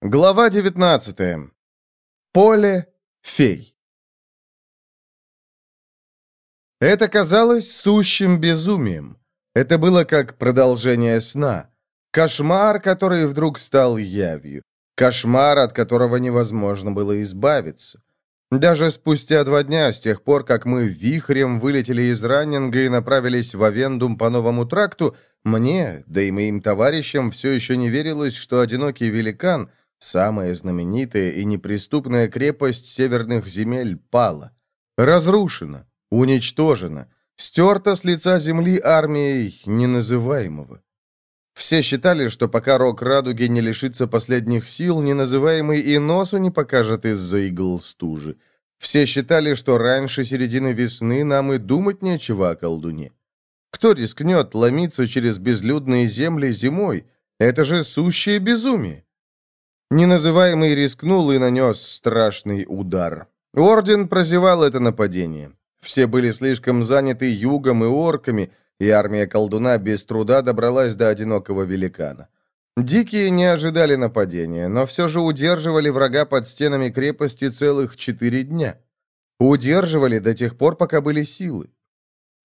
Глава 19. Поле фей. Это казалось сущим безумием. Это было как продолжение сна. Кошмар, который вдруг стал явью. Кошмар, от которого невозможно было избавиться. Даже спустя два дня, с тех пор, как мы вихрем вылетели из Раннинга и направились в Авендум по новому тракту, мне, да и моим товарищам, все еще не верилось, что одинокий великан — Самая знаменитая и неприступная крепость северных земель пала. Разрушена, уничтожена, стерта с лица земли армией неназываемого. Все считали, что пока рок радуги не лишится последних сил, неназываемый и носу не покажет из-за игл стужи. Все считали, что раньше середины весны нам и думать нечего о колдуне. Кто рискнет ломиться через безлюдные земли зимой? Это же сущее безумие. Неназываемый рискнул и нанес страшный удар. Орден прозевал это нападение. Все были слишком заняты югом и орками, и армия колдуна без труда добралась до одинокого великана. Дикие не ожидали нападения, но все же удерживали врага под стенами крепости целых четыре дня. Удерживали до тех пор, пока были силы.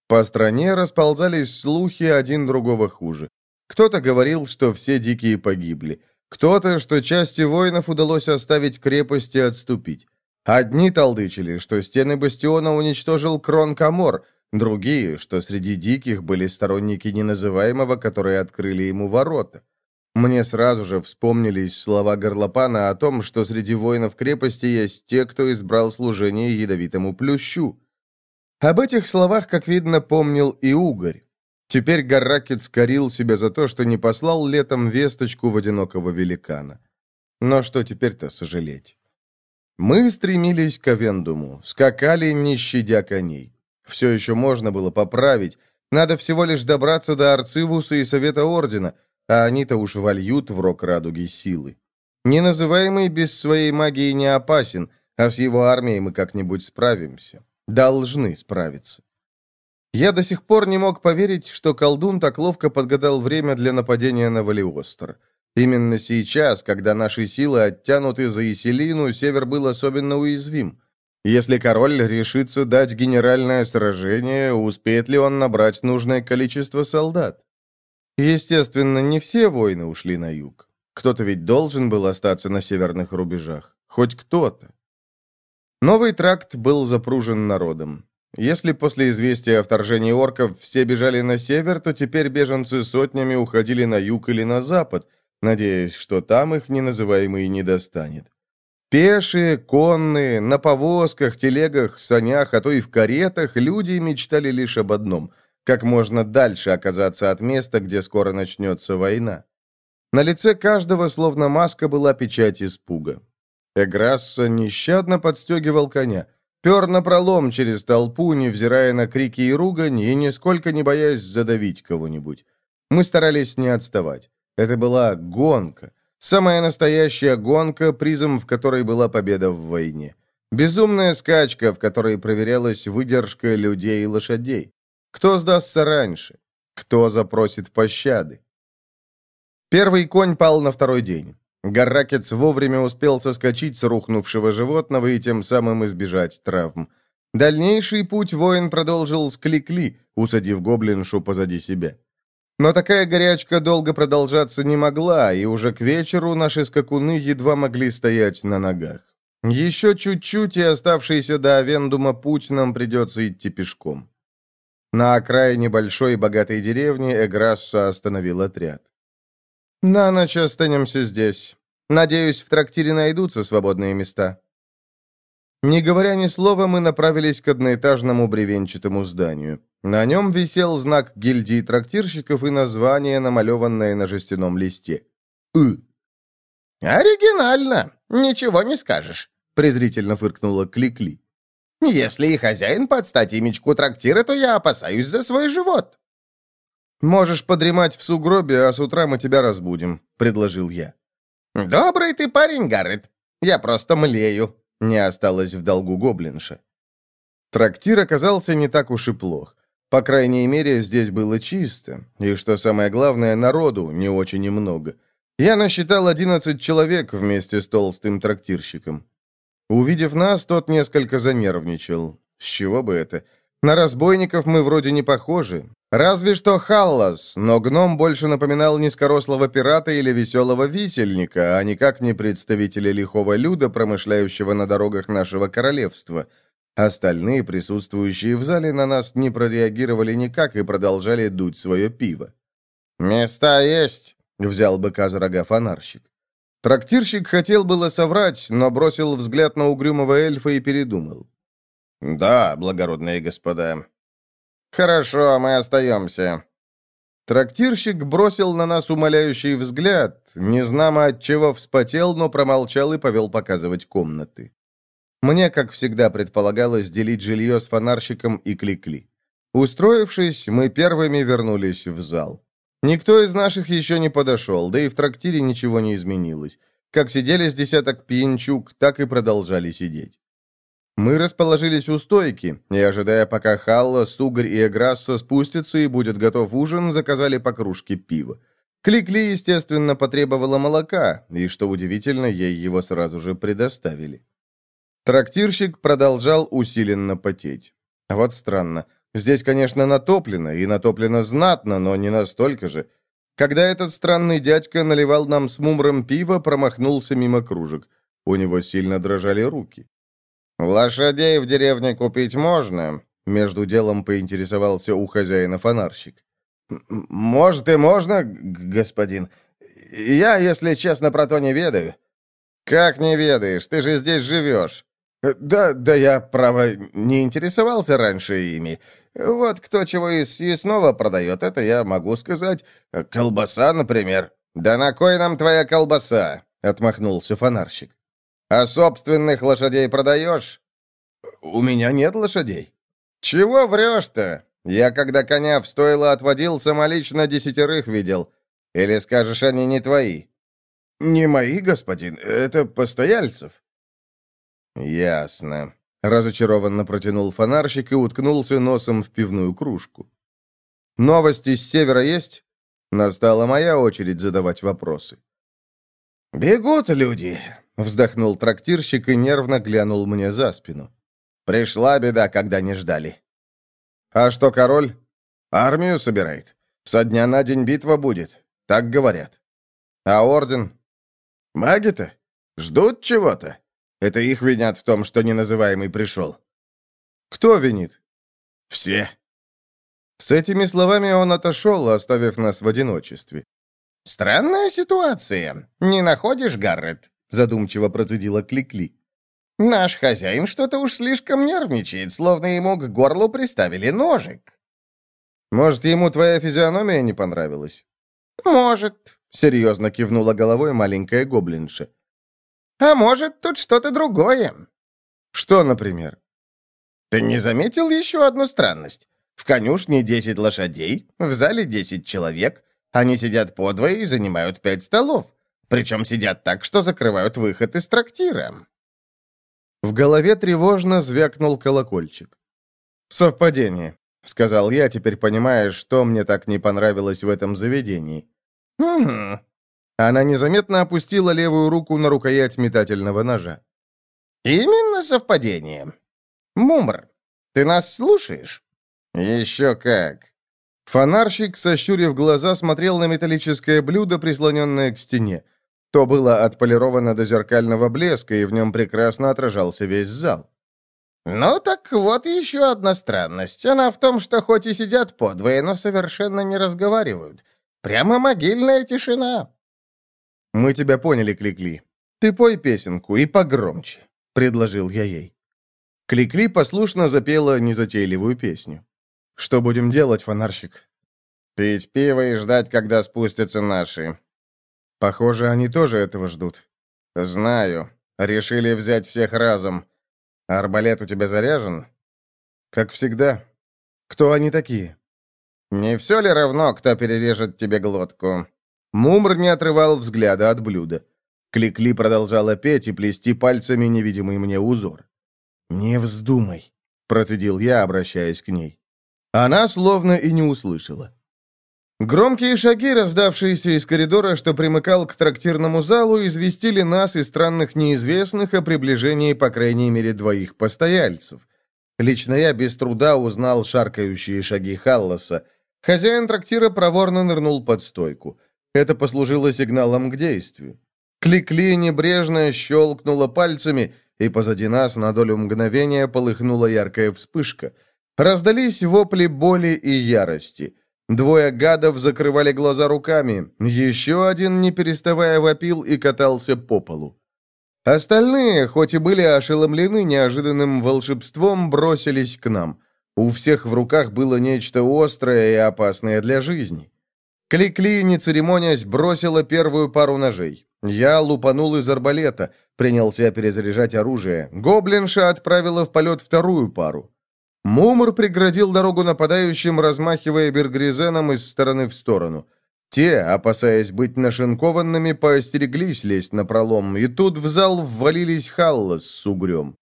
По стране расползались слухи один другого хуже. Кто-то говорил, что все дикие погибли – кто-то, что части воинов удалось оставить крепости и отступить. Одни талдычили, что стены бастиона уничтожил Кронк-а-Мор, другие, что среди диких были сторонники неназываемого, которые открыли ему ворота. Мне сразу же вспомнились слова Горлопана о том, что среди воинов крепости есть те, кто избрал служение ядовитому плющу. Об этих словах, как видно, помнил и Угорь. Теперь Гарракет корил себя за то, что не послал летом весточку в одинокого великана. Но что теперь-то сожалеть? Мы стремились к Авендуму, скакали, не щадя коней. Все еще можно было поправить. Надо всего лишь добраться до Арцивуса и Совета Ордена, а они-то уж вольют в рок радуги силы. Неназываемый без своей магии не опасен, а с его армией мы как-нибудь справимся. Должны справиться. Я до сих пор не мог поверить, что колдун так ловко подгадал время для нападения на Валиостер. Именно сейчас, когда наши силы оттянуты за Иселину, Север был особенно уязвим. Если король решится дать генеральное сражение, успеет ли он набрать нужное количество солдат? Естественно, не все воины ушли на юг. Кто-то ведь должен был остаться на северных рубежах. Хоть кто-то. Новый тракт был запружен народом. Если после известия о вторжении орков все бежали на север, то теперь беженцы сотнями уходили на юг или на запад, надеясь, что там их неназываемый не достанет. Пешие, конные, на повозках, телегах, санях, а то и в каретах люди мечтали лишь об одном – как можно дальше оказаться от места, где скоро начнется война. На лице каждого, словно маска, была печать испуга. Эграсса нещадно подстегивал коня – Пер напролом через толпу, невзирая на крики и ругань, и нисколько не боясь задавить кого-нибудь. Мы старались не отставать. Это была гонка. Самая настоящая гонка, призом в которой была победа в войне. Безумная скачка, в которой проверялась выдержка людей и лошадей. Кто сдастся раньше? Кто запросит пощады? Первый конь пал на второй день. Гарракец вовремя успел соскочить с рухнувшего животного и тем самым избежать травм. Дальнейший путь воин продолжил с Кликли, усадив гоблиншу позади себя. Но такая горячка долго продолжаться не могла, и уже к вечеру наши скакуны едва могли стоять на ногах. Еще чуть-чуть, и оставшийся до Авендума путь нам придется идти пешком. На окраине большой и богатой деревни Эграсса остановил отряд. «На ночь останемся здесь. Надеюсь, в трактире найдутся свободные места». Не говоря ни слова, мы направились к одноэтажному бревенчатому зданию. На нем висел знак гильдии трактирщиков и название, намалеванное на жестяном листе. «И». «Оригинально! Ничего не скажешь», — презрительно фыркнула Кликли. -кли. «Если и хозяин под стать имечку трактира, то я опасаюсь за свой живот». «Можешь подремать в сугробе, а с утра мы тебя разбудим», — предложил я. «Добрый ты парень, Гаррет. Я просто млею», — не осталось в долгу гоблинша. Трактир оказался не так уж и плох. По крайней мере, здесь было чисто, и, что самое главное, народу не очень и много. Я насчитал одиннадцать человек вместе с толстым трактирщиком. Увидев нас, тот несколько занервничал. С чего бы это? На разбойников мы вроде не похожи. Разве что Халлас, но гном больше напоминал низкорослого пирата или веселого висельника, а никак не представителя лихого люда, промышляющего на дорогах нашего королевства. Остальные, присутствующие в зале, на нас не прореагировали никак и продолжали дуть свое пиво. «Места есть», — взял быка за рога фонарщик. Трактирщик хотел было соврать, но бросил взгляд на угрюмого эльфа и передумал. «Да, благородные господа». «Хорошо, мы остаемся». Трактирщик бросил на нас умоляющий взгляд, незнамо от чего вспотел, но промолчал и повел показывать комнаты. Мне, как всегда, предполагалось делить жилье с фонарщиком и кликли. Устроившись, мы первыми вернулись в зал. Никто из наших еще не подошел, да и в трактире ничего не изменилось. Как сидели с десяток пьянчук, так и продолжали сидеть. Мы расположились у стойки, и, ожидая, пока Халла, Сугарь и Эграсса спустятся и будет готов ужин, заказали по кружке пива. Кликли, естественно, потребовала молока, и, что удивительно, ей его сразу же предоставили. Трактирщик продолжал усиленно потеть. Вот странно. Здесь, конечно, натоплено, и натоплено знатно, но не настолько же. Когда этот странный дядька наливал нам с мумром пиво, промахнулся мимо кружек. У него сильно дрожали руки. «Лошадей в деревне купить можно?» Между делом поинтересовался у хозяина фонарщик. «Может и можно, господин. Я, если честно, про то не ведаю». «Как не ведаешь? Ты же здесь живешь». «Да, да я, право, не интересовался раньше ими. Вот кто чего из съестного продает, это я могу сказать. Колбаса, например». «Да на кой нам твоя колбаса?» — отмахнулся фонарщик. «А собственных лошадей продаешь?» «У меня нет лошадей». «Чего врешь-то? Я, когда коня в стойло отводил, самолично десятерых видел. Или скажешь, они не твои?» «Не мои, господин, это постояльцев». «Ясно», — разочарованно протянул фонарщик и уткнулся носом в пивную кружку. «Новости с севера есть?» Настала моя очередь задавать вопросы. «Бегут люди», Вздохнул трактирщик и нервно глянул мне за спину. Пришла беда, когда не ждали. А что король? Армию собирает. Со дня на день битва будет. Так говорят. А орден? Маги-то? Ждут чего-то? Это их винят в том, что неназываемый пришел. Кто винит? Все. С этими словами он отошел, оставив нас в одиночестве. «Странная ситуация. Не находишь, Гаррет?» Задумчиво процедила Кликли. «Наш хозяин что-то уж слишком нервничает, словно ему к горлу приставили ножик». «Может, ему твоя физиономия не понравилась?» «Может», — серьезно кивнула головой маленькая гоблинша. «А может, тут что-то другое». «Что, например?» «Ты не заметил еще одну странность? В конюшне десять лошадей, в зале десять человек. Они сидят подвое и занимают пять столов. Причем сидят так, что закрывают выход из трактира. В голове тревожно звякнул колокольчик. «Совпадение», — сказал я, теперь понимая, что мне так не понравилось в этом заведении. «Угу». Она незаметно опустила левую руку на рукоять метательного ножа. «Именно совпадение. Мумр, ты нас слушаешь?» «Еще как». Фонарщик, сощурив глаза, смотрел на металлическое блюдо, прислоненное к стене. То было отполировано до зеркального блеска, и в нем прекрасно отражался весь зал. «Ну так вот еще одна странность. Она в том, что хоть и сидят подвое, но совершенно не разговаривают. Прямо могильная тишина». «Мы тебя поняли, Кликли. Ты пой песенку и погромче», — предложил я ей. Кликли послушно запела незатейливую песню. «Что будем делать, фонарщик?» «Пить пиво и ждать, когда спустятся наши. Похоже, они тоже этого ждут. Знаю. Решили взять всех разом. Арбалет у тебя заряжен? Как всегда. Кто они такие? Не все ли равно, кто перережет тебе глотку? Мумр не отрывал взгляда от блюда. Кликли продолжала петь и плести пальцами невидимый мне узор. «Не вздумай», — процедил я, обращаясь к ней. Она словно и не услышала. Громкие шаги, раздавшиеся из коридора, что примыкал к трактирному залу, известили нас и странных неизвестных о приближении, по крайней мере, двоих постояльцев. Лично я без труда узнал шаркающие шаги Халласа. Хозяин трактира проворно нырнул под стойку. Это послужило сигналом к действию. Кликли небрежно щелкнула пальцами, и позади нас на долю мгновения полыхнула яркая вспышка. Раздались вопли боли и ярости. Двое гадов закрывали глаза руками. Еще один, не переставая, вопил и катался по полу. Остальные, хоть и были ошеломлены неожиданным волшебством, бросились к нам. У всех в руках было нечто острое и опасное для жизни. Кликли, -кли, не церемонясь, бросила первую пару ножей. Я лупанул из арбалета, принялся перезаряжать оружие. Гоблинша отправила в полет вторую пару. Мумр преградил дорогу нападающим, размахивая бергризеном из стороны в сторону. Те, опасаясь быть нашинкованными, поостереглись лезть на пролом, и тут в зал ввалились Халлас с угрем.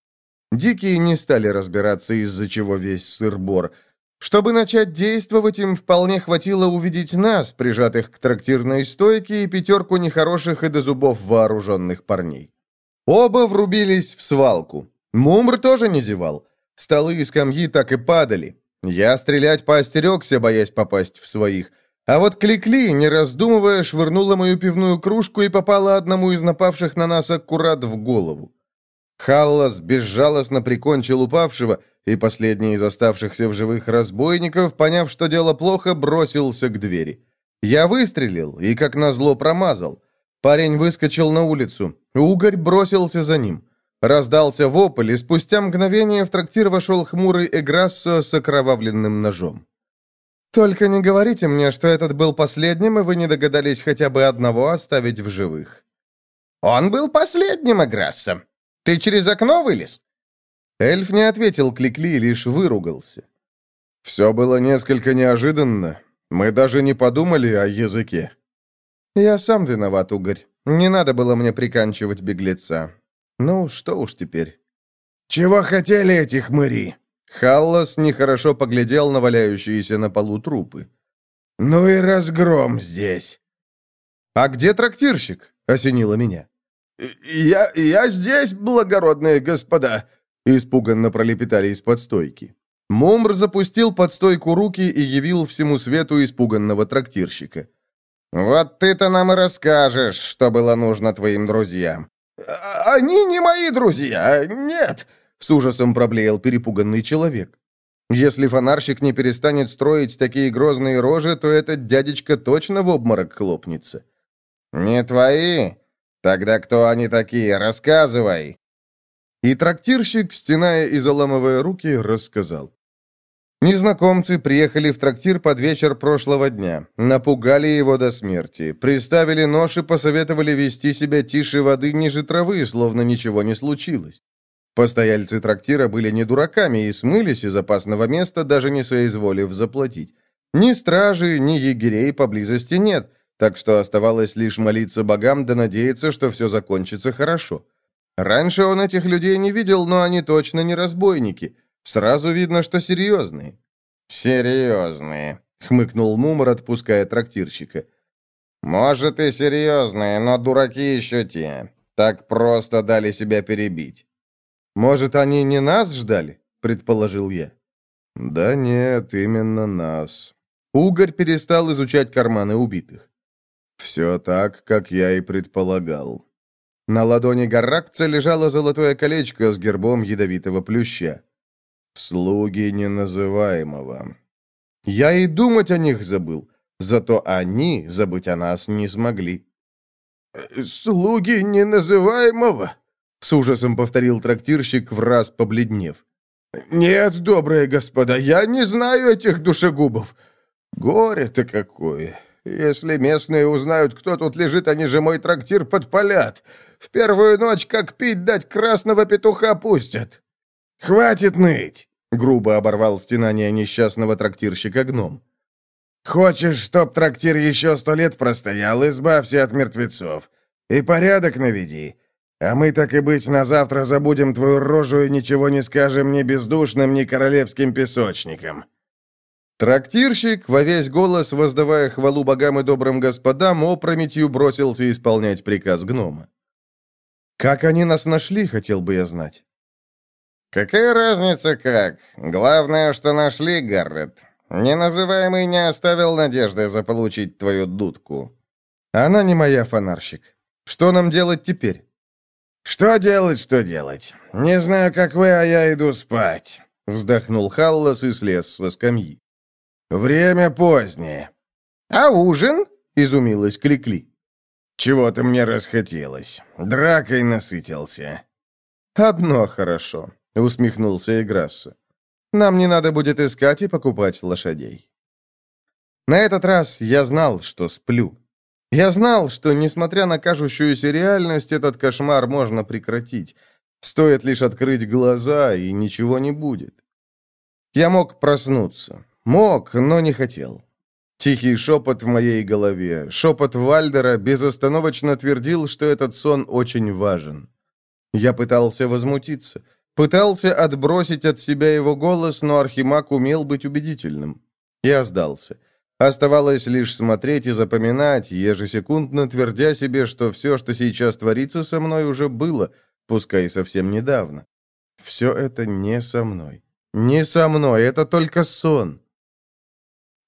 Дикие не стали разбираться, из-за чего весь сыр-бор. Чтобы начать действовать, им вполне хватило увидеть нас, прижатых к трактирной стойке, и пятерку нехороших и до зубов вооруженных парней. Оба врубились в свалку. Мумр тоже не зевал. Столы и скамьи так и падали. Я стрелять поостерегся, боясь попасть в своих. А вот Кликли, -кли, не раздумывая, швырнула мою пивную кружку и попала одному из напавших на нас аккурат в голову. Халлас безжалостно прикончил упавшего, и последний из оставшихся в живых разбойников, поняв, что дело плохо, бросился к двери. Я выстрелил и, как назло, промазал. Парень выскочил на улицу. Угорь бросился за ним. Раздался вопль, и спустя мгновение в трактир вошел хмурый Эграссо с окровавленным ножом. «Только не говорите мне, что этот был последним, и вы не догадались хотя бы одного оставить в живых». «Он был последним, Эграссо. Ты через окно вылез?» Эльф не ответил Кликли, лишь выругался. «Все было несколько неожиданно. Мы даже не подумали о языке». «Я сам виноват, Угорь. Не надо было мне приканчивать беглеца. Ну, что уж теперь. «Чего хотели эти хмыри?» Халлас нехорошо поглядел на валяющиеся на полу трупы. «Ну и разгром здесь!» «А где трактирщик?» — осенило меня. «Я, я здесь, благородные господа!» — испуганно пролепетали из-под стойки. Мумр запустил под стойку руки и явил всему свету испуганного трактирщика. «Вот ты-то нам и расскажешь, что было нужно твоим друзьям. А, «Они не мои друзья, нет!» — с ужасом проблеял перепуганный человек. «Если фонарщик не перестанет строить такие грозные рожи, то этот дядечка точно в обморок хлопнется». «Не твои? Тогда кто они такие? Рассказывай!» И трактирщик, стеная и заламывая руки, рассказал. Незнакомцы приехали в трактир под вечер прошлого дня, напугали его до смерти, приставили нож и посоветовали вести себя тише воды ниже травы, словно ничего не случилось. Постояльцы трактира были не дураками и смылись из опасного места, даже не соизволив заплатить. Ни стражи, ни егерей поблизости нет, так что оставалось лишь молиться богам да надеяться, что все закончится хорошо. Раньше он этих людей не видел, но они точно не разбойники. Сразу видно, что серьезные». «Серьезные», — хмыкнул Мумор, отпуская трактирщика. «Может, и серьезные, но дураки еще те. Так просто дали себя перебить». «Может, они не нас ждали?» — предположил я. «Да нет, именно нас». Угорь перестал изучать карманы убитых. «Все так, как я и предполагал». На ладони Гарракца лежало золотое колечко с гербом ядовитого плюща. Слуги неназываемого. Я и думать о них забыл, зато они забыть о нас не смогли. «Слуги неназываемого?» — с ужасом повторил трактирщик, в раз побледнев. «Нет, добрые господа, я не знаю этих душегубов. Горе-то какое! Если местные узнают, кто тут лежит, они же мой трактир подпалят. В первую ночь, как пить дать, красного петуха пустят». «Хватит ныть!» — грубо оборвал стенание несчастного трактирщика гном. «Хочешь, чтоб трактир еще сто лет простоял, избавься от мертвецов. И порядок наведи. А мы, так и быть, на завтра забудем твою рожу и ничего не скажем ни бездушным, ни королевским песочникам». Трактирщик, во весь голос воздавая хвалу богам и добрым господам, опрометью бросился исполнять приказ гнома. «Как они нас нашли, хотел бы я знать». «Какая разница как? Главное, что нашли, Гаррет. Неназываемый не оставил надежды заполучить твою дудку». «Она не моя, фонарщик. Что нам делать теперь?» «Что делать, что делать? Не знаю, как вы, а я иду спать», — вздохнул Халлас и слез со скамьи. «Время позднее». «А ужин?» — изумилась Кликли. «Чего-то мне расхотелось. Дракой насытился». «Одно хорошо», — усмехнулся Играсса. «Нам не надо будет искать и покупать лошадей». На этот раз я знал, что сплю. Я знал, что, несмотря на кажущуюся реальность, этот кошмар можно прекратить. Стоит лишь открыть глаза, и ничего не будет. Я мог проснуться. Мог, но не хотел. Тихий шепот в моей голове, шепот Вальдера безостановочно твердил, что этот сон очень важен. Я пытался возмутиться, пытался отбросить от себя его голос, но Архимаг умел быть убедительным. Я сдался. Оставалось лишь смотреть и запоминать, ежесекундно твердя себе, что все, что сейчас творится со мной, уже было, пускай совсем недавно. Все это не со мной. Не со мной, это только сон.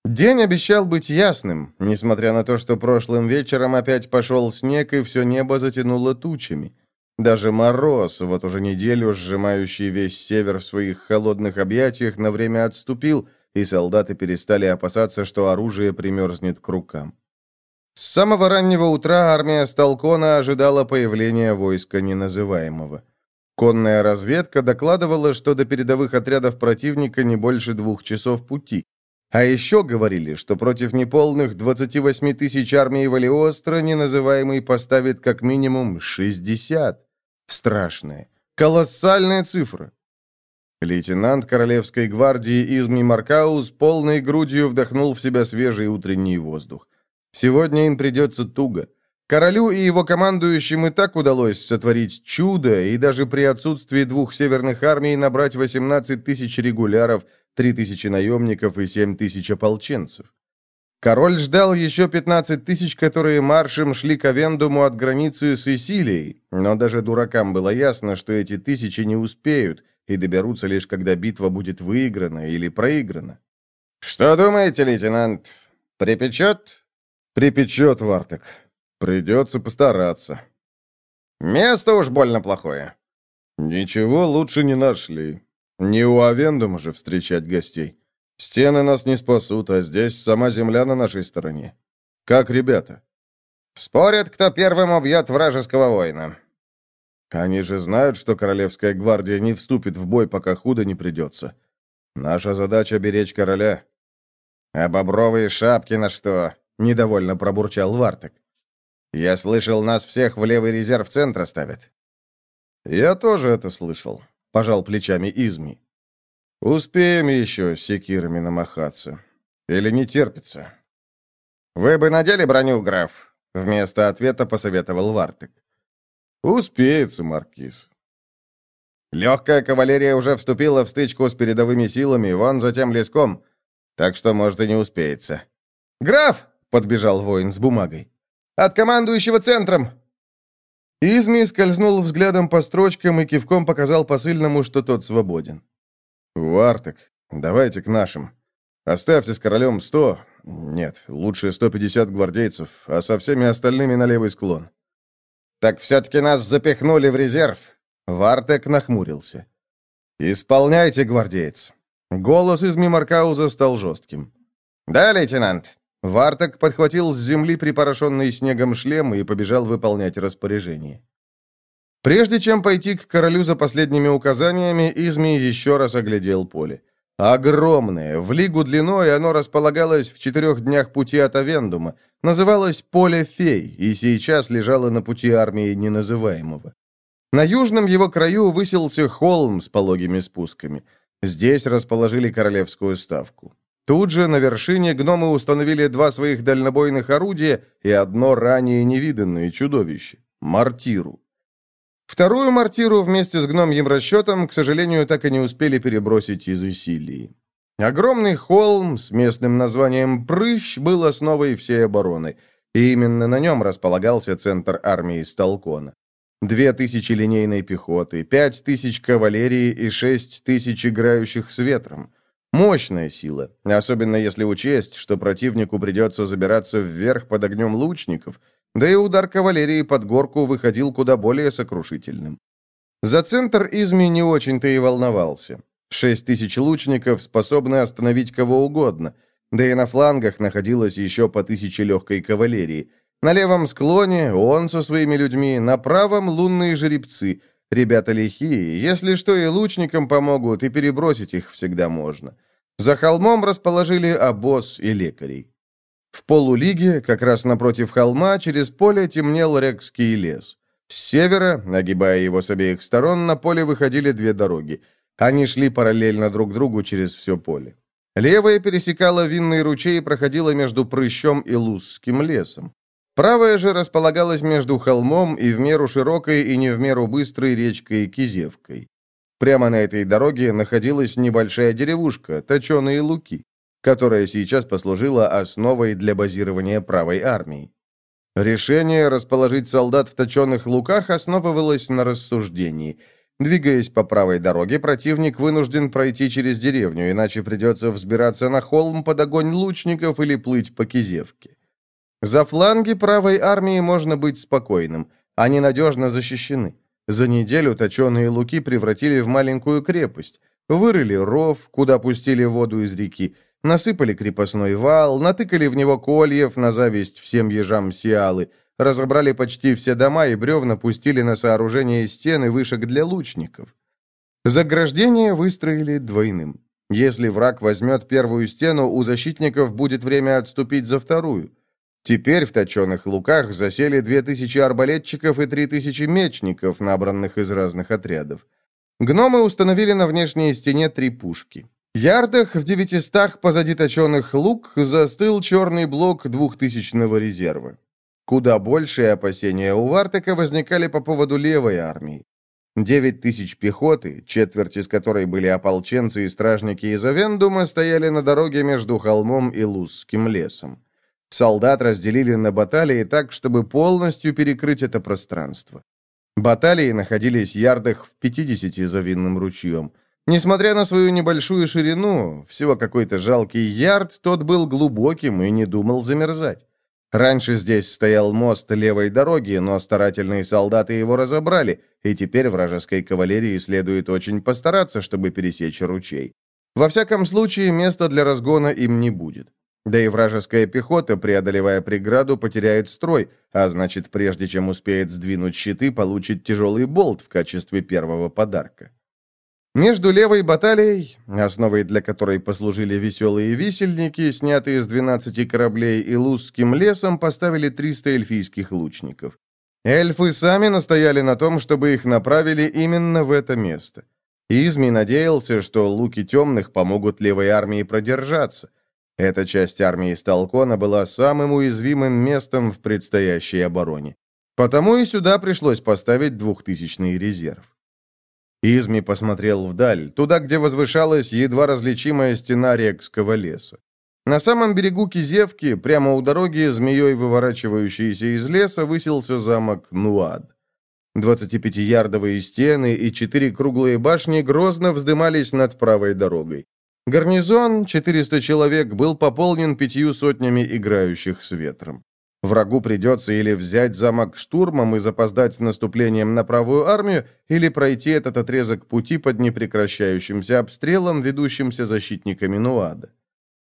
День обещал быть ясным, несмотря на то, что прошлым вечером опять пошел снег, и все небо затянуло тучами. Даже мороз, вот уже неделю сжимающий весь север в своих холодных объятиях, на время отступил — и солдаты перестали опасаться, что оружие примерзнет к рукам. С самого раннего утра армия Сталкона ожидала появления войска неназываемого. Конная разведка докладывала, что до передовых отрядов противника не больше двух часов пути. А еще говорили, что против неполных 28 тысяч армии Валиостро неназываемый поставит как минимум 60. Страшная, колоссальная цифра. Лейтенант Королевской гвардии Изми Маркаус полной грудью вдохнул в себя свежий утренний воздух. Сегодня им придется туго. Королю и его командующим и так удалось сотворить чудо, и даже при отсутствии двух северных армий набрать 18 тысяч регуляров, 3 тысячи наемников и 7 тысяч ополченцев. Король ждал еще 15 тысяч, которые маршем шли к Авендуму от границы с Исилией, но даже дуракам было ясно, что эти тысячи не успеют – и доберутся лишь, когда битва будет выиграна или проиграна. «Что думаете, лейтенант? Припечет?» «Припечет, Вартек. Придется постараться». «Место уж больно плохое». «Ничего лучше не нашли. Не у Авендума же встречать гостей. Стены нас не спасут, а здесь сама земля на нашей стороне. Как ребята?» «Спорят, кто первым убьет вражеского воина. Они же знают, что Королевская гвардия не вступит в бой, пока худо не придется. Наша задача — беречь короля». «А бобровые шапки на что?» — недовольно пробурчал Вартек. «Я слышал, нас всех в левый резерв центра ставят». «Я тоже это слышал», — пожал плечами Изми. «Успеем еще с секирами намахаться. Или не терпится?» «Вы бы надели броню, граф?» — вместо ответа посоветовал Вартек. «Успеется, Маркиз». Легкая кавалерия уже вступила в стычку с передовыми силами, вон затем леском, так что, может, и не успеется. «Граф!» — подбежал воин с бумагой. «От командующего центром!» Изми скользнул взглядом по строчкам и кивком показал посыльному, что тот свободен. «Вартек, давайте к нашим. Оставьте с королем сто... Нет, лучше сто пятьдесят гвардейцев, а со всеми остальными на левый склон. «Так все-таки нас запихнули в резерв!» Вартек нахмурился. «Исполняйте, гвардеец!» Голос из Мимаркауза стал жестким. «Да, лейтенант!» Вартек подхватил с земли припорошенный снегом шлем и побежал выполнять распоряжение. Прежде чем пойти к королю за последними указаниями, Изми еще раз оглядел поле. Огромное, в лигу длиной оно располагалось в четырех днях пути от Авендума, называлось Поле Фей и сейчас лежало на пути армии неназываемого. На южном его краю высился холм с пологими спусками. Здесь расположили королевскую ставку. Тут же на вершине гномы установили два своих дальнобойных орудия и одно ранее невиданное чудовище — мортиру. Вторую мортиру вместе с гномьим расчетом, к сожалению, так и не успели перебросить из Исилии. Огромный холм с местным названием Прыщ был основой всей обороны, и именно на нем располагался центр армии Сталкона. Две тысячи линейной пехоты, пять тысяч кавалерии и шесть тысяч играющих с ветром. Мощная сила, особенно если учесть, что противнику придется забираться вверх под огнем лучников, да и удар кавалерии под горку выходил куда более сокрушительным. За центр Изми не очень-то и волновался. Шесть тысяч лучников способны остановить кого угодно, да и на флангах находилось еще по тысяче легкой кавалерии – на левом склоне он со своими людьми, на правом лунные жеребцы. Ребята лихие, если что и лучникам помогут, и перебросить их всегда можно. За холмом расположили обоз и лекарей. В полулиге, как раз напротив холма, через поле темнел Рекский лес. С севера, нагибая его с обеих сторон, на поле выходили две дороги. Они шли параллельно друг другу через все поле. Левая пересекала винный ручей и проходила между Прыщом и Лузским лесом. Правая же располагалась между холмом и в меру широкой и не в меру быстрой речкой Кизевкой. Прямо на этой дороге находилась небольшая деревушка, Точеные Луки, которая сейчас послужила основой для базирования правой армии. Решение расположить солдат в Точеных Луках основывалось на рассуждении. Двигаясь по правой дороге, противник вынужден пройти через деревню, иначе придется взбираться на холм под огонь лучников или плыть по Кизевке. За фланги правой армии можно быть спокойным. Они надежно защищены. За неделю точеные луки превратили в маленькую крепость. Вырыли ров, куда пустили воду из реки, насыпали крепостной вал, натыкали в него кольев на зависть всем ежам Сиалы, разобрали почти все дома и бревна пустили на сооружение стены вышек для лучников. Заграждение выстроили двойным. Если враг возьмет первую стену, у защитников будет время отступить за вторую – Теперь в точенных луках засели две тысячи арбалетчиков и три тысячи мечников, набранных из разных отрядов. Гномы установили на внешней стене три пушки. Ярдах в девятистах позади точенных лук застыл черный блок двухтысячного резерва. Куда большие опасения у Вартека возникали по поводу левой армии. Девять тысяч пехоты, четверть из которой были ополченцы и стражники из Авендума, стояли на дороге между холмом и Лузским лесом. Солдат разделили на баталии так, чтобы полностью перекрыть это пространство. Баталии находились ярдах в 50 за винным ручьем. Несмотря на свою небольшую ширину, всего какой-то жалкий ярд, тот был глубоким и не думал замерзать. Раньше здесь стоял мост левой дороги, но старательные солдаты его разобрали, и теперь вражеской кавалерии следует очень постараться, чтобы пересечь ручей. Во всяком случае, места для разгона им не будет. Да и вражеская пехота, преодолевая преграду, потеряет строй, а значит, прежде чем успеет сдвинуть щиты, получит тяжелый болт в качестве первого подарка. Между левой баталией, основой для которой послужили веселые висельники, снятые с 12 кораблей, и Лузским лесом, поставили 300 эльфийских лучников. Эльфы сами настояли на том, чтобы их направили именно в это место. Изми надеялся, что луки темных помогут левой армии продержаться – эта часть армии Сталкона была самым уязвимым местом в предстоящей обороне. Потому и сюда пришлось поставить двухтысячный резерв. Изми посмотрел вдаль, туда, где возвышалась едва различимая стена Рекского леса. На самом берегу Кизевки, прямо у дороги, змеей выворачивающейся из леса, высился замок Нуад. 25-ярдовые стены и четыре круглые башни грозно вздымались над правой дорогой. Гарнизон, 400 человек, был пополнен пятью сотнями играющих с ветром. Врагу придется или взять замок штурмом и запоздать с наступлением на правую армию, или пройти этот отрезок пути под непрекращающимся обстрелом, ведущимся защитниками Нуада.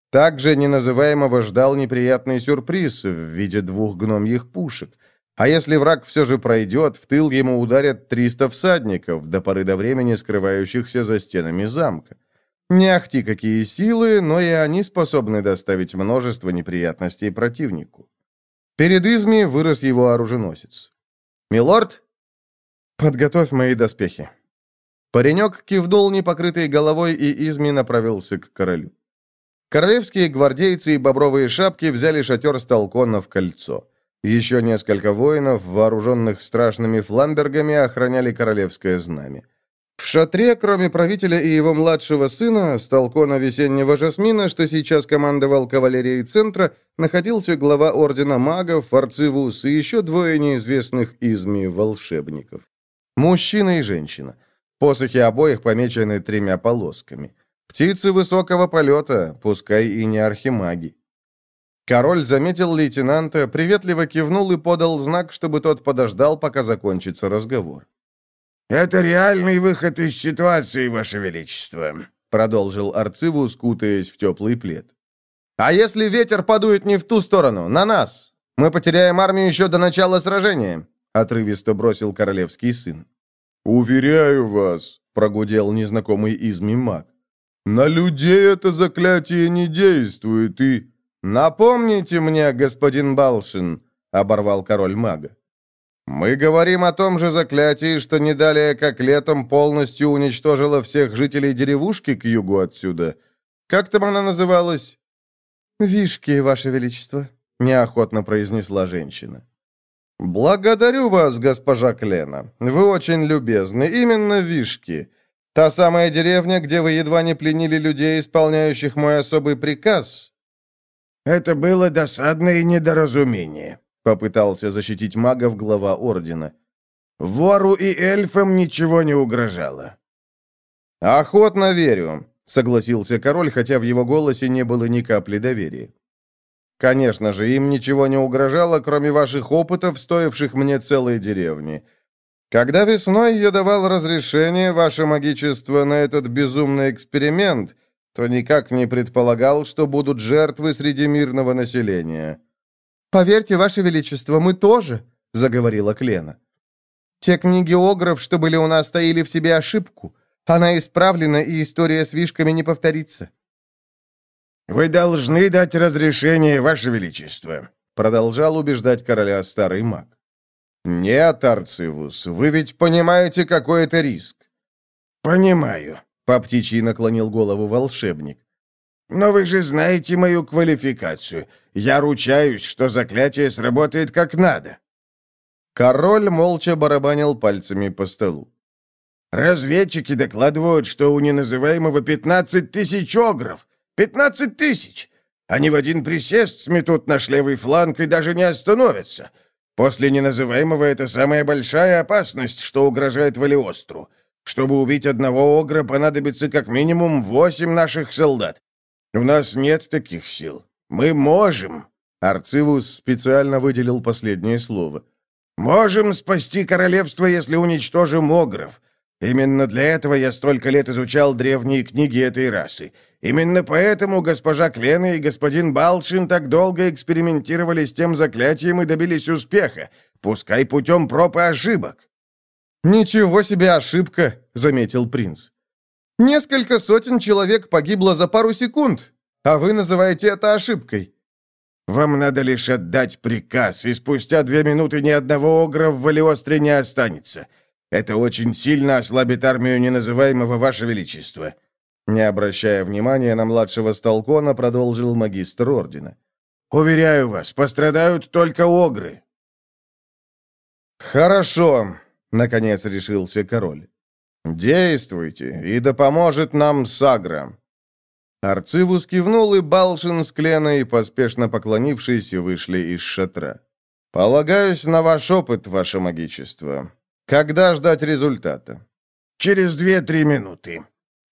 Также неназываемого ждал неприятный сюрприз в виде двух гномьих пушек. А если враг все же пройдет, в тыл ему ударят 300 всадников, до поры до времени скрывающихся за стенами замка. Не ахти какие силы, но и они способны доставить множество неприятностей противнику. Перед Изми вырос его оруженосец. «Милорд?» «Подготовь мои доспехи». Паренек кивнул непокрытой головой, и Изми направился к королю. Королевские гвардейцы и бобровые шапки взяли шатер Сталкона в кольцо. Еще несколько воинов, вооруженных страшными фламбергами, охраняли королевское знамя. В шатре, кроме правителя и его младшего сына, Сталкона Весеннего Жасмина, что сейчас командовал кавалерией центра, находился глава Ордена Магов, Арцивус и еще двое неизвестных изми волшебников. Мужчина и женщина. Посохи обоих помечены тремя полосками. Птицы высокого полета, пускай и не архимаги. Король заметил лейтенанта, приветливо кивнул и подал знак, чтобы тот подождал, пока закончится разговор. «Это реальный выход из ситуации, Ваше Величество», — продолжил Арциву, скутаясь в теплый плед. «А если ветер подует не в ту сторону, на нас? Мы потеряем армию еще до начала сражения», — отрывисто бросил королевский сын. «Уверяю вас», — прогудел незнакомый изми маг, «на людей это заклятие не действует и...» «Напомните мне, господин Балшин», — оборвал король мага. Мы говорим о том же заклятии, что не далее, как летом, полностью уничтожило всех жителей деревушки к югу отсюда. Как там она называлась? «Вишки, Ваше Величество», — неохотно произнесла женщина. «Благодарю вас, госпожа Клена. Вы очень любезны. Именно Вишки. Та самая деревня, где вы едва не пленили людей, исполняющих мой особый приказ». «Это было досадное недоразумение», Попытался защитить магов глава Ордена. «Вору и эльфам ничего не угрожало». «Охотно верю», — согласился король, хотя в его голосе не было ни капли доверия. «Конечно же, им ничего не угрожало, кроме ваших опытов, стоивших мне целой деревни. Когда весной я давал разрешение, ваше магичество, на этот безумный эксперимент, то никак не предполагал, что будут жертвы среди мирного населения». «Поверьте, Ваше Величество, мы тоже», — заговорила Клена. «Те книги Огров, что были у нас, стоили в себе ошибку. Она исправлена, и история с вишками не повторится». «Вы должны дать разрешение, Ваше Величество», — продолжал убеждать короля старый маг. «Нет, Арцивус, вы ведь понимаете, какой это риск». «Понимаю», — по птичьи наклонил голову волшебник. «Но вы же знаете мою квалификацию. Я ручаюсь, что заклятие сработает как надо». Король молча барабанил пальцами по столу. «Разведчики докладывают, что у неназываемого пятнадцать тысяч огров. Пятнадцать тысяч! Они в один присест сметут наш левый фланг и даже не остановятся. После неназываемого это самая большая опасность, что угрожает Валиостру. Чтобы убить одного огра, понадобится как минимум восемь наших солдат. У нас нет таких сил. Мы можем, Арцивус специально выделил последнее слово. Можем спасти королевство, если уничтожим огров. Именно для этого я столько лет изучал древние книги этой расы. Именно поэтому госпожа Клена и господин Балшин так долго экспериментировали с тем заклятием и добились успеха, пускай путем проб и ошибок. «Ничего себе ошибка!» — заметил принц. «Несколько сотен человек погибло за пару секунд. А вы называете это ошибкой?» «Вам надо лишь отдать приказ, и спустя две минуты ни одного огра в Валиостре не останется. Это очень сильно ослабит армию неназываемого Ваше Величество». Не обращая внимания на младшего Столкона, продолжил магистр Ордена. «Уверяю вас, пострадают только огры». «Хорошо», — наконец решился король. «Действуйте, и да поможет нам Сагра. Арцивус кивнул, и Балшин с Кленой, поспешно поклонившись, вышли из шатра. «Полагаюсь на ваш опыт, ваше магичество. Когда ждать результата?» «Через две-три минуты».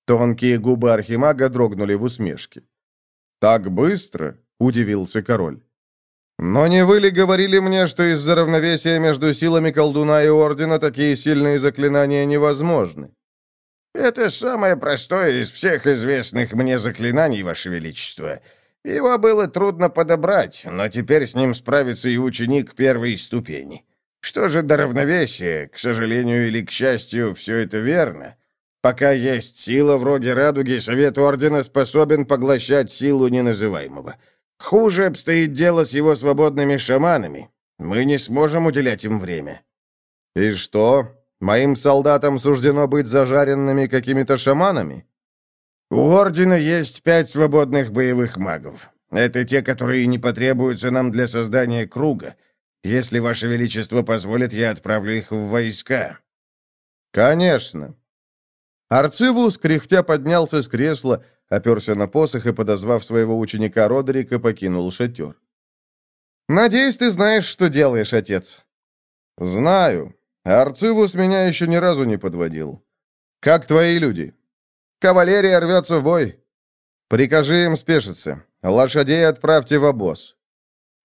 Тонкие губы архимага дрогнули в усмешке. «Так быстро?» — удивился король. «Но не вы ли говорили мне, что из-за равновесия между силами колдуна и ордена такие сильные заклинания невозможны?» Это самое простое из всех известных мне заклинаний, Ваше Величество. Его было трудно подобрать, но теперь с ним справится и ученик первой ступени. Что же до равновесия, к сожалению или к счастью, все это верно. Пока есть сила вроде радуги, Совет Ордена способен поглощать силу неназываемого. Хуже обстоит дело с его свободными шаманами. Мы не сможем уделять им время. «И что? Моим солдатам суждено быть зажаренными какими-то шаманами?» «У Ордена есть пять свободных боевых магов. Это те, которые не потребуются нам для создания круга. Если Ваше Величество позволит, я отправлю их в войска». «Конечно». Арцивус, кряхтя, поднялся с кресла, оперся на посох и, подозвав своего ученика Родерика, покинул шатер. «Надеюсь, ты знаешь, что делаешь, отец». «Знаю. Арцивус меня еще ни разу не подводил. Как твои люди?» «Кавалерия рвется в бой. Прикажи им спешиться. Лошадей отправьте в обоз.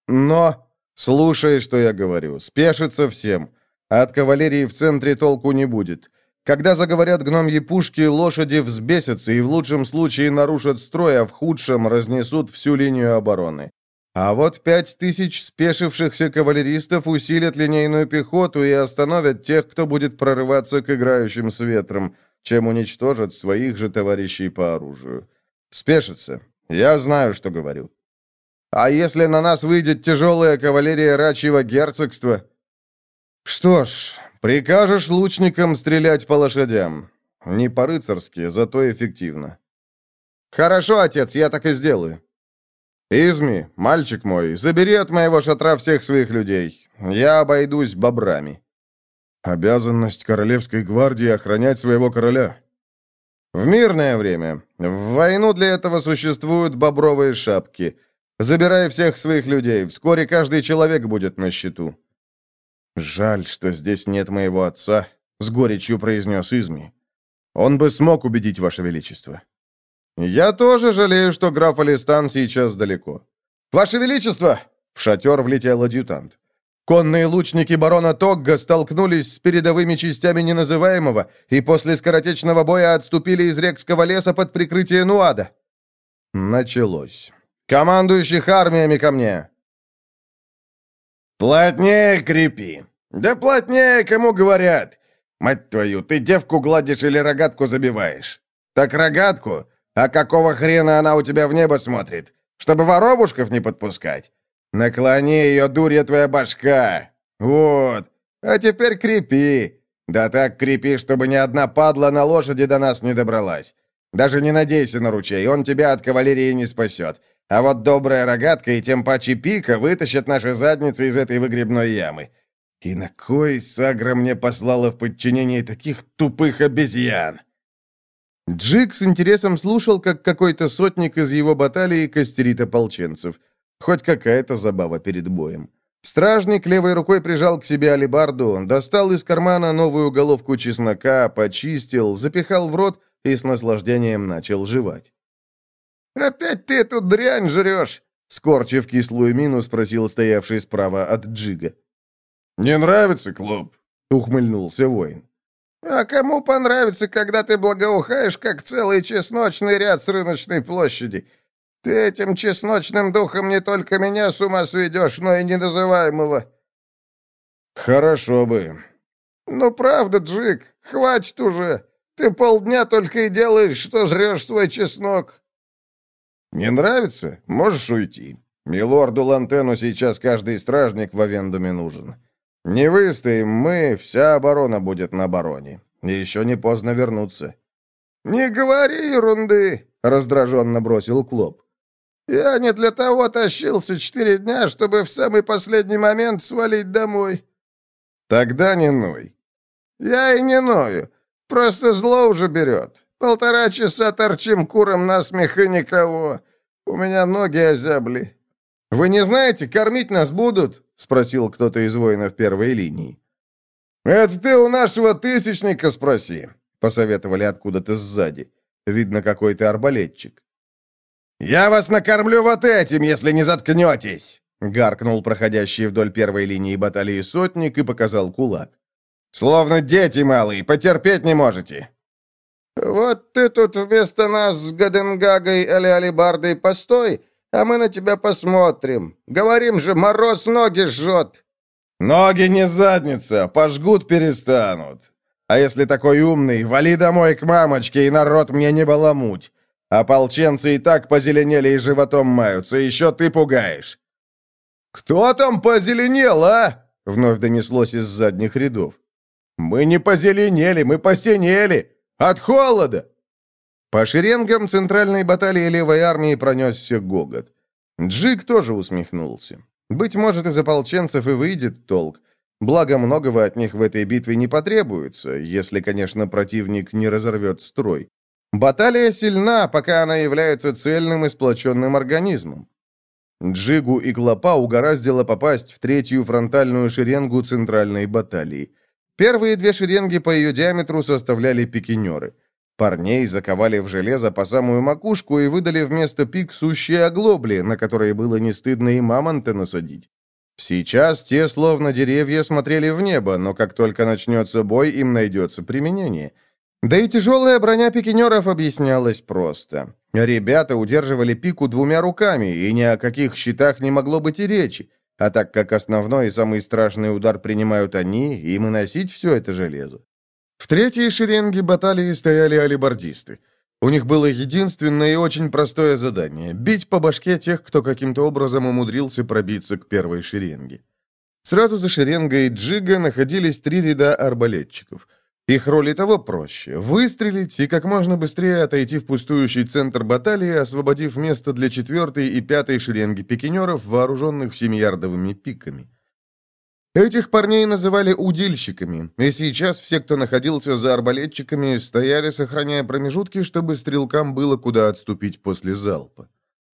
Но, слушай, что я говорю, спешится всем. От кавалерии в центре толку не будет. Когда заговорят гномьи пушки, лошади взбесятся и в лучшем случае нарушат строй, а в худшем разнесут всю линию обороны. А вот пять тысяч спешившихся кавалеристов усилят линейную пехоту и остановят тех, кто будет прорываться к играющим с ветром, чем уничтожат своих же товарищей по оружию. Спешится. Я знаю, что говорю. А если на нас выйдет тяжелая кавалерия рачьего герцогства? Что ж, Прикажешь лучникам стрелять по лошадям. Не по-рыцарски, зато эффективно. Хорошо, отец, я так и сделаю. Изми, мальчик мой, забери от моего шатра всех своих людей. Я обойдусь бобрами. Обязанность королевской гвардии охранять своего короля. В мирное время. В войну для этого существуют бобровые шапки. Забирай всех своих людей. Вскоре каждый человек будет на счету. «Жаль, что здесь нет моего отца», — с горечью произнес Изми. «Он бы смог убедить Ваше Величество». «Я тоже жалею, что граф Алистан сейчас далеко». «Ваше Величество!» — в шатер влетел адъютант. Конные лучники барона Тогга столкнулись с передовыми частями неназываемого и после скоротечного боя отступили из Рекского леса под прикрытие Нуада. Началось. «Командующих армиями ко мне!» «Плотнее крепи!» «Да плотнее, кому говорят!» «Мать твою, ты девку гладишь или рогатку забиваешь?» «Так рогатку? А какого хрена она у тебя в небо смотрит? Чтобы воробушков не подпускать?» «Наклони ее, дурья твоя башка!» «Вот! А теперь крепи!» «Да так крепи, чтобы ни одна падла на лошади до нас не добралась. Даже не надейся на ручей, он тебя от кавалерии не спасет. А вот добрая рогатка и тем паче пика вытащат наши задницы из этой выгребной ямы. И на кой Сагра мне послала в подчинение таких тупых обезьян? Джик с интересом слушал, как какой-то сотник из его баталии костерит ополченцев. Хоть какая-то забава перед боем. Стражник левой рукой прижал к себе алебарду, достал из кармана новую головку чеснока, почистил, запихал в рот и с наслаждением начал жевать. «Опять ты эту дрянь жрешь?» Скорчив кислую мину, спросил стоявший справа от Джига. «Не нравится клуб?» — ухмыльнулся воин. «А кому понравится, когда ты благоухаешь, как целый чесночный ряд с рыночной площади? Ты этим чесночным духом не только меня с ума сведешь, но и неназываемого». «Хорошо бы». «Ну, правда, Джик, хватит уже. Ты полдня только и делаешь, что жрешь свой чеснок». «Не нравится? Можешь уйти. Милорду Лантену сейчас каждый стражник в Авендуме нужен. Не выстоим мы, вся оборона будет на обороне. Еще не поздно вернуться». «Не говори ерунды», — раздраженно бросил Клоп. «Я не для того тащился четыре дня, чтобы в самый последний момент свалить домой». «Тогда не ной». «Я и не ною. Просто зло уже берет. Полтора часа торчим куром на смех и никого. У меня ноги озябли». «Вы не знаете, кормить нас будут?» — спросил кто-то из воинов первой линии. «Это ты у нашего тысячника спроси», — посоветовали откуда-то сзади. Видно, какой-то арбалетчик. «Я вас накормлю вот этим, если не заткнетесь!» Гаркнул проходящий вдоль первой линии баталии сотник и показал кулак. «Словно дети малые, потерпеть не можете!» «Вот ты тут вместо нас с Гаденгагой или Алибардой постой, а мы на тебя посмотрим. Говорим же, мороз ноги жжет». «Ноги не задница, пожгут перестанут. А если такой умный, вали домой к мамочке и народ мне не баламуть. Ополченцы и так позеленели и животом маются, еще ты пугаешь». «Кто там позеленел, а?» — вновь донеслось из задних рядов. «Мы не позеленели, мы посинели!» От холода!» По шеренгам центральной баталии левой армии пронесся гогот. Джик тоже усмехнулся. Быть может, из ополченцев и выйдет толк. Благо, многого от них в этой битве не потребуется, если, конечно, противник не разорвет строй. Баталия сильна, пока она является цельным и сплоченным организмом. Джигу и Клопа угораздило попасть в третью фронтальную шеренгу центральной баталии. Первые две шеренги по ее диаметру составляли пикинеры. Парней заковали в железо по самую макушку и выдали вместо пик сущие оглобли, на которые было не стыдно и мамонта насадить. Сейчас те, словно деревья, смотрели в небо, но как только начнется бой, им найдется применение. Да и тяжелая броня пикинеров объяснялась просто. Ребята удерживали пику двумя руками, и ни о каких щитах не могло быть и речи. А так как основной и самый страшный удар принимают они, им и носить все это железо. В третьей шеренге баталии стояли алибардисты. У них было единственное и очень простое задание – бить по башке тех, кто каким-то образом умудрился пробиться к первой шеренге. Сразу за шеренгой Джига находились три ряда арбалетчиков. Их роль и того проще – выстрелить и как можно быстрее отойти в пустующий центр баталии, освободив место для четвертой и пятой шеренги пикинеров, вооруженных семиярдовыми пиками. Этих парней называли удильщиками, и сейчас все, кто находился за арбалетчиками, стояли, сохраняя промежутки, чтобы стрелкам было куда отступить после залпа.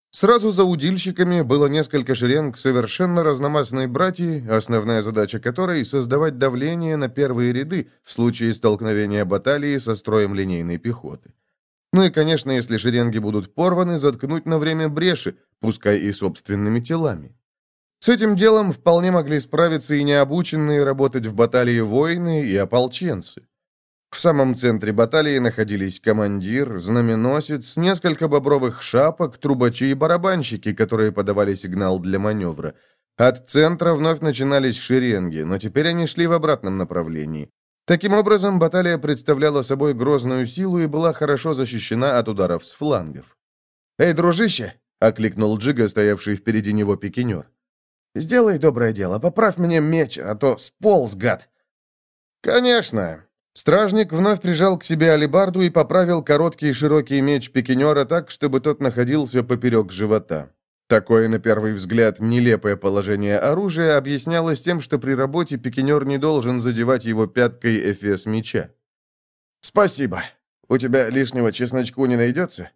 Сразу за удильщиками было несколько шеренг совершенно разномастной братьи, основная задача которой — создавать давление на первые ряды в случае столкновения баталии со строем линейной пехоты. Ну и, конечно, если шеренги будут порваны, заткнуть на время бреши, пускай и собственными телами. С этим делом вполне могли справиться и необученные работать в баталии воины и ополченцы. В самом центре баталии находились командир, знаменосец, несколько бобровых шапок, трубачи и барабанщики, которые подавали сигнал для маневра. От центра вновь начинались шеренги, но теперь они шли в обратном направлении. Таким образом, баталия представляла собой грозную силу и была хорошо защищена от ударов с флангов. «Эй, дружище!» — окликнул Джига, стоявший впереди него пикинер. Сделай доброе дело, поправь мне меч, а то сполз, гад». «Конечно». Стражник вновь прижал к себе алебарду и поправил короткий широкий меч пикинера так, чтобы тот находился поперек живота. Такое, на первый взгляд, нелепое положение оружия объяснялось тем, что при работе пикинер не должен задевать его пяткой эфес меча. «Спасибо. У тебя лишнего чесночку не найдется?»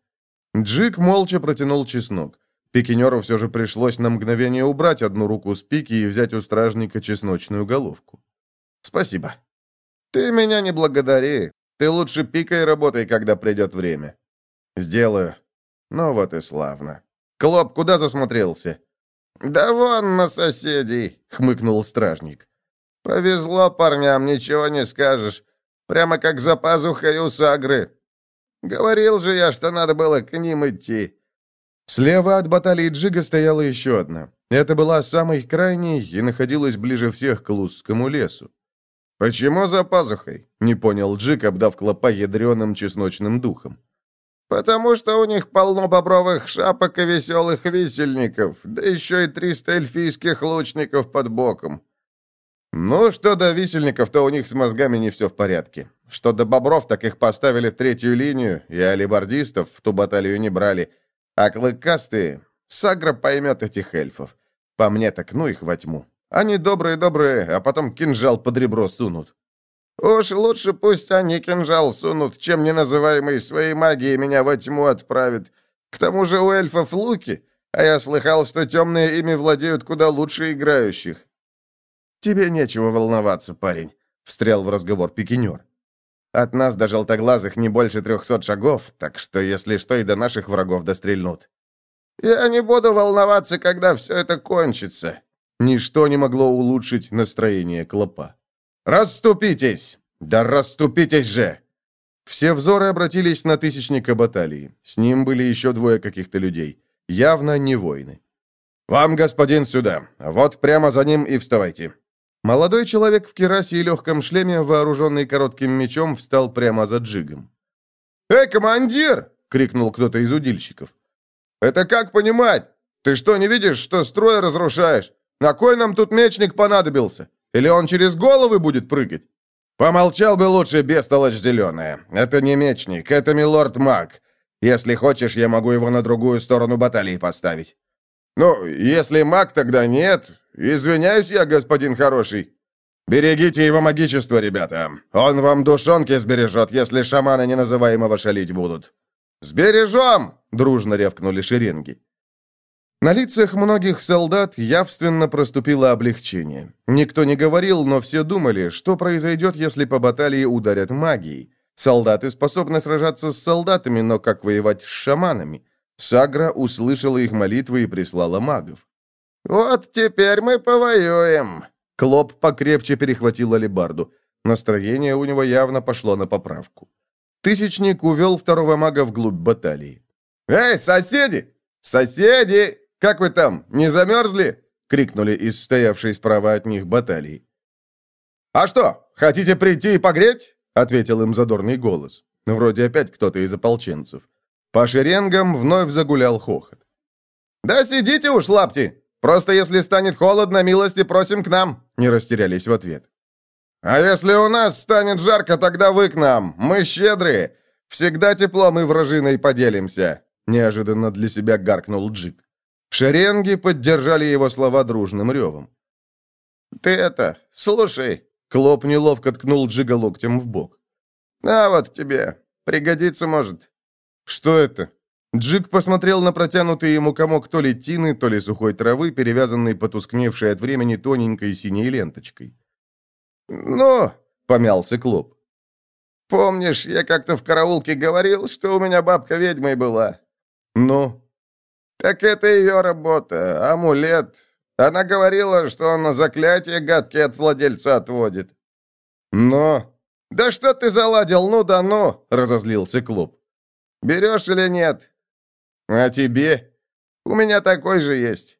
Джик молча протянул чеснок. Пикинеру все же пришлось на мгновение убрать одну руку с пики и взять у стражника чесночную головку. «Спасибо». «Ты меня не благодари. Ты лучше пикой работай, когда придет время». «Сделаю». «Ну вот и славно». «Клоп, куда засмотрелся?» «Да вон на соседей», — хмыкнул стражник. «Повезло парням, ничего не скажешь. Прямо как за пазухой у Сагры. Говорил же я, что надо было к ним идти. Слева от баталии Джига стояла еще одна. Это была самой крайней и находилась ближе всех к Лузскому лесу. «Почему за пазухой?» — не понял Джиг, обдав клопа ядреным чесночным духом. «Потому что у них полно бобровых шапок и веселых висельников, да еще и триста эльфийских лучников под боком». «Ну, что до висельников, то у них с мозгами не все в порядке. Что до бобров, так их поставили в третью линию, и алибардистов в ту баталию не брали». А клыкастые... Сагра поймет этих эльфов. По мне так ну их во тьму. Они добрые-добрые, а потом кинжал под ребро сунут. Уж лучше пусть они кинжал сунут, чем неназываемый своей магией меня во тьму отправит. К тому же у эльфов луки, а я слыхал, что темные ими владеют куда лучше играющих. «Тебе нечего волноваться, парень», — встрял в разговор пикинер. От нас до желтоглазых не больше трехсот шагов, так что, если что, и до наших врагов дострельнут. Я не буду волноваться, когда все это кончится. Ничто не могло улучшить настроение клопа. «Расступитесь! Да расступитесь же!» Все взоры обратились на тысячника баталии. С ним были еще двое каких-то людей. Явно не воины. «Вам, господин, сюда. Вот прямо за ним и вставайте. Молодой человек в керасе и легком шлеме, вооруженный коротким мечом, встал прямо за джигом. «Эй, командир!» — крикнул кто-то из удильщиков. «Это как понимать? Ты что, не видишь, что строй разрушаешь? На кой нам тут мечник понадобился? Или он через головы будет прыгать?» «Помолчал бы лучше, бестолочь зеленая. Это не мечник, это милорд-маг. Если хочешь, я могу его на другую сторону баталии поставить». «Ну, если маг, тогда нет. Извиняюсь я, господин хороший». «Берегите его магичество, ребята. Он вам душонки сбережет, если шаманы неназываемого шалить будут». «Сбережем!» — дружно рявкнули шеренги. На лицах многих солдат явственно проступило облегчение. Никто не говорил, но все думали, что произойдет, если по баталии ударят магией. Солдаты способны сражаться с солдатами, но как воевать с шаманами? Сагра услышала их молитвы и прислала магов. «Вот теперь мы повоюем!» Клоп покрепче перехватил алебарду. Настроение у него явно пошло на поправку. Тысячник увел второго мага вглубь баталии. «Эй, соседи! Соседи! Как вы там, не замерзли?» — крикнули из стоявшей справа от них баталии. «А что, хотите прийти и погреть?» — ответил им задорный голос. Вроде опять кто-то из ополченцев. По шеренгам вновь загулял хохот. «Да сидите уж, лапти! Просто если станет холодно, милости просим к нам!» Не растерялись в ответ. «А если у нас станет жарко, тогда вы к нам! Мы щедрые! Всегда тепло мы вражиной поделимся!» Неожиданно для себя гаркнул Джик. Шеренги поддержали его слова дружным ревом. «Ты это, слушай!» Клоп неловко ткнул Джига локтем в бок. «На вот тебе, пригодится может». «Что это?» Джиг посмотрел на протянутый ему комок то ли тины, то ли сухой травы, перевязанный потускневшей от времени тоненькой синей ленточкой. «Ну», — помялся Клоп, — «помнишь, я как-то в караулке говорил, что у меня бабка ведьмой была?» «Ну?» «Так это ее работа, амулет. Она говорила, что он на заклятие гадкие от владельца отводит». «Но...» «Да что ты заладил, ну да ну!» — разозлился Клоп. «Берешь или нет?» «А тебе?» «У меня такой же есть».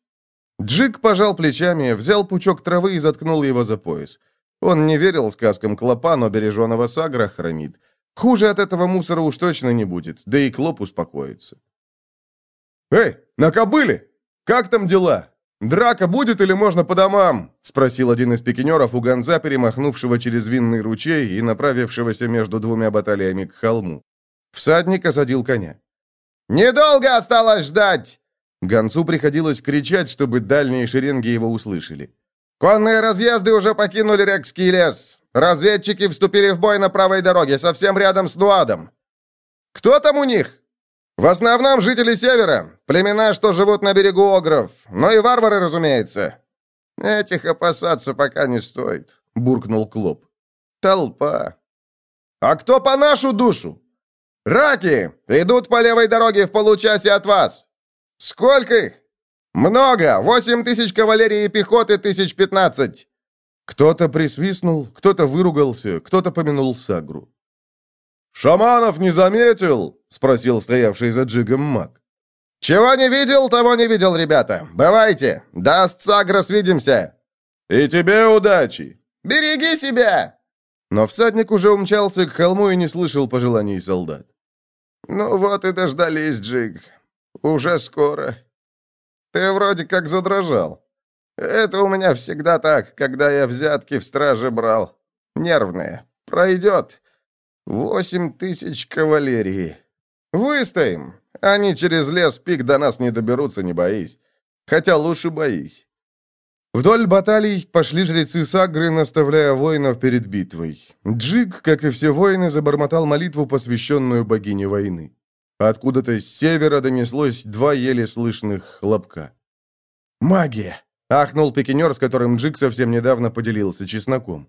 Джик пожал плечами, взял пучок травы и заткнул его за пояс. Он не верил сказкам Клопа, но береженого Сагра хранит. Хуже от этого мусора уж точно не будет, да и Клоп успокоится. «Эй, на кобыле! Как там дела? Драка будет или можно по домам?» — спросил один из пикинеров у гонза, перемахнувшего через винный ручей и направившегося между двумя баталиями к холму. Всадник осадил коня. «Недолго осталось ждать!» Гонцу приходилось кричать, чтобы дальние шеренги его услышали. «Конные разъезды уже покинули Рекский лес. Разведчики вступили в бой на правой дороге, совсем рядом с Нуадом. Кто там у них?» В основном жители Севера, племена, что живут на берегу Огров, но и варвары, разумеется. Этих опасаться пока не стоит, буркнул Клоп. Толпа. А кто по нашу душу? Раки! Идут по левой дороге в получасе от вас. Сколько их? Много! Восемь тысяч кавалерии и пехоты, тысяч пятнадцать. Кто-то присвистнул, кто-то выругался, кто-то помянул Сагру. «Шаманов не заметил?» — спросил стоявший за джигом маг. «Чего не видел, того не видел, ребята. Бывайте. Даст Сагра, свидимся». «И тебе удачи». «Береги себя!» Но всадник уже умчался к холму и не слышал пожеланий солдат. «Ну вот и дождались, Джиг. Уже скоро. Ты вроде как задрожал. Это у меня всегда так, когда я взятки в страже брал. Нервные. Пройдет. Восемь тысяч кавалерии. Выстоим. Они через лес пик до нас не доберутся, не боись. Хотя лучше боись. Вдоль баталий пошли жрецы Сагры, наставляя воинов перед битвой. Джиг, как и все воины, забормотал молитву, посвященную богине войны. Откуда-то с севера донеслось два еле слышных хлопка. «Магия!» — ахнул пикинер, с которым Джиг совсем недавно поделился чесноком.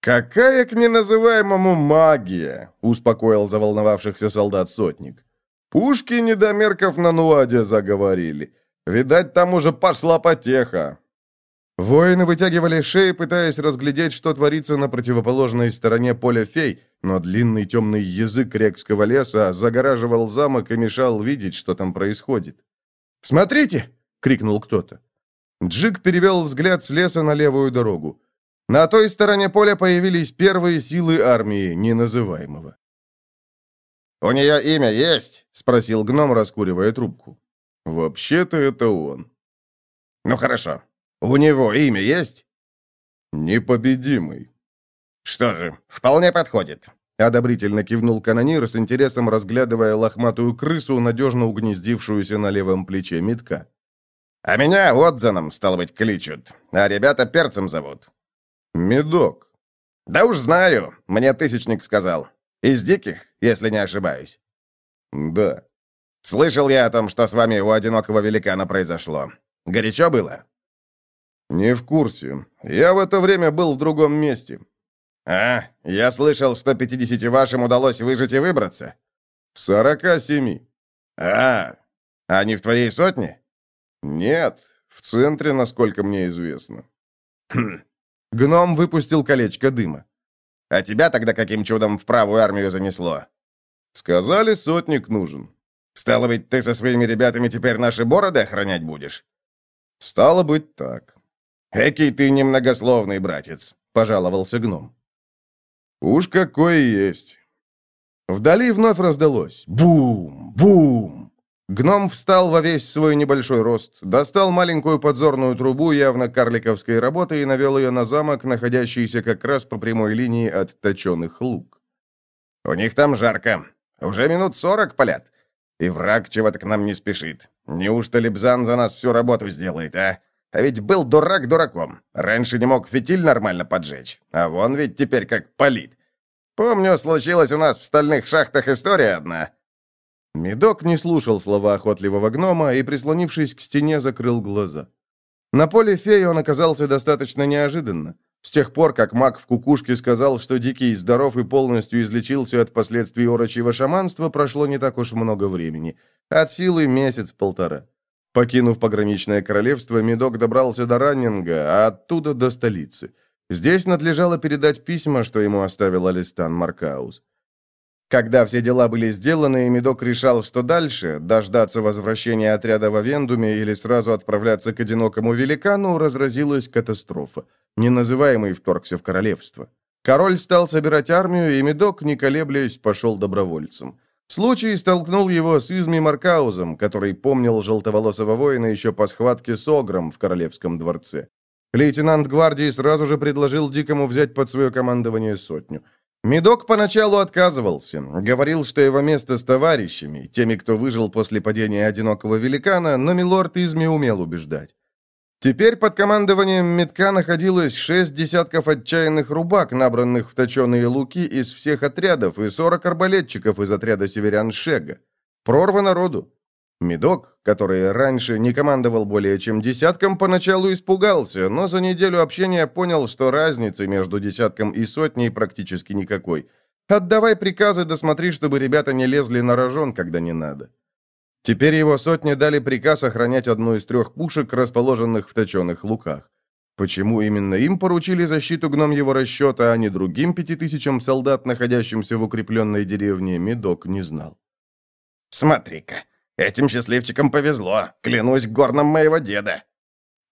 «Какая к неназываемому магия!» — успокоил заволновавшихся солдат сотник. «Пушки недомерков на Нуаде заговорили. Видать, там уже пошла потеха». Воины вытягивали шеи, пытаясь разглядеть, что творится на противоположной стороне поля фей, но длинный темный язык рекского леса загораживал замок и мешал видеть, что там происходит. «Смотрите!» — крикнул кто-то. Джик перевел взгляд с леса на левую дорогу. На той стороне поля появились первые силы армии неназываемого. «У нее имя есть?» — спросил гном, раскуривая трубку. «Вообще-то это он». «Ну хорошо. У него имя есть?» «Непобедимый». «Что же, вполне подходит», — одобрительно кивнул канонир с интересом, разглядывая лохматую крысу, надежно угнездившуюся на левом плече метка. «А меня Отзаном, стало быть, кличут, а ребята перцем зовут. Медок. Да уж знаю, мне тысячник сказал. Из диких, если не ошибаюсь. Да. Слышал я о том, что с вами у одинокого великана произошло. Горячо было? Не в курсе. Я в это время был в другом месте. А, я слышал, что 50 вашим удалось выжить и выбраться. Сорока семи. А, они в твоей сотне? Нет, в центре, насколько мне известно. Хм. Гном выпустил колечко дыма. А тебя тогда каким чудом в правую армию занесло? Сказали, сотник нужен. Стало быть, ты со своими ребятами теперь наши бороды охранять будешь? Стало быть, так. Экий ты немногословный, братец, пожаловался гном. Уж какой есть. Вдали вновь раздалось. Бум! Бум! Гном встал во весь свой небольшой рост, достал маленькую подзорную трубу явно карликовской работы и навел ее на замок, находящийся как раз по прямой линии от точенных лук. «У них там жарко. Уже минут сорок палят. И враг чего-то к нам не спешит. Неужто Лебзан за нас всю работу сделает, а? А ведь был дурак дураком. Раньше не мог фитиль нормально поджечь. А вон ведь теперь как палит. Помню, случилась у нас в стальных шахтах история одна». Медок не слушал слова охотливого гнома и, прислонившись к стене, закрыл глаза. На поле феи он оказался достаточно неожиданно. С тех пор, как маг в кукушке сказал, что Дикий здоров и полностью излечился от последствий орочьего шаманства, прошло не так уж много времени. От силы месяц-полтора. Покинув пограничное королевство, Медок добрался до Раннинга, а оттуда до столицы. Здесь надлежало передать письма, что ему оставил Алистан Маркаус. Когда все дела были сделаны, и Медок решал, что дальше, дождаться возвращения отряда в Авендуме или сразу отправляться к одинокому великану, разразилась катастрофа. Неназываемый вторгся в королевство. Король стал собирать армию, и Медок, не колеблясь, пошел добровольцем. Случай столкнул его с Изми Маркаузом, который помнил желтоволосого воина еще по схватке с Огром в королевском дворце. Лейтенант гвардии сразу же предложил Дикому взять под свое командование сотню. Медок поначалу отказывался, говорил, что его место с товарищами, теми, кто выжил после падения одинокого великана, но милорд Изми умел убеждать. Теперь под командованием Медка находилось шесть десятков отчаянных рубак, набранных в точеные луки из всех отрядов, и сорок арбалетчиков из отряда северян Шега. Прорва народу. Медок, который раньше не командовал более чем десятком, поначалу испугался, но за неделю общения понял, что разницы между десятком и сотней практически никакой. Отдавай приказы, да смотри, чтобы ребята не лезли на рожон, когда не надо. Теперь его сотни дали приказ охранять одну из трех пушек, расположенных в точенных луках. Почему именно им поручили защиту гном его расчета, а не другим пяти тысячам солдат, находящимся в укрепленной деревне, Медок не знал. «Смотри-ка, Этим счастливчикам повезло, клянусь горном моего деда».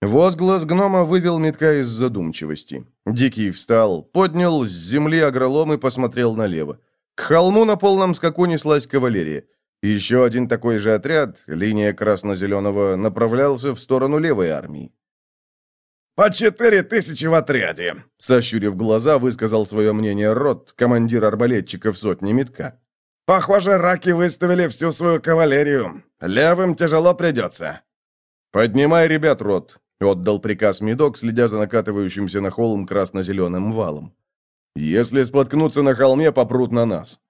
Возглас гнома вывел метка из задумчивости. Дикий встал, поднял с земли агролом и посмотрел налево. К холму на полном скаку неслась кавалерия. Еще один такой же отряд, линия красно-зеленого, направлялся в сторону левой армии. «По четыре тысячи в отряде!» Сощурив глаза, высказал свое мнение Рот, командир арбалетчиков сотни метка. Похоже, раки выставили всю свою кавалерию. Левым тяжело придется». «Поднимай ребят, Рот», — отдал приказ Медок, следя за накатывающимся на холм красно-зеленым валом. «Если споткнуться на холме, попрут на нас».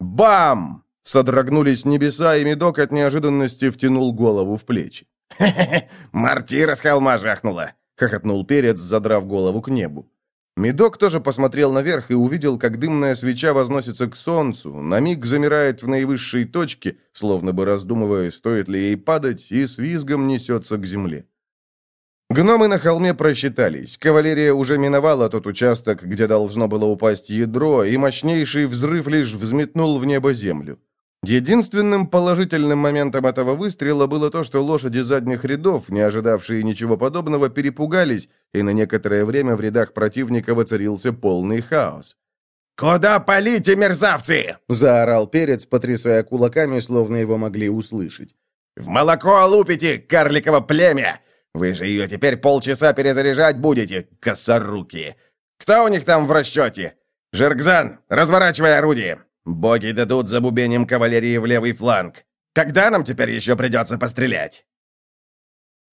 «Бам!» — содрогнулись небеса, и Медок от неожиданности втянул голову в плечи. «Хе-хе-хе, мартира с холма жахнула!» — хохотнул перец, задрав голову к небу. Медок тоже посмотрел наверх и увидел, как дымная свеча возносится к солнцу, на миг замирает в наивысшей точке, словно бы раздумывая, стоит ли ей падать, и с визгом несется к земле. Гномы на холме просчитались. Кавалерия уже миновала тот участок, где должно было упасть ядро, и мощнейший взрыв лишь взметнул в небо землю. Единственным положительным моментом этого выстрела было то, что лошади задних рядов, не ожидавшие ничего подобного, перепугались, и на некоторое время в рядах противника воцарился полный хаос. «Куда полите, мерзавцы?» — заорал перец, потрясая кулаками, словно его могли услышать. «В молоко лупите, карликово племя! Вы же ее теперь полчаса перезаряжать будете, косоруки! Кто у них там в расчете? Жеркзан, разворачивай орудие! Боги дадут за бубенем кавалерии в левый фланг. Когда нам теперь еще придется пострелять?»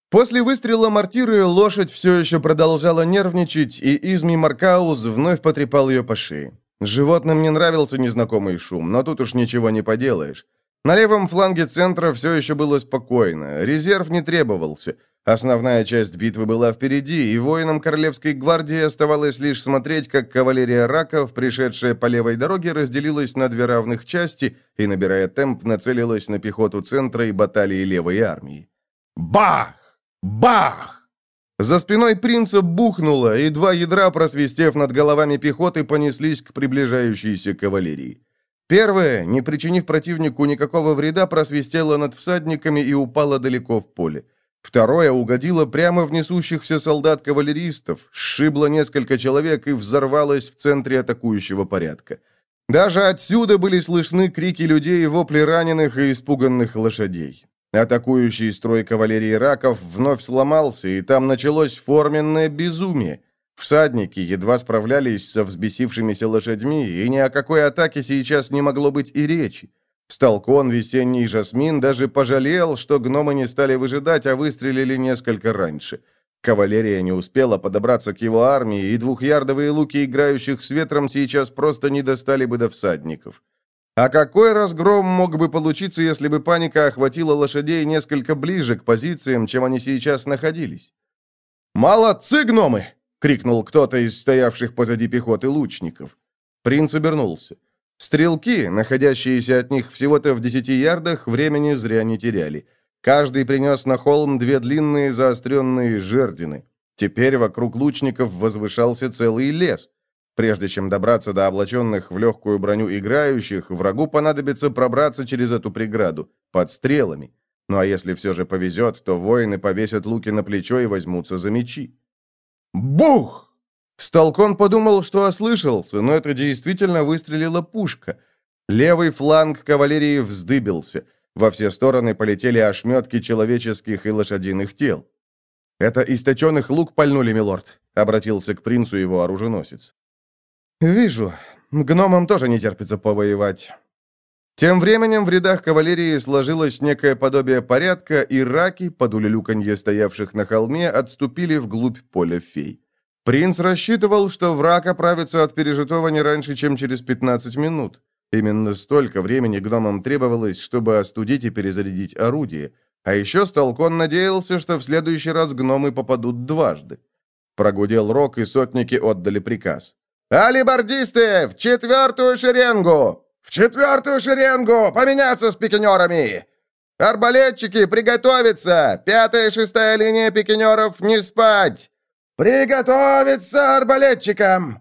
После выстрела мортиры лошадь все еще продолжала нервничать, и Изми Маркаус вновь потрепал ее по шее. Животным не нравился незнакомый шум, но тут уж ничего не поделаешь. На левом фланге центра все еще было спокойно, резерв не требовался. Основная часть битвы была впереди, и воинам Королевской гвардии оставалось лишь смотреть, как кавалерия раков, пришедшая по левой дороге, разделилась на две равных части и, набирая темп, нацелилась на пехоту центра и баталии левой армии. Бах! Бах! За спиной принца бухнуло, и два ядра, просвистев над головами пехоты, понеслись к приближающейся кавалерии. Первое, не причинив противнику никакого вреда, просвистело над всадниками и упало далеко в поле. Второе угодило прямо в несущихся солдат-кавалеристов, сшибло несколько человек и взорвалось в центре атакующего порядка. Даже отсюда были слышны крики людей вопли раненых и испуганных лошадей. Атакующий строй кавалерии раков вновь сломался, и там началось форменное безумие. Всадники едва справлялись со взбесившимися лошадьми, и ни о какой атаке сейчас не могло быть и речи. Столкон, весенний жасмин даже пожалел, что гномы не стали выжидать, а выстрелили несколько раньше. Кавалерия не успела подобраться к его армии, и двухярдовые луки играющих с ветром сейчас просто не достали бы до всадников. А какой разгром мог бы получиться, если бы паника охватила лошадей несколько ближе к позициям, чем они сейчас находились? «Молодцы, гномы!» — крикнул кто-то из стоявших позади пехоты лучников. Принц обернулся. Стрелки, находящиеся от них всего-то в десяти ярдах, времени зря не теряли. Каждый принес на холм две длинные заостренные жердины. Теперь вокруг лучников возвышался целый лес — Прежде чем добраться до облаченных в легкую броню играющих, врагу понадобится пробраться через эту преграду, под стрелами. Ну а если все же повезет, то воины повесят луки на плечо и возьмутся за мечи. Бух! Столкон подумал, что ослышался, но это действительно выстрелила пушка. Левый фланг кавалерии вздыбился. Во все стороны полетели ошметки человеческих и лошадиных тел. «Это источенных лук пальнули, милорд», — обратился к принцу его оруженосец. «Вижу. Гномам тоже не терпится повоевать». Тем временем в рядах кавалерии сложилось некое подобие порядка, и раки, под улюлюканье стоявших на холме, отступили вглубь поля фей. Принц рассчитывал, что враг оправится от пережитого не раньше, чем через 15 минут. Именно столько времени гномам требовалось, чтобы остудить и перезарядить орудие. А еще Столкон надеялся, что в следующий раз гномы попадут дважды. Прогудел рог, и сотники отдали приказ. «Алибардисты, в четвертую шеренгу! В четвертую шеренгу! Поменяться с пикинерами! Арбалетчики, приготовиться! Пятая и шестая линия пикинеров не спать! Приготовиться арбалетчикам!»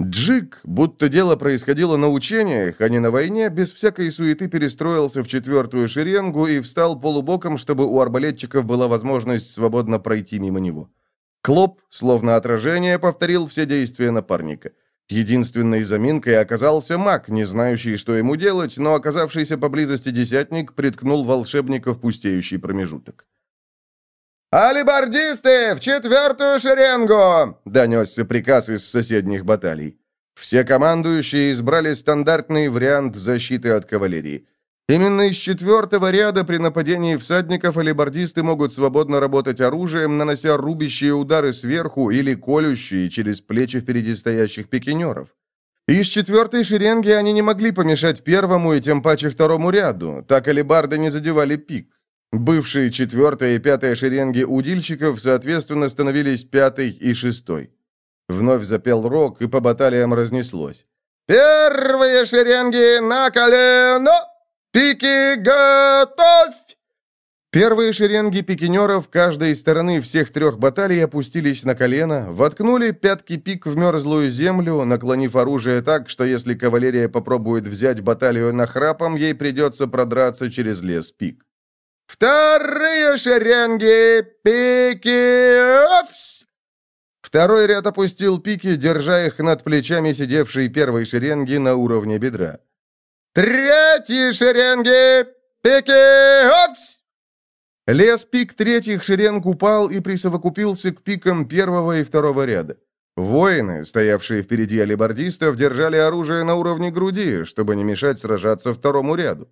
Джик, будто дело происходило на учениях, а не на войне, без всякой суеты перестроился в четвертую шеренгу и встал полубоком, чтобы у арбалетчиков была возможность свободно пройти мимо него. Клоп, словно отражение, повторил все действия напарника. Единственной заминкой оказался маг, не знающий, что ему делать, но оказавшийся поблизости десятник приткнул волшебника в пустеющий промежуток. «Алибардисты, в четвертую шеренгу!» — донесся приказ из соседних баталий. Все командующие избрали стандартный вариант защиты от кавалерии. Именно из четвертого ряда при нападении всадников алибардисты могут свободно работать оружием, нанося рубящие удары сверху или колющие через плечи впереди стоящих пикинеров. Из четвертой шеренги они не могли помешать первому и тем паче второму ряду, так алибарды не задевали пик. Бывшие четвертая и пятая шеренги удильщиков, соответственно, становились пятой и шестой. Вновь запел рог, и по баталиям разнеслось. «Первые шеренги на колено!» «Пики, готовь!» Первые шеренги пикинеров каждой стороны всех трех баталий опустились на колено, воткнули пятки пик в мерзлую землю, наклонив оружие так, что если кавалерия попробует взять баталию нахрапом, ей придется продраться через лес пик. «Вторые шеренги! Пики! Опс!» Второй ряд опустил пики, держа их над плечами сидевшей первой шеренги на уровне бедра. «Третьи шеренги! Пики! Опс!» Лес пик третьих шеренг упал и присовокупился к пикам первого и второго ряда. Воины, стоявшие впереди алибардистов, держали оружие на уровне груди, чтобы не мешать сражаться второму ряду.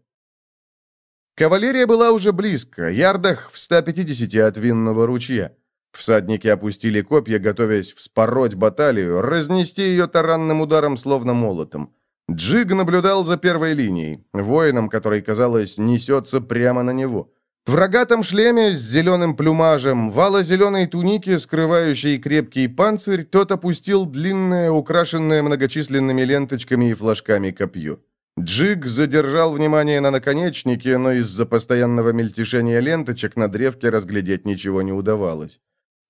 Кавалерия была уже близко, ярдах в 150 от винного ручья. Всадники опустили копья, готовясь вспороть баталию, разнести ее таранным ударом, словно молотом. Джиг наблюдал за первой линией, воином, который, казалось, несется прямо на него. В рогатом шлеме с зеленым плюмажем, вало зеленой туники, скрывающей крепкий панцирь, тот опустил длинное, украшенное многочисленными ленточками и флажками копье. Джиг задержал внимание на наконечнике, но из-за постоянного мельтешения ленточек на древке разглядеть ничего не удавалось.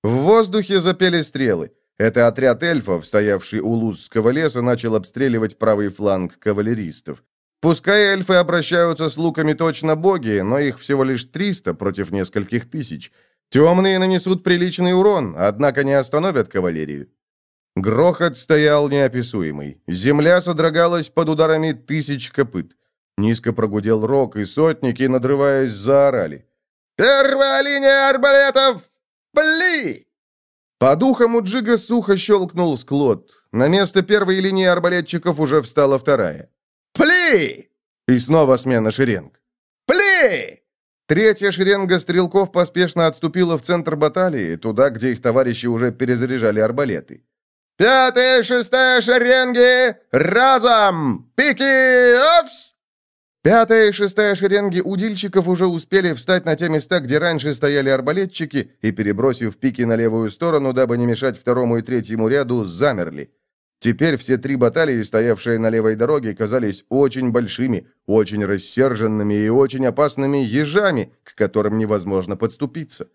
В воздухе запели стрелы. Это отряд эльфов, стоявший у Лузского леса, начал обстреливать правый фланг кавалеристов. Пускай эльфы обращаются с луками точно боги, но их всего лишь 300 против нескольких тысяч. Темные нанесут приличный урон, однако не остановят кавалерию. Грохот стоял неописуемый. Земля содрогалась под ударами тысяч копыт. Низко прогудел рог, и сотники, надрываясь, заорали. «Первая линия арбалетов! Пли!» По духам у Джига сухо щелкнул склот. На место первой линии арбалетчиков уже встала вторая. «Пли!» И снова смена шеренг. «Пли!» Третья шеренга стрелков поспешно отступила в центр баталии, туда, где их товарищи уже перезаряжали арбалеты. «Пятая и шестая шеренги! Разом! Пики! Овс!» Пятая и шестая шеренги удильщиков уже успели встать на те места, где раньше стояли арбалетчики, и, перебросив пики на левую сторону, дабы не мешать второму и третьему ряду, замерли. Теперь все три баталии, стоявшие на левой дороге, казались очень большими, очень рассерженными и очень опасными ежами, к которым невозможно подступиться.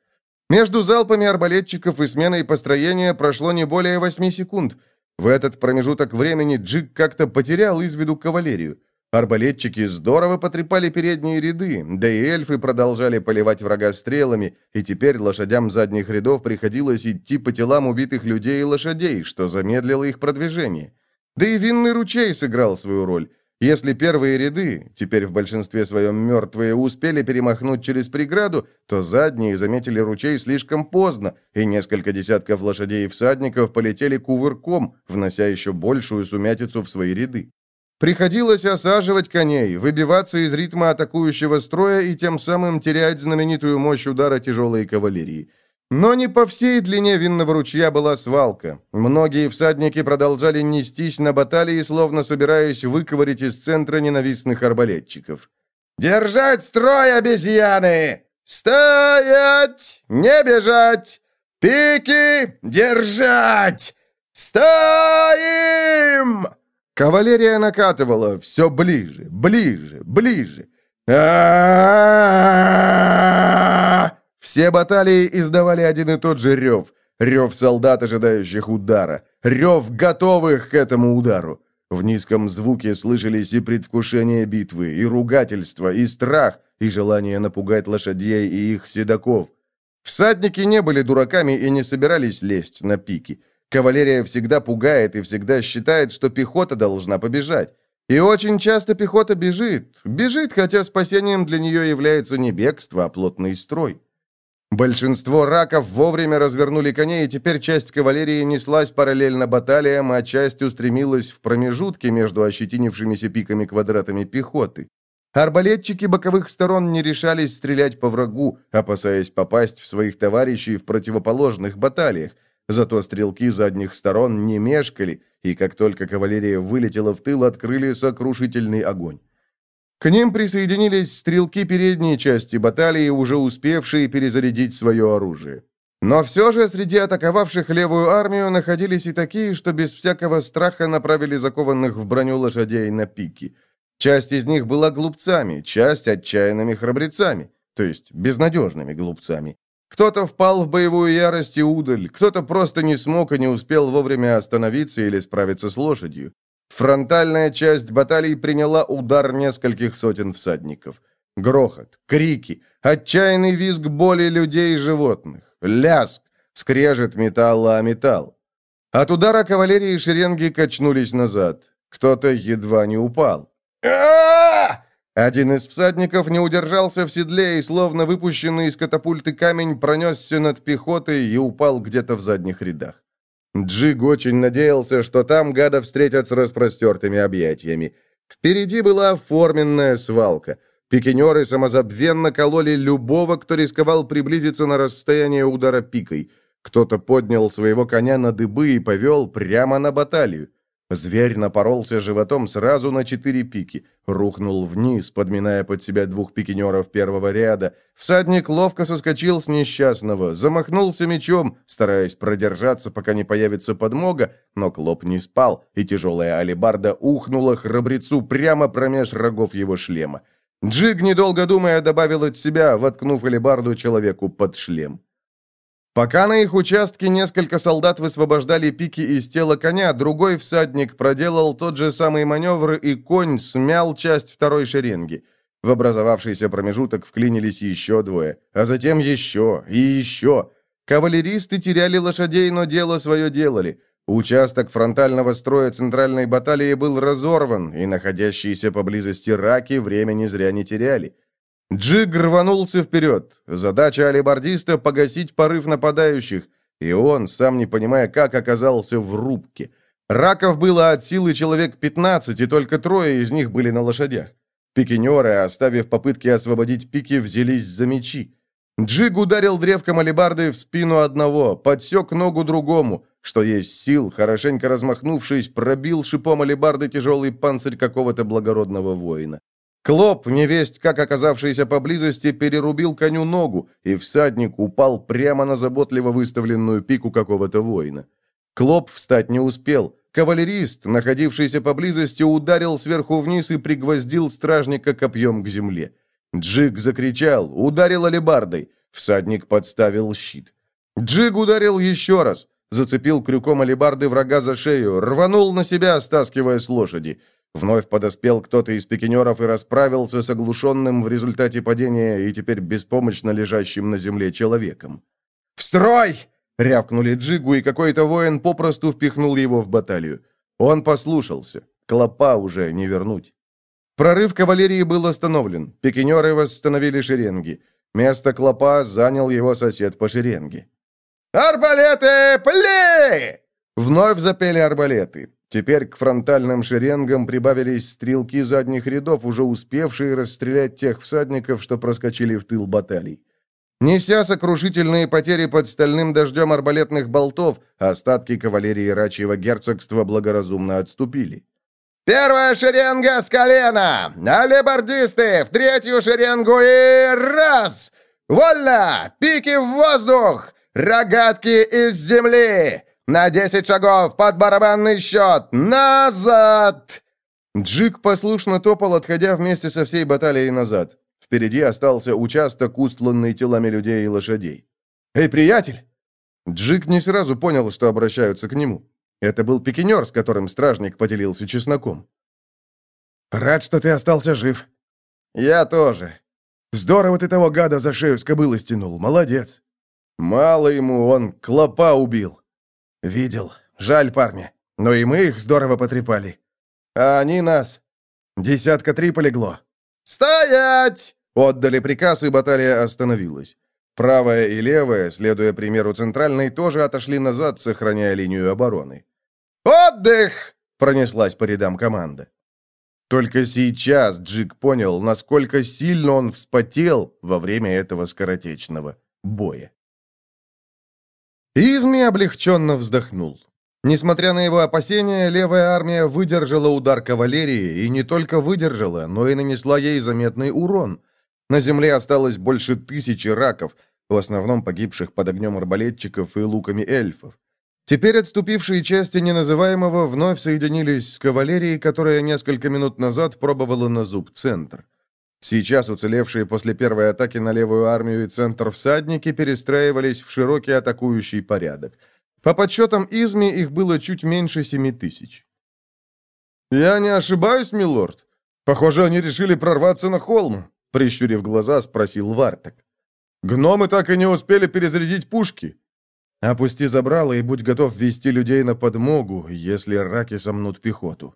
Между залпами арбалетчиков и сменой построения прошло не более восьми секунд. В этот промежуток времени Джик как-то потерял из виду кавалерию. Арбалетчики здорово потрепали передние ряды, да и эльфы продолжали поливать врага стрелами, и теперь лошадям задних рядов приходилось идти по телам убитых людей и лошадей, что замедлило их продвижение. Да и винный ручей сыграл свою роль. Если первые ряды, теперь в большинстве своем мертвые, успели перемахнуть через преграду, то задние заметили ручей слишком поздно, и несколько десятков лошадей и всадников полетели кувырком, внося еще большую сумятицу в свои ряды. Приходилось осаживать коней, выбиваться из ритма атакующего строя и тем самым терять знаменитую мощь удара тяжелой кавалерии. Но не по всей длине винного ручья была свалка. Многие всадники продолжали нестись на баталии, словно собираясь выковырить из центра ненавистных арбалетчиков. «Держать строй, обезьяны! Стоять! Не бежать! Пики! Держать! Стоим!» Кавалерия накатывала все ближе, ближе, ближе. Все баталии издавали один и тот же рев. Рев солдат, ожидающих удара. Рев, готовых к этому удару. В низком звуке слышались и предвкушение битвы, и ругательства, и страх, и желание напугать лошадей и их седаков. Всадники не были дураками и не собирались лезть на пики. Кавалерия всегда пугает и всегда считает, что пехота должна побежать. И очень часто пехота бежит. Бежит, хотя спасением для нее является не бегство, а плотный строй. Большинство раков вовремя развернули коней, и теперь часть кавалерии неслась параллельно баталиям, а часть устремилась в промежутки между ощетинившимися пиками квадратами пехоты. Арбалетчики боковых сторон не решались стрелять по врагу, опасаясь попасть в своих товарищей в противоположных баталиях, Зато стрелки задних сторон не мешкали, и как только кавалерия вылетела в тыл, открыли сокрушительный огонь. К ним присоединились стрелки передней части баталии, уже успевшие перезарядить свое оружие. Но все же среди атаковавших левую армию находились и такие, что без всякого страха направили закованных в броню лошадей на пики. Часть из них была глупцами, часть отчаянными храбрецами, то есть безнадежными глупцами. Кто-то впал в боевую ярость и удаль, кто-то просто не смог и не успел вовремя остановиться или справиться с лошадью. Фронтальная часть баталий приняла удар нескольких сотен всадников. Грохот, крики, отчаянный визг боли людей и животных, ляск, скрежет металла о металл. От удара кавалерии шеренги качнулись назад. Кто-то едва не упал. а один из всадников не удержался в седле и, словно выпущенный из катапульты камень, пронесся над пехотой и упал где-то в задних рядах. Джиг очень надеялся, что там гада встретят с распростертыми объятиями. Впереди была форменная свалка. Пикинеры самозабвенно кололи любого, кто рисковал приблизиться на расстояние удара пикой. Кто-то поднял своего коня на дыбы и повел прямо на баталию. Зверь напоролся животом сразу на четыре пики, рухнул вниз, подминая под себя двух пикинеров первого ряда. Всадник ловко соскочил с несчастного, замахнулся мечом, стараясь продержаться, пока не появится подмога, но Клоп не спал, и тяжелая алебарда ухнула храбрецу прямо промеж рогов его шлема. Джиг, недолго думая, добавил от себя, воткнув алебарду человеку под шлем. Пока на их участке несколько солдат высвобождали пики из тела коня, другой всадник проделал тот же самый маневр, и конь смял часть второй шеренги. В образовавшийся промежуток вклинились еще двое, а затем еще и еще. Кавалеристы теряли лошадей, но дело свое делали. Участок фронтального строя центральной баталии был разорван, и находящиеся поблизости раки времени зря не теряли. Джиг рванулся вперед. Задача алибардиста — погасить порыв нападающих, и он, сам не понимая как, оказался в рубке. Раков было от силы человек 15, и только трое из них были на лошадях. Пикинеры, оставив попытки освободить пики, взялись за мечи. Джиг ударил древком алебарды в спину одного, подсек ногу другому, что есть сил, хорошенько размахнувшись, пробил шипом алебарды тяжелый панцирь какого-то благородного воина. Клоп, невесть, как оказавшийся поблизости, перерубил коню ногу, и всадник упал прямо на заботливо выставленную пику какого-то воина. Клоп встать не успел. Кавалерист, находившийся поблизости, ударил сверху вниз и пригвоздил стражника копьем к земле. Джиг закричал, ударил алебардой. Всадник подставил щит. Джиг ударил еще раз, зацепил крюком алебарды врага за шею, рванул на себя, стаскивая с лошади. Вновь подоспел кто-то из пикинеров и расправился с оглушенным в результате падения и теперь беспомощно лежащим на земле человеком. «В строй!» — рявкнули Джигу, и какой-то воин попросту впихнул его в баталию. Он послушался. Клопа уже не вернуть. Прорыв кавалерии был остановлен. Пикинеры восстановили шеренги. Место Клопа занял его сосед по шеренге. «Арбалеты, пли!» Вновь запели арбалеты. Теперь к фронтальным шеренгам прибавились стрелки задних рядов, уже успевшие расстрелять тех всадников, что проскочили в тыл баталий. Неся сокрушительные потери под стальным дождем арбалетных болтов, остатки кавалерии рачьего герцогства благоразумно отступили. «Первая шеренга с колена! Алебардисты в третью шеренгу и раз! Вольно! Пики в воздух! Рогатки из земли! «На десять шагов! Под барабанный счет! Назад!» Джик послушно топал, отходя вместе со всей баталией назад. Впереди остался участок, устланный телами людей и лошадей. «Эй, приятель!» Джик не сразу понял, что обращаются к нему. Это был пикинер, с которым стражник поделился чесноком. «Рад, что ты остался жив». «Я тоже». «Здорово ты того гада за шею с кобылы стянул. Молодец». «Мало ему, он клопа убил». «Видел. Жаль, парни. Но и мы их здорово потрепали. А они нас. Десятка три полегло». «Стоять!» Отдали приказ, и баталия остановилась. Правая и левая, следуя примеру центральной, тоже отошли назад, сохраняя линию обороны. «Отдых!» — пронеслась по рядам команда. Только сейчас Джик понял, насколько сильно он вспотел во время этого скоротечного боя. Изми облегченно вздохнул. Несмотря на его опасения, левая армия выдержала удар кавалерии, и не только выдержала, но и нанесла ей заметный урон. На земле осталось больше тысячи раков, в основном погибших под огнем арбалетчиков и луками эльфов. Теперь отступившие части неназываемого вновь соединились с кавалерией, которая несколько минут назад пробовала на зуб центр. Сейчас уцелевшие после первой атаки на левую армию и центр всадники перестраивались в широкий атакующий порядок. По подсчетам Изми их было чуть меньше семи тысяч. «Я не ошибаюсь, милорд? Похоже, они решили прорваться на холм», — прищурив глаза, спросил Вартак. «Гномы так и не успели перезарядить пушки». «Опусти забрало и будь готов вести людей на подмогу, если раки сомнут пехоту».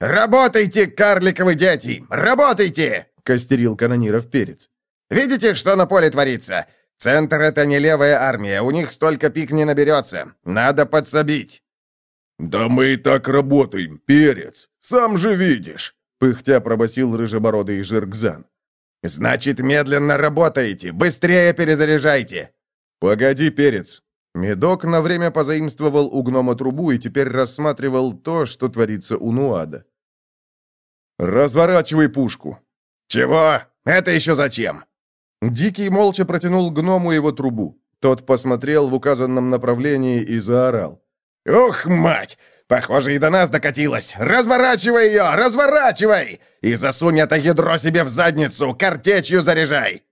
«Работайте, карликовые дети! Работайте!» — костерил канониров перец. «Видите, что на поле творится? Центр — это не левая армия, у них столько пик не наберется. Надо подсобить». «Да мы и так работаем, перец. Сам же видишь», — пыхтя пробасил рыжебородый Жиргзан. «Значит, медленно работаете! Быстрее перезаряжайте!» «Погоди, перец!» Медок на время позаимствовал у гнома трубу и теперь рассматривал то, что творится у Нуада. «Разворачивай пушку!» «Чего? Это еще зачем?» Дикий молча протянул гному его трубу. Тот посмотрел в указанном направлении и заорал. «Ух, мать! Похоже, и до нас докатилась! Разворачивай ее! Разворачивай! И засунь это ядро себе в задницу! Картечью заряжай!»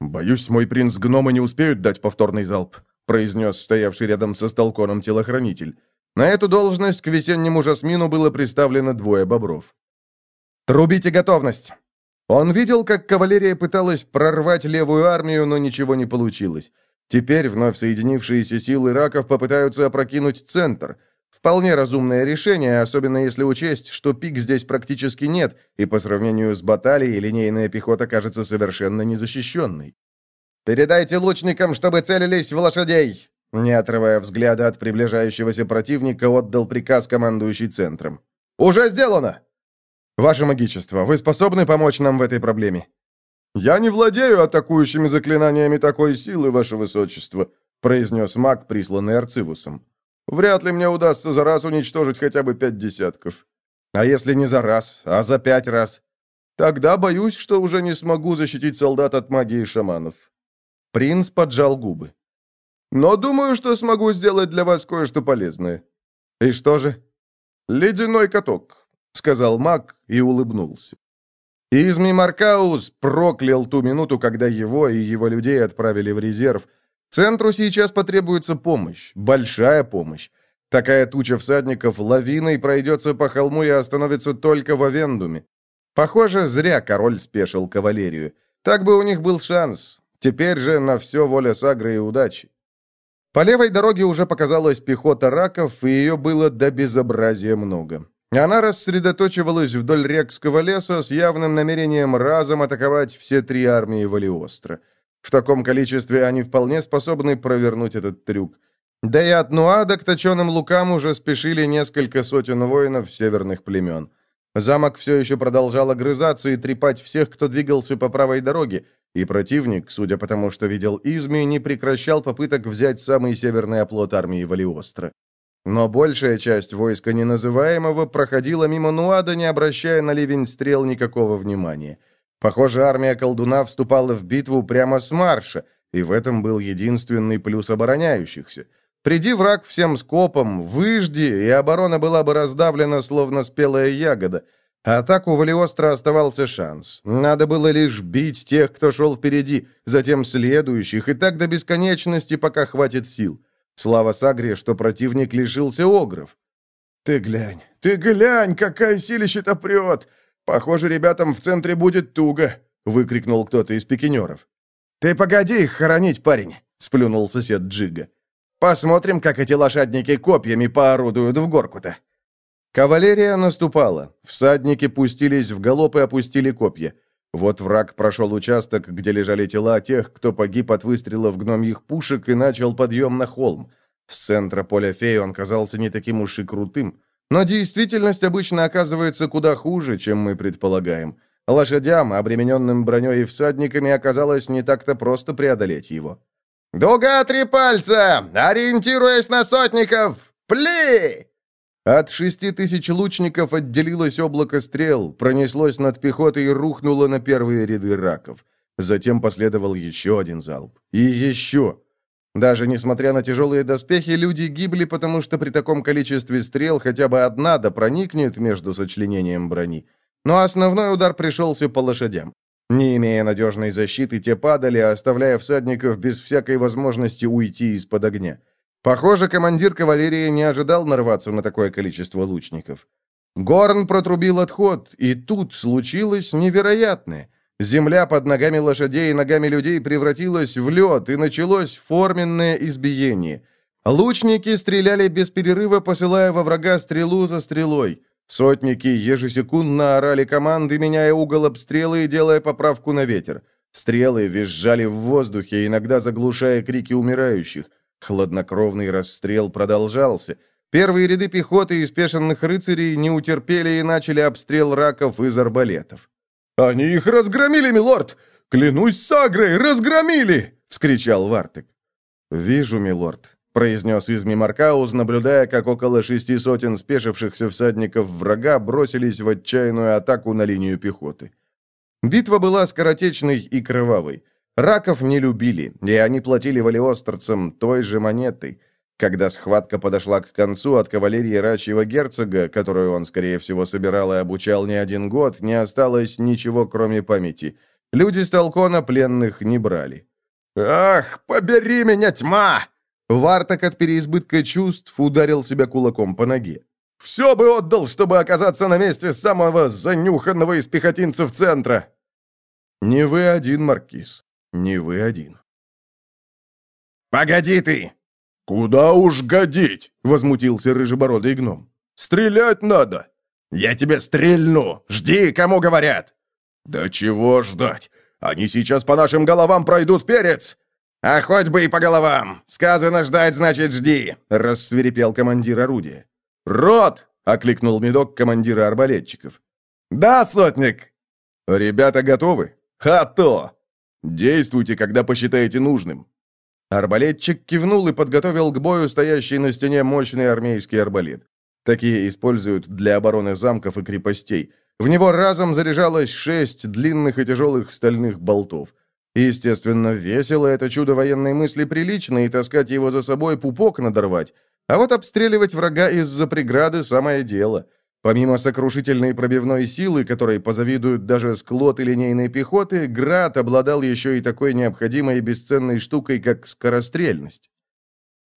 «Боюсь, мой принц-гномы не успеют дать повторный залп», произнес стоявший рядом со столконом телохранитель. На эту должность к весеннему жасмину было представлено двое бобров. «Трубите готовность!» Он видел, как кавалерия пыталась прорвать левую армию, но ничего не получилось. Теперь вновь соединившиеся силы раков попытаются опрокинуть центр. Вполне разумное решение, особенно если учесть, что пик здесь практически нет, и по сравнению с баталией линейная пехота кажется совершенно незащищенной. «Передайте лучникам, чтобы целились в лошадей!» Не отрывая взгляда от приближающегося противника, отдал приказ командующий центром. «Уже сделано!» «Ваше магичество, вы способны помочь нам в этой проблеме?» «Я не владею атакующими заклинаниями такой силы, ваше высочество», произнес маг, присланный Арцивусом. «Вряд ли мне удастся за раз уничтожить хотя бы пять десятков. А если не за раз, а за пять раз? Тогда боюсь, что уже не смогу защитить солдат от магии шаманов». Принц поджал губы. «Но думаю, что смогу сделать для вас кое-что полезное». «И что же?» «Ледяной каток. — сказал маг и улыбнулся. Изми Маркаус проклял ту минуту, когда его и его людей отправили в резерв. Центру сейчас потребуется помощь, большая помощь. Такая туча всадников лавиной пройдется по холму и остановится только в Авендуме. Похоже, зря король спешил кавалерию. Так бы у них был шанс. Теперь же на все воля Сагры и удачи. По левой дороге уже показалась пехота раков, и ее было до безобразия много. Она рассредоточивалась вдоль Рекского леса с явным намерением разом атаковать все три армии Валиостро. В таком количестве они вполне способны провернуть этот трюк. Да и от Нуада к точенным лукам уже спешили несколько сотен воинов северных племен. Замок все еще продолжал огрызаться и трепать всех, кто двигался по правой дороге, и противник, судя по тому, что видел Изми, не прекращал попыток взять самый северный оплот армии Валиостро. Но большая часть войска неназываемого проходила мимо Нуада, не обращая на ливень стрел никакого внимания. Похоже, армия колдуна вступала в битву прямо с марша, и в этом был единственный плюс обороняющихся. Приди враг всем скопом, выжди, и оборона была бы раздавлена, словно спелая ягода. А так у Валиостро оставался шанс. Надо было лишь бить тех, кто шел впереди, затем следующих, и так до бесконечности, пока хватит сил. Слава Сагре, что противник лишился огров. «Ты глянь, ты глянь, какая силища-то прет! Похоже, ребятам в центре будет туго!» — выкрикнул кто-то из пикинеров. «Ты погоди их хоронить, парень!» — сплюнул сосед Джига. «Посмотрим, как эти лошадники копьями поорудуют в горку-то!» Кавалерия наступала. Всадники пустились в галоп и опустили копья. Вот враг прошел участок, где лежали тела тех, кто погиб от выстрелов гномьих пушек и начал подъем на холм. С центра поля феи он казался не таким уж и крутым. Но действительность обычно оказывается куда хуже, чем мы предполагаем. Лошадям, обремененным броней и всадниками, оказалось не так-то просто преодолеть его. «Дуга три пальца! Ориентируясь на сотников! Пли!» От шести тысяч лучников отделилось облако стрел, пронеслось над пехотой и рухнуло на первые ряды раков. Затем последовал еще один залп. И еще. Даже несмотря на тяжелые доспехи, люди гибли, потому что при таком количестве стрел хотя бы одна да проникнет между сочленением брони. Но основной удар пришелся по лошадям. Не имея надежной защиты, те падали, оставляя всадников без всякой возможности уйти из-под огня. Похоже, командир кавалерии не ожидал нарваться на такое количество лучников. Горн протрубил отход, и тут случилось невероятное. Земля под ногами лошадей и ногами людей превратилась в лед, и началось форменное избиение. Лучники стреляли без перерыва, посылая во врага стрелу за стрелой. Сотники ежесекундно орали команды, меняя угол обстрела и делая поправку на ветер. Стрелы визжали в воздухе, иногда заглушая крики умирающих. Хладнокровный расстрел продолжался. Первые ряды пехоты и спешенных рыцарей не утерпели и начали обстрел раков из арбалетов. «Они их разгромили, милорд! Клянусь Сагрой, разгромили!» — вскричал Вартек. «Вижу, милорд», — произнес Изми Маркауз, наблюдая, как около шести сотен спешившихся всадников врага бросились в отчаянную атаку на линию пехоты. Битва была скоротечной и кровавой. Раков не любили, и они платили валиостерцам той же монетой. Когда схватка подошла к концу, от кавалерии рачьего герцога, которую он, скорее всего, собирал и обучал не один год, не осталось ничего, кроме памяти. Люди с Толкона пленных не брали. «Ах, побери меня, тьма!» Варток от переизбытка чувств ударил себя кулаком по ноге. «Все бы отдал, чтобы оказаться на месте самого занюханного из пехотинцев центра!» «Не вы один, Маркиз, не вы один». «Погоди ты!» «Куда уж годить!» — возмутился рыжебородый гном. «Стрелять надо!» «Я тебе стрельну! Жди, кому говорят!» «Да чего ждать? Они сейчас по нашим головам пройдут перец!» «А хоть бы и по головам! Сказано ждать, значит, жди!» — рассверепел командир орудия. «Рот!» — окликнул медок командира арбалетчиков. «Да, сотник!» «Ребята готовы?» «А то! Действуйте, когда посчитаете нужным!» Арбалетчик кивнул и подготовил к бою стоящий на стене мощный армейский арбалет. Такие используют для обороны замков и крепостей. В него разом заряжалось шесть длинных и тяжелых стальных болтов. Естественно, весело это чудо военной мысли прилично, и таскать его за собой пупок надорвать. А вот обстреливать врага из-за преграды – самое дело. Помимо сокрушительной пробивной силы, которой позавидуют даже склот и линейной пехоты, Град обладал еще и такой необходимой и бесценной штукой, как скорострельность.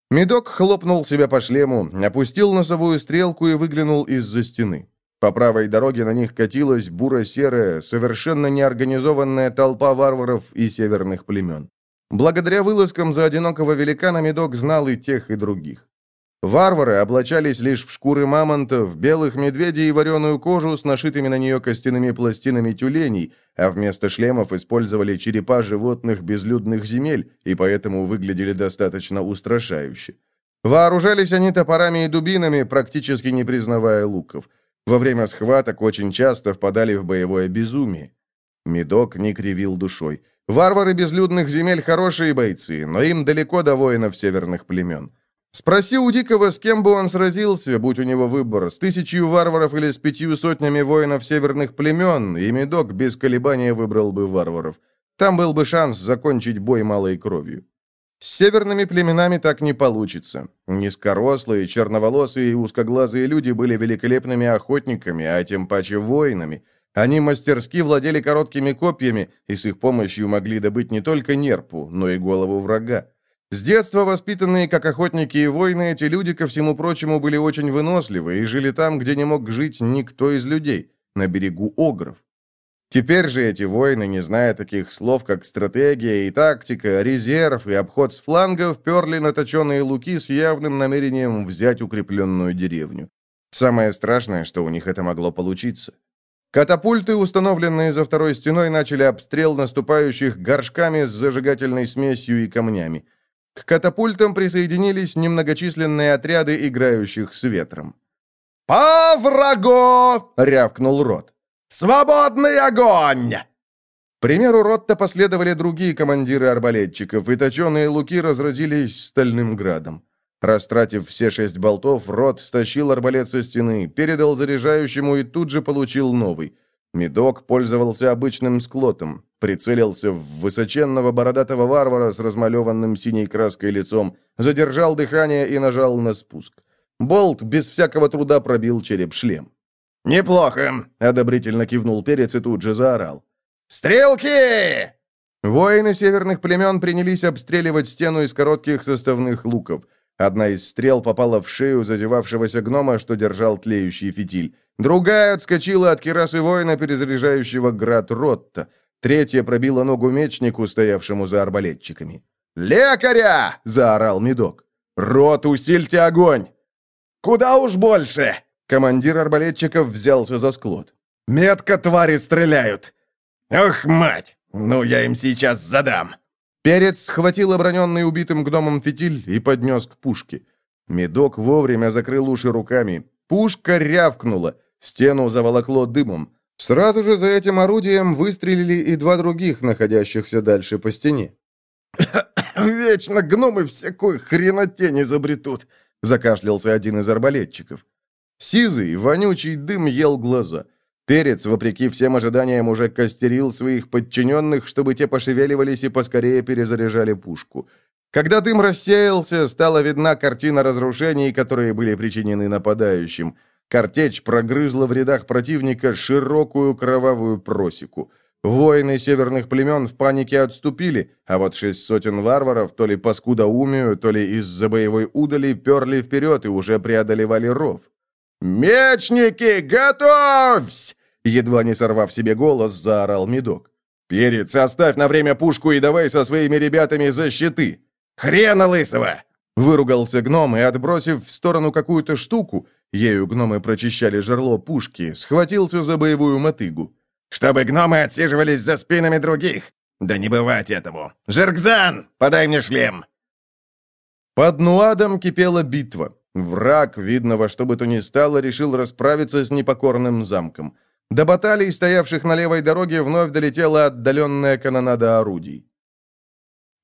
Медок хлопнул себя по шлему, опустил носовую стрелку и выглянул из-за стены. По правой дороге на них катилась буро-серая, совершенно неорганизованная толпа варваров и северных племен. Благодаря вылазкам за одинокого великана Медок знал и тех, и других. Варвары облачались лишь в шкуры мамонтов, белых медведей и вареную кожу с нашитыми на нее костяными пластинами тюленей, а вместо шлемов использовали черепа животных безлюдных земель и поэтому выглядели достаточно устрашающе. Вооружались они топорами и дубинами, практически не признавая луков. Во время схваток очень часто впадали в боевое безумие. Медок не кривил душой. Варвары безлюдных земель хорошие бойцы, но им далеко до воинов северных племен. Спроси у Дикого, с кем бы он сразился, будь у него выбор, с тысячей варваров или с пятью сотнями воинов северных племен, и Медок без колебания выбрал бы варваров. Там был бы шанс закончить бой малой кровью. С северными племенами так не получится. Низкорослые, черноволосые и узкоглазые люди были великолепными охотниками, а тем паче воинами. Они мастерски владели короткими копьями и с их помощью могли добыть не только нерпу, но и голову врага. С детства воспитанные как охотники и воины, эти люди, ко всему прочему, были очень выносливы и жили там, где не мог жить никто из людей, на берегу Огров. Теперь же эти воины, не зная таких слов, как стратегия и тактика, резерв и обход с флангов, перли на точеные луки с явным намерением взять укрепленную деревню. Самое страшное, что у них это могло получиться. Катапульты, установленные за второй стеной, начали обстрел наступающих горшками с зажигательной смесью и камнями. К катапультам присоединились немногочисленные отряды играющих с ветром. «По врагу!» — рявкнул Рот. «Свободный огонь!» примеру Ротта последовали другие командиры арбалетчиков, и точеные луки разразились стальным градом. Растратив все шесть болтов, Рот стащил арбалет со стены, передал заряжающему и тут же получил новый. Медок пользовался обычным склотом, прицелился в высоченного бородатого варвара с размалеванным синей краской лицом, задержал дыхание и нажал на спуск. Болт без всякого труда пробил череп-шлем. «Неплохо!» — одобрительно кивнул перец и тут же заорал. «Стрелки!» Воины северных племен принялись обстреливать стену из коротких составных луков. Одна из стрел попала в шею зазевавшегося гнома, что держал тлеющий фитиль. Другая отскочила от кирасы воина, перезаряжающего град Ротта. Третья пробила ногу мечнику, стоявшему за арбалетчиками. «Лекаря!» — заорал медок. «Рот, усильте огонь!» «Куда уж больше!» Командир арбалетчиков взялся за склад. «Метко твари стреляют!» «Ох, мать! Ну, я им сейчас задам!» Перец схватил оброненный убитым гномом фитиль и поднес к пушке. Медок вовремя закрыл уши руками. Пушка рявкнула. Стену заволокло дымом. Сразу же за этим орудием выстрелили и два других, находящихся дальше по стене. «Вечно гномы всякой хренотень изобретут!» — закашлялся один из арбалетчиков. Сизый, вонючий дым ел глаза. Перец, вопреки всем ожиданиям, уже костерил своих подчиненных, чтобы те пошевеливались и поскорее перезаряжали пушку. Когда дым рассеялся, стала видна картина разрушений, которые были причинены нападающим. Картечь прогрызла в рядах противника широкую кровавую просеку. Воины северных племен в панике отступили, а вот шесть сотен варваров, то ли по скудоумию, то ли из-за боевой удали, перли вперед и уже преодолевали ров. «Мечники, готовься!» Едва не сорвав себе голос, заорал Медок. «Перец, оставь на время пушку и давай со своими ребятами за щиты!» «Хрена лысого!» Выругался гном и, отбросив в сторону какую-то штуку, ею гномы прочищали жерло пушки, схватился за боевую мотыгу. «Чтобы гномы отсиживались за спинами других! Да не бывать этому! Жеркзан, подай мне шлем!» Под Нуадом кипела битва. Враг, видно во что бы то ни стало, решил расправиться с непокорным замком. До баталий, стоявших на левой дороге, вновь долетела отдаленная канонада орудий.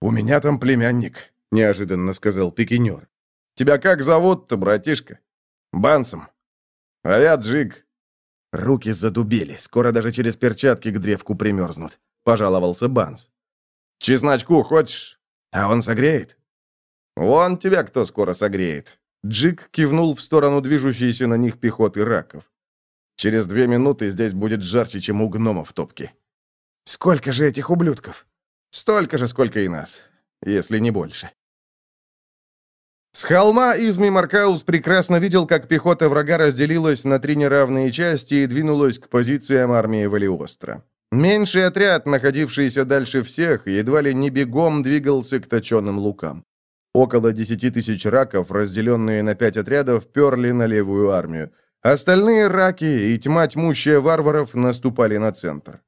«У меня там племянник», — неожиданно сказал пикинер. «Тебя как зовут-то, братишка?» «Бансом». «А я Джиг». «Руки задубели, скоро даже через перчатки к древку примерзнут», — пожаловался Банс. «Чесночку хочешь? А он согреет?» «Вон тебя кто скоро согреет». Джиг кивнул в сторону движущейся на них пехоты раков. «Через две минуты здесь будет жарче, чем у гномов в топке». «Сколько же этих ублюдков?» Столько же, сколько и нас, если не больше. С холма Изми Маркаус прекрасно видел, как пехота врага разделилась на три неравные части и двинулась к позициям армии Валиостро. Меньший отряд, находившийся дальше всех, едва ли не бегом двигался к точенным лукам. Около десяти тысяч раков, разделенные на пять отрядов, перли на левую армию. Остальные раки и тьма тьмущая варваров наступали на центр.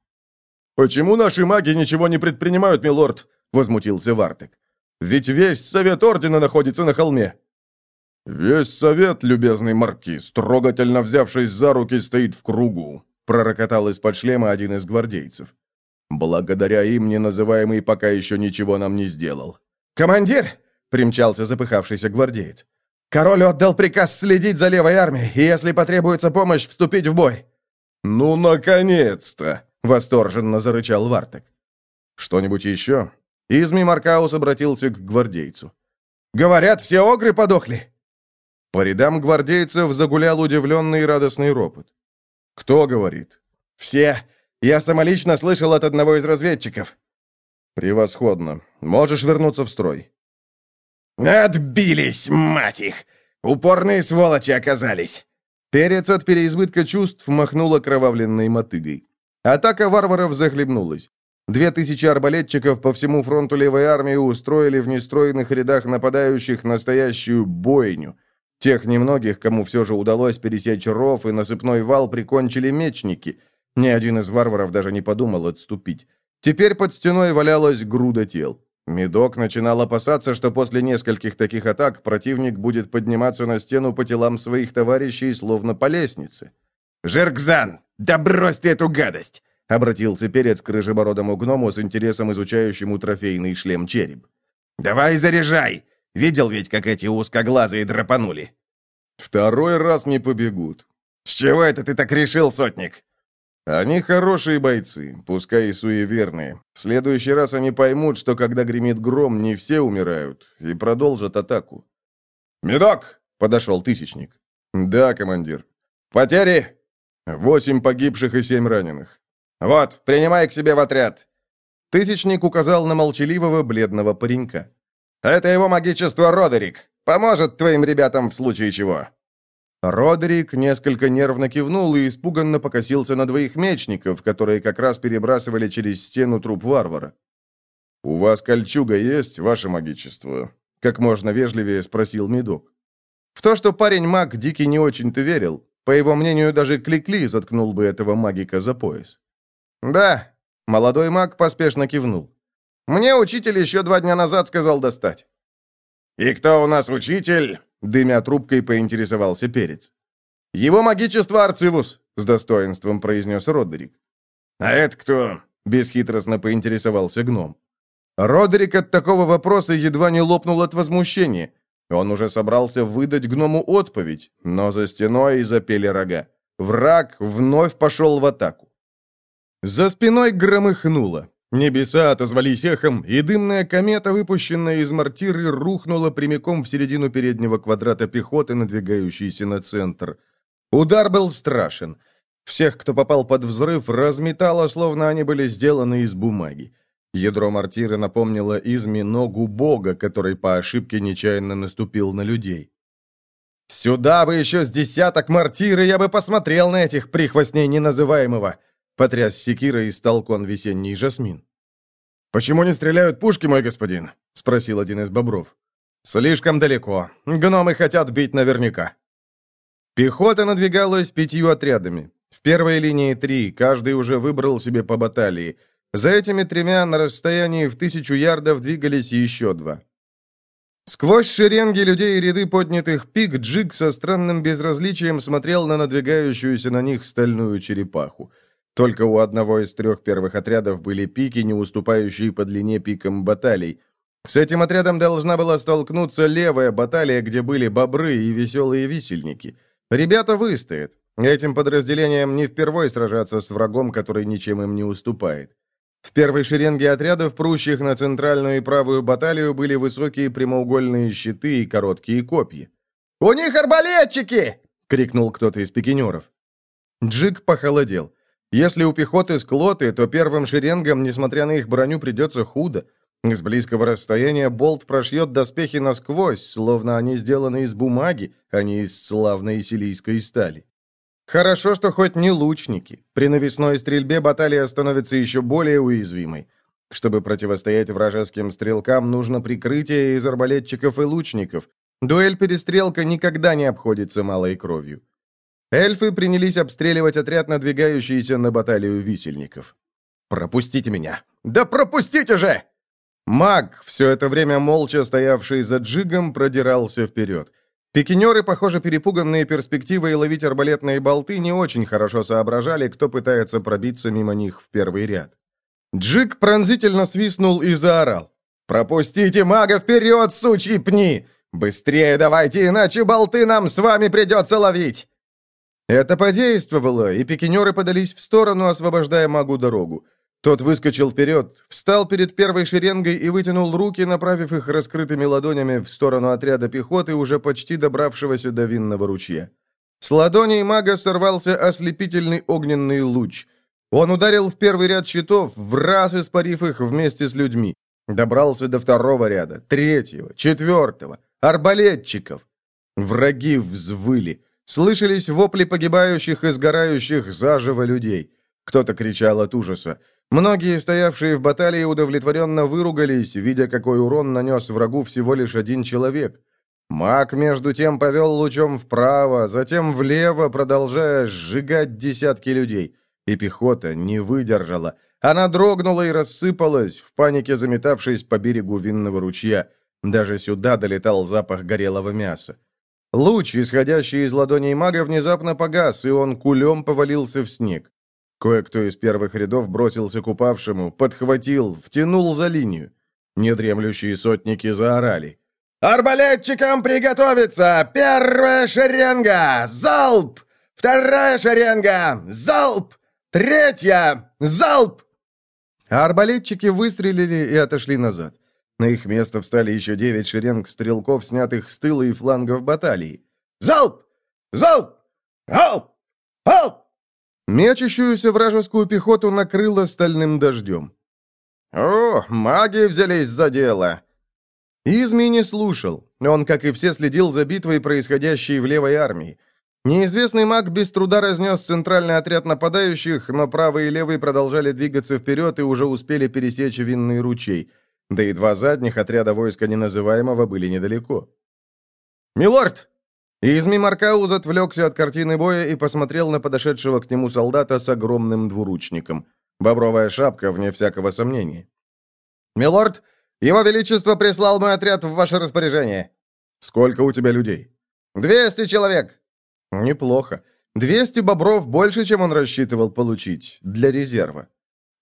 «Почему наши маги ничего не предпринимают, милорд?» — возмутился Вартек. «Ведь весь совет ордена находится на холме». «Весь совет, любезный маркиз, трогательно взявшись за руки, стоит в кругу», — пророкотал из-под шлема один из гвардейцев. «Благодаря им неназываемый пока еще ничего нам не сделал». «Командир!» — примчался запыхавшийся гвардеец. «Король отдал приказ следить за левой армией, и если потребуется помощь, вступить в бой». «Ну, наконец-то!» Восторженно зарычал Вартек. «Что-нибудь еще?» Изми Маркаус обратился к гвардейцу. «Говорят, все огры подохли!» По рядам гвардейцев загулял удивленный и радостный ропот. «Кто говорит?» «Все! Я самолично слышал от одного из разведчиков». «Превосходно. Можешь вернуться в строй». «Отбились, мать их! Упорные сволочи оказались!» Перец от переизбытка чувств махнул окровавленной мотыгой. Атака варваров захлебнулась. Две тысячи арбалетчиков по всему фронту левой армии устроили в нестроенных рядах нападающих настоящую бойню. Тех немногих, кому все же удалось пересечь ров и насыпной вал, прикончили мечники. Ни один из варваров даже не подумал отступить. Теперь под стеной валялась груда тел. Медок начинал опасаться, что после нескольких таких атак противник будет подниматься на стену по телам своих товарищей, словно по лестнице. «Жеркзан, да брось ты эту гадость!» — обратился перец к рыжебородому гному с интересом изучающему трофейный шлем череп. «Давай заряжай! Видел ведь, как эти узкоглазые драпанули?» «Второй раз не побегут». «С чего это ты так решил, сотник?» «Они хорошие бойцы, пускай и суеверные. В следующий раз они поймут, что когда гремит гром, не все умирают, и продолжат атаку». «Медок!» — подошел Тысячник. «Да, командир». «Потери?» Восемь погибших и семь раненых. Вот, принимай к себе в отряд. Тысячник указал на молчаливого бледного паренька. Это его магичество Родерик. Поможет твоим ребятам в случае чего. Родерик несколько нервно кивнул и испуганно покосился на двоих мечников, которые как раз перебрасывали через стену труп варвара. «У вас кольчуга есть, ваше магичество?» Как можно вежливее спросил Медок. В то, что парень маг, Дикий не очень-то верил. По его мнению, даже Кликли заткнул бы этого магика за пояс. «Да», — молодой маг поспешно кивнул. «Мне учитель еще два дня назад сказал достать». «И кто у нас учитель?» — дымя трубкой поинтересовался Перец. «Его магичество Арцивус», — с достоинством произнес Родерик. «А это кто?» — бесхитростно поинтересовался гном. Родерик от такого вопроса едва не лопнул от возмущения. Он уже собрался выдать гному отповедь, но за стеной запели рога. Враг вновь пошел в атаку. За спиной громыхнуло. Небеса отозвались эхом, и дымная комета, выпущенная из мортиры, рухнула прямиком в середину переднего квадрата пехоты, надвигающейся на центр. Удар был страшен. Всех, кто попал под взрыв, разметало, словно они были сделаны из бумаги. Ядро мортиры напомнило Изми ногу бога, который по ошибке нечаянно наступил на людей. «Сюда бы еще с десяток мортиры, я бы посмотрел на этих прихвостней неназываемого!» Потряс секира и столкон весенний жасмин. «Почему не стреляют пушки, мой господин?» — спросил один из бобров. «Слишком далеко. Гномы хотят бить наверняка». Пехота надвигалась пятью отрядами. В первой линии три, каждый уже выбрал себе по баталии. За этими тремя на расстоянии в тысячу ярдов двигались еще два. Сквозь шеренги людей и ряды поднятых пик Джиг со странным безразличием смотрел на надвигающуюся на них стальную черепаху. Только у одного из трех первых отрядов были пики, не уступающие по длине пикам баталий. С этим отрядом должна была столкнуться левая баталия, где были бобры и веселые висельники. Ребята выстоят. Этим подразделениям не впервой сражаться с врагом, который ничем им не уступает. В первой шеренге отрядов, прущих на центральную и правую баталию, были высокие прямоугольные щиты и короткие копья. «У них арбалетчики!» — крикнул кто-то из пикинеров. Джик похолодел. Если у пехоты склоты, то первым шеренгам, несмотря на их броню, придется худо. С близкого расстояния болт прошьет доспехи насквозь, словно они сделаны из бумаги, а не из славной силийской стали. Хорошо, что хоть не лучники. При навесной стрельбе баталия становится еще более уязвимой. Чтобы противостоять вражеским стрелкам, нужно прикрытие из арбалетчиков и лучников. Дуэль-перестрелка никогда не обходится малой кровью. Эльфы принялись обстреливать отряд, надвигающийся на баталию висельников. «Пропустите меня!» «Да пропустите же!» Маг, все это время молча стоявший за джигом, продирался вперед. Пикинеры, похоже, перепуганные перспективой ловить арбалетные болты, не очень хорошо соображали, кто пытается пробиться мимо них в первый ряд. Джик пронзительно свистнул и заорал. «Пропустите мага вперед, сучьи пни! Быстрее давайте, иначе болты нам с вами придется ловить!» Это подействовало, и пикинеры подались в сторону, освобождая магу дорогу. Тот выскочил вперед, встал перед первой шеренгой и вытянул руки, направив их раскрытыми ладонями в сторону отряда пехоты, уже почти добравшегося до винного ручья. С ладоней мага сорвался ослепительный огненный луч. Он ударил в первый ряд щитов, в раз испарив их вместе с людьми. Добрался до второго ряда, третьего, четвертого, арбалетчиков. Враги взвыли. Слышались вопли погибающих и сгорающих заживо людей. Кто-то кричал от ужаса. Многие, стоявшие в баталии, удовлетворенно выругались, видя, какой урон нанес врагу всего лишь один человек. Маг, между тем, повел лучом вправо, затем влево, продолжая сжигать десятки людей. И пехота не выдержала. Она дрогнула и рассыпалась, в панике заметавшись по берегу винного ручья. Даже сюда долетал запах горелого мяса. Луч, исходящий из ладоней мага, внезапно погас, и он кулем повалился в снег. Кое-кто из первых рядов бросился к упавшему, подхватил, втянул за линию. Недремлющие сотники заорали. «Арбалетчикам приготовиться! Первая шеренга! Залп! Вторая шеренга! Залп! Третья! Залп!» арбалетчики выстрелили и отошли назад. На их место встали еще девять шеренг стрелков, снятых с тыла и флангов баталии. «Залп! Залп! Залп! Залп!» Мечущуюся вражескую пехоту накрыло стальным дождем. «О, маги взялись за дело!» Изми не слушал. Он, как и все, следил за битвой, происходящей в левой армии. Неизвестный маг без труда разнес центральный отряд нападающих, но правый и левый продолжали двигаться вперед и уже успели пересечь винный ручей. Да и два задних отряда войска неназываемого были недалеко. «Милорд!» Изми Маркауз отвлекся от картины боя и посмотрел на подошедшего к нему солдата с огромным двуручником. Бобровая шапка, вне всякого сомнения. «Милорд, его Величество прислал мой отряд в ваше распоряжение». «Сколько у тебя людей?» «Двести человек». «Неплохо. 200 бобров больше, чем он рассчитывал получить, для резерва.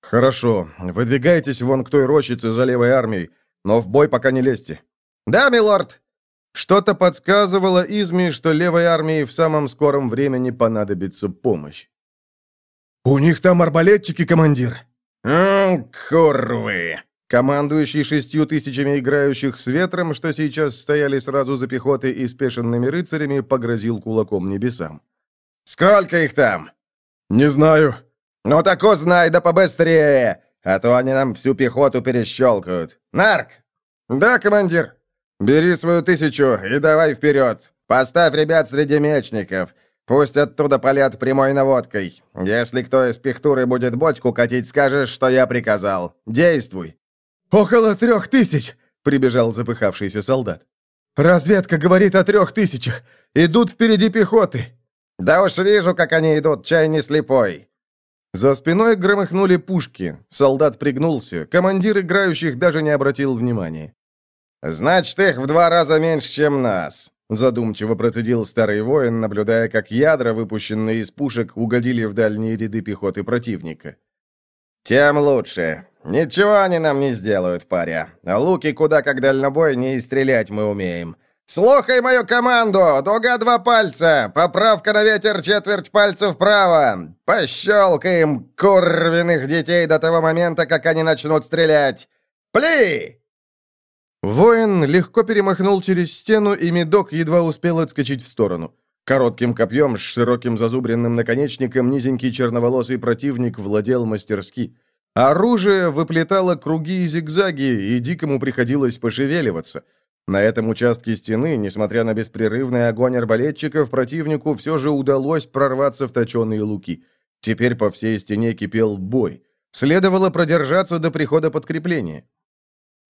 «Хорошо, выдвигайтесь вон к той рощице за левой армией, но в бой пока не лезьте». «Да, милорд!» Что-то подсказывало Изми, что левой армии в самом скором времени понадобится помощь. «У них там арбалетчики, командир!» «Ммм, курвы!» Командующий шестью тысячами играющих с ветром, что сейчас стояли сразу за пехотой и спешенными рыцарями, погрозил кулаком небесам. «Сколько их там?» «Не знаю». «Ну так узнай, да побыстрее, а то они нам всю пехоту перещелкают. Нарк!» «Да, командир. Бери свою тысячу и давай вперед. Поставь ребят среди мечников. Пусть оттуда палят прямой наводкой. Если кто из пехтуры будет бочку катить, скажешь, что я приказал. Действуй!» «Около трех тысяч!» — прибежал запыхавшийся солдат. «Разведка говорит о трех тысячах. Идут впереди пехоты». «Да уж вижу, как они идут, чай не слепой». За спиной громыхнули пушки. Солдат пригнулся. Командир играющих даже не обратил внимания. «Значит, их в два раза меньше, чем нас», — задумчиво процедил старый воин, наблюдая, как ядра, выпущенные из пушек, угодили в дальние ряды пехоты противника. «Тем лучше. Ничего они нам не сделают, паря. Луки куда как дальнобой не и стрелять мы умеем. «Слухай мою команду! Дуга два пальца! Поправка на ветер четверть пальца вправо! Пощелкаем курвиных детей до того момента, как они начнут стрелять! Пли!» Воин легко перемахнул через стену, и медок едва успел отскочить в сторону. Коротким копьем с широким зазубренным наконечником низенький черноволосый противник владел мастерски. Оружие выплетало круги и зигзаги, и дикому приходилось пошевеливаться — на этом участке стены, несмотря на беспрерывный огонь арбалетчиков, противнику все же удалось прорваться в точеные луки. Теперь по всей стене кипел бой. Следовало продержаться до прихода подкрепления.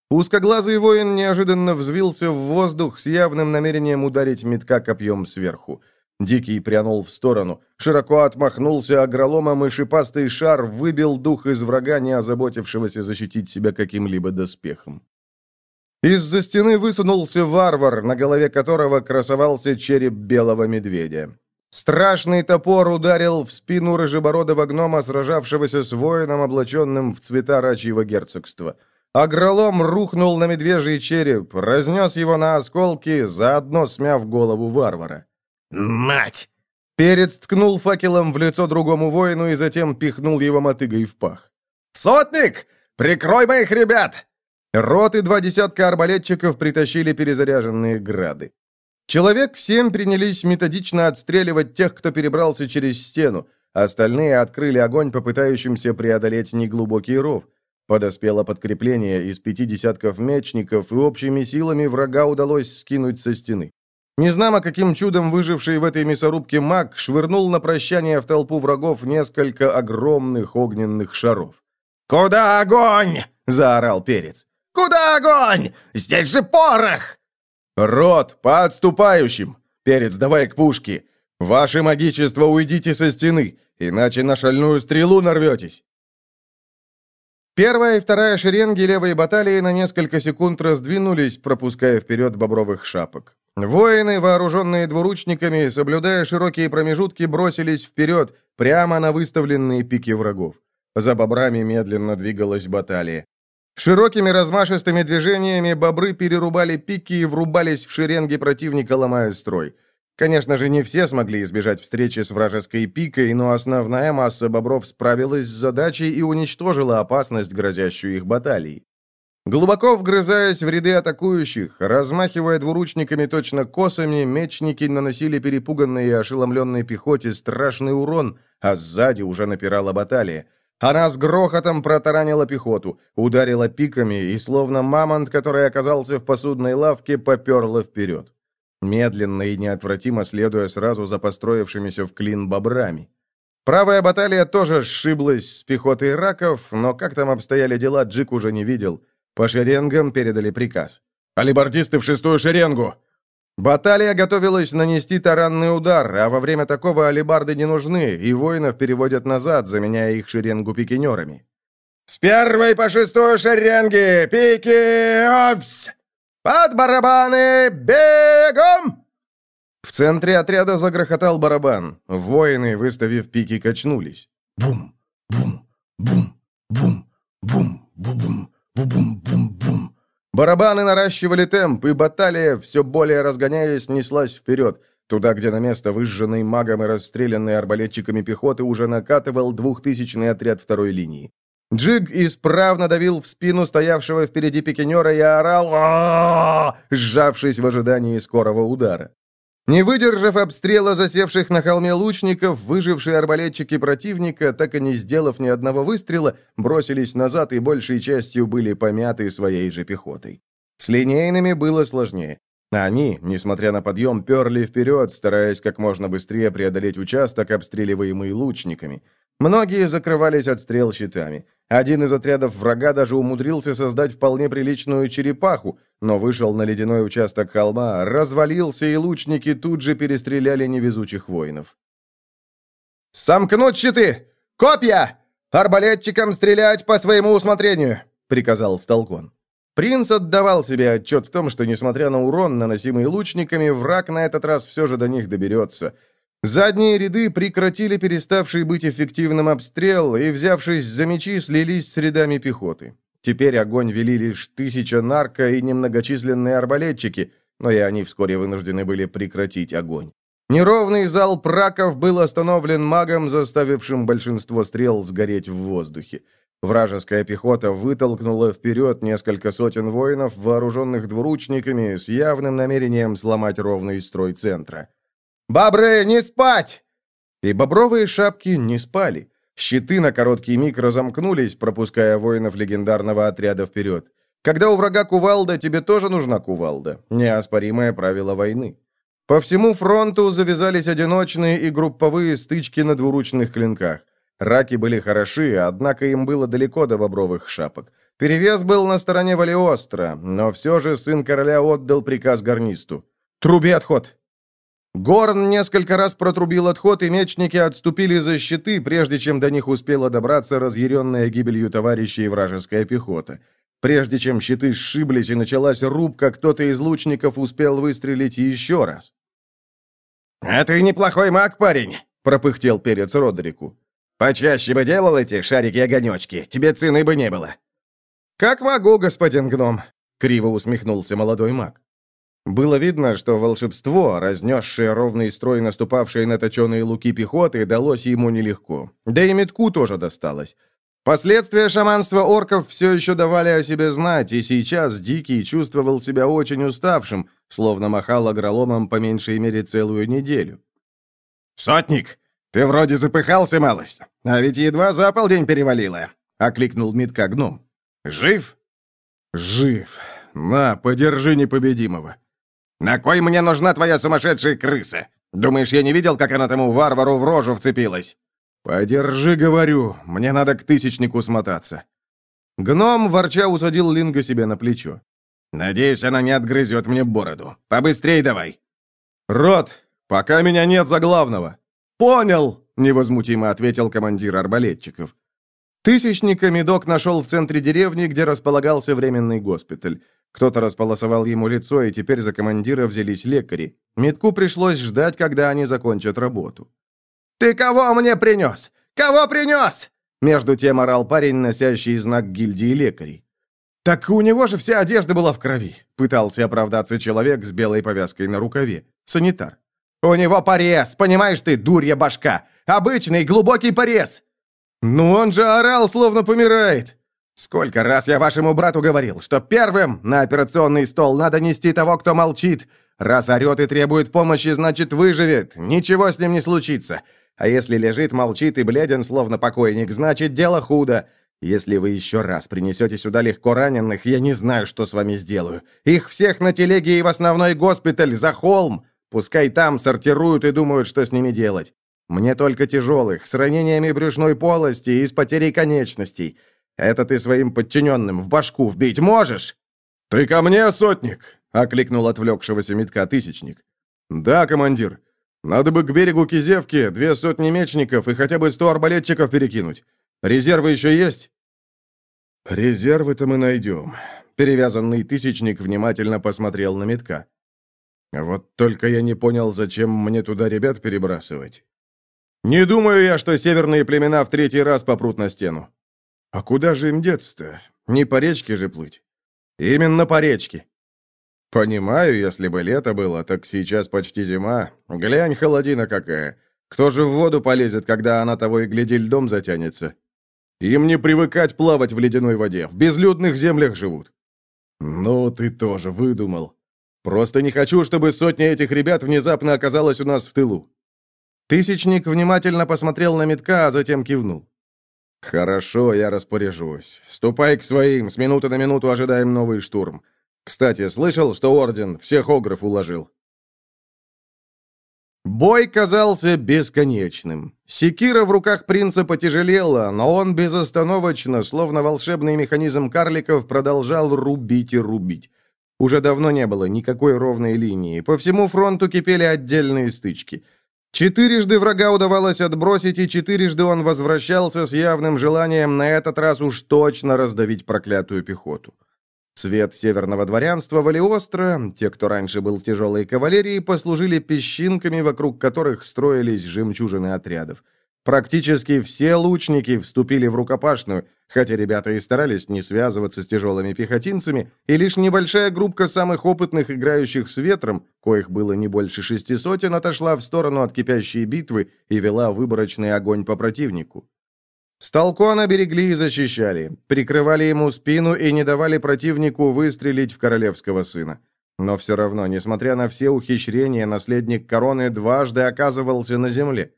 Узкоглазый воин неожиданно взвился в воздух с явным намерением ударить метка копьем сверху. Дикий прянул в сторону, широко отмахнулся агроломом, и шипастый шар выбил дух из врага, не озаботившегося защитить себя каким-либо доспехом. Из-за стены высунулся варвар, на голове которого красовался череп белого медведя. Страшный топор ударил в спину рыжебородого гнома, сражавшегося с воином, облаченным в цвета рачьего герцогства. Агролом рухнул на медвежий череп, разнес его на осколки, заодно смяв голову варвара. «Мать!» Перец ткнул факелом в лицо другому воину и затем пихнул его мотыгой в пах. «Сотник! Прикрой моих ребят! Рот и два десятка арбалетчиков притащили перезаряженные грады. Человек семь принялись методично отстреливать тех, кто перебрался через стену. Остальные открыли огонь по пытающимся преодолеть неглубокий ров. Подоспело подкрепление из пяти десятков мечников, и общими силами врага удалось скинуть со стены. Незнамо каким чудом выживший в этой мясорубке маг швырнул на прощание в толпу врагов несколько огромных огненных шаров. «Куда огонь?» — заорал Перец. Куда огонь? Здесь же порох!» «Рот, по отступающим! Перец, давай к пушке! Ваше магичество, уйдите со стены, иначе на шальную стрелу нарветесь!» Первая и вторая шеренги левой баталии на несколько секунд раздвинулись, пропуская вперед бобровых шапок. Воины, вооруженные двуручниками, соблюдая широкие промежутки, бросились вперед, прямо на выставленные пики врагов. За бобрами медленно двигалась баталия. Широкими размашистыми движениями бобры перерубали пики и врубались в шеренги противника, ломая строй. Конечно же, не все смогли избежать встречи с вражеской пикой, но основная масса бобров справилась с задачей и уничтожила опасность, грозящую их баталии. Глубоко вгрызаясь в ряды атакующих, размахивая двуручниками точно косами, мечники наносили перепуганной и ошеломленной пехоте страшный урон, а сзади уже напирала баталия. Она с грохотом протаранила пехоту, ударила пиками и, словно мамонт, который оказался в посудной лавке, поперла вперед. Медленно и неотвратимо следуя сразу за построившимися в клин бобрами. Правая баталия тоже сшиблась с пехотой раков, но как там обстояли дела, Джик уже не видел. По шеренгам передали приказ. «Алибардисты в шестую шеренгу! Баталия готовилась нанести таранный удар, а во время такого алибарды не нужны, и воинов переводят назад, заменяя их шеренгу пикинерами. «С первой по шестую шеренги! Пики! Овс! Под барабаны! Бегом!» В центре отряда загрохотал барабан. Воины, выставив пики, качнулись. Бум, бум, бум, бум, бум, бум, бум, бум, бум, бум. Барабаны наращивали темп, и баталия, все более разгоняясь, неслась вперед, туда, где на место выжженной магом и расстрелянной арбалетчиками пехоты уже накатывал двухтысячный отряд второй линии. Джиг исправно давил в спину стоявшего впереди пикинера и орал, сжавшись в ожидании скорого удара. Не выдержав обстрела засевших на холме лучников, выжившие арбалетчики противника, так и не сделав ни одного выстрела, бросились назад и большей частью были помяты своей же пехотой. С линейными было сложнее. Они, несмотря на подъем, перли вперед, стараясь как можно быстрее преодолеть участок, обстреливаемый лучниками. Многие закрывались от стрел щитами. Один из отрядов врага даже умудрился создать вполне приличную черепаху, но вышел на ледяной участок холма, развалился, и лучники тут же перестреляли невезучих воинов. «Сомкнуть щиты! Копья! Арбалетчикам стрелять по своему усмотрению!» — приказал Столкон. Принц отдавал себе отчет в том, что, несмотря на урон, наносимый лучниками, враг на этот раз все же до них доберется — Задние ряды прекратили переставший быть эффективным обстрел и, взявшись за мечи, слились с рядами пехоты. Теперь огонь вели лишь тысяча нарко и немногочисленные арбалетчики, но и они вскоре вынуждены были прекратить огонь. Неровный зал праков был остановлен магом, заставившим большинство стрел сгореть в воздухе. Вражеская пехота вытолкнула вперед несколько сотен воинов, вооруженных двуручниками, с явным намерением сломать ровный строй центра. «Бобры, не спать!» И бобровые шапки не спали. Щиты на короткий миг разомкнулись, пропуская воинов легендарного отряда вперед. Когда у врага кувалда, тебе тоже нужна кувалда. Неоспоримое правило войны. По всему фронту завязались одиночные и групповые стычки на двуручных клинках. Раки были хороши, однако им было далеко до бобровых шапок. Перевес был на стороне Валиостро, но все же сын короля отдал приказ гарнисту. «Труби отход!» Горн несколько раз протрубил отход, и мечники отступили за щиты, прежде чем до них успела добраться разъяренная гибелью товарищей вражеская пехота. Прежде чем щиты сшиблись и началась рубка, кто-то из лучников успел выстрелить еще раз. «А ты неплохой маг, парень!» — пропыхтел перец Родерику. «Почаще бы делал эти шарики-огонечки, тебе цены бы не было». «Как могу, господин гном», — криво усмехнулся молодой маг. Было видно, что волшебство, разнесшее ровный строй наступавшей на точеные луки пехоты, далось ему нелегко. Да и метку тоже досталось. Последствия шаманства орков все еще давали о себе знать, и сейчас Дикий чувствовал себя очень уставшим, словно махал агроломом по меньшей мере целую неделю. «Сотник, ты вроде запыхался малость, а ведь едва за полдень перевалило», — окликнул Митка гном. «Жив?» «Жив. На, подержи непобедимого». «На кой мне нужна твоя сумасшедшая крыса? Думаешь, я не видел, как она тому варвару в рожу вцепилась?» «Подержи, говорю, мне надо к тысячнику смотаться». Гном, ворча, усадил Линга себе на плечо. «Надеюсь, она не отгрызет мне бороду. Побыстрей давай!» «Рот, пока меня нет за главного!» «Понял!» — невозмутимо ответил командир арбалетчиков. Тысячника Медок нашел в центре деревни, где располагался временный госпиталь. Кто-то располосовал ему лицо, и теперь за командира взялись лекари. Медку пришлось ждать, когда они закончат работу. «Ты кого мне принес? Кого принес?» Между тем орал парень, носящий знак гильдии лекарей. «Так у него же вся одежда была в крови», — пытался оправдаться человек с белой повязкой на рукаве. Санитар. «У него порез, понимаешь ты, дурья башка! Обычный глубокий порез!» «Ну он же орал, словно помирает!» Сколько раз я вашему брату говорил, что первым на операционный стол надо нести того, кто молчит. Раз орет и требует помощи, значит, выживет. Ничего с ним не случится. А если лежит, молчит и бледен, словно покойник, значит, дело худо. Если вы еще раз принесете сюда легко раненых, я не знаю, что с вами сделаю. Их всех на телеге и в основной госпиталь, за холм. Пускай там сортируют и думают, что с ними делать. Мне только тяжелых, с ранениями брюшной полости и с потерей конечностей. Это ты своим подчиненным в башку вбить можешь?» «Ты ко мне, сотник!» — окликнул отвлекшегося метка тысячник. «Да, командир. Надо бы к берегу Кизевки две сотни мечников и хотя бы сто арбалетчиков перекинуть. Резервы еще есть?» «Резервы-то мы найдем». Перевязанный тысячник внимательно посмотрел на метка. Вот только я не понял, зачем мне туда ребят перебрасывать. Не думаю я, что северные племена в третий раз попрут на стену. А куда же им деться-то? Не по речке же плыть. Именно по речке. Понимаю, если бы лето было, так сейчас почти зима. Глянь, холодина какая. Кто же в воду полезет, когда она того и гляди льдом затянется? Им не привыкать плавать в ледяной воде. В безлюдных землях живут. Ну, ты тоже выдумал. Просто не хочу, чтобы сотня этих ребят внезапно оказалась у нас в тылу. Тысячник внимательно посмотрел на метка, а затем кивнул. «Хорошо, я распоряжусь. Ступай к своим, с минуты на минуту ожидаем новый штурм. Кстати, слышал, что Орден всех огров уложил?» Бой казался бесконечным. Секира в руках принца потяжелела, но он безостановочно, словно волшебный механизм карликов, продолжал рубить и рубить. Уже давно не было никакой ровной линии. По всему фронту кипели отдельные стычки. Четырежды врага удавалось отбросить, и четырежды он возвращался с явным желанием на этот раз уж точно раздавить проклятую пехоту. Цвет северного дворянства Валиостро, те, кто раньше был тяжелой кавалерии, послужили песчинками, вокруг которых строились жемчужины отрядов. Практически все лучники вступили в рукопашную, хотя ребята и старались не связываться с тяжелыми пехотинцами, и лишь небольшая группа самых опытных играющих с ветром, коих было не больше шести сотен, отошла в сторону от кипящей битвы и вела выборочный огонь по противнику. Сталкона берегли и защищали, прикрывали ему спину и не давали противнику выстрелить в королевского сына. Но все равно, несмотря на все ухищрения, наследник короны дважды оказывался на земле.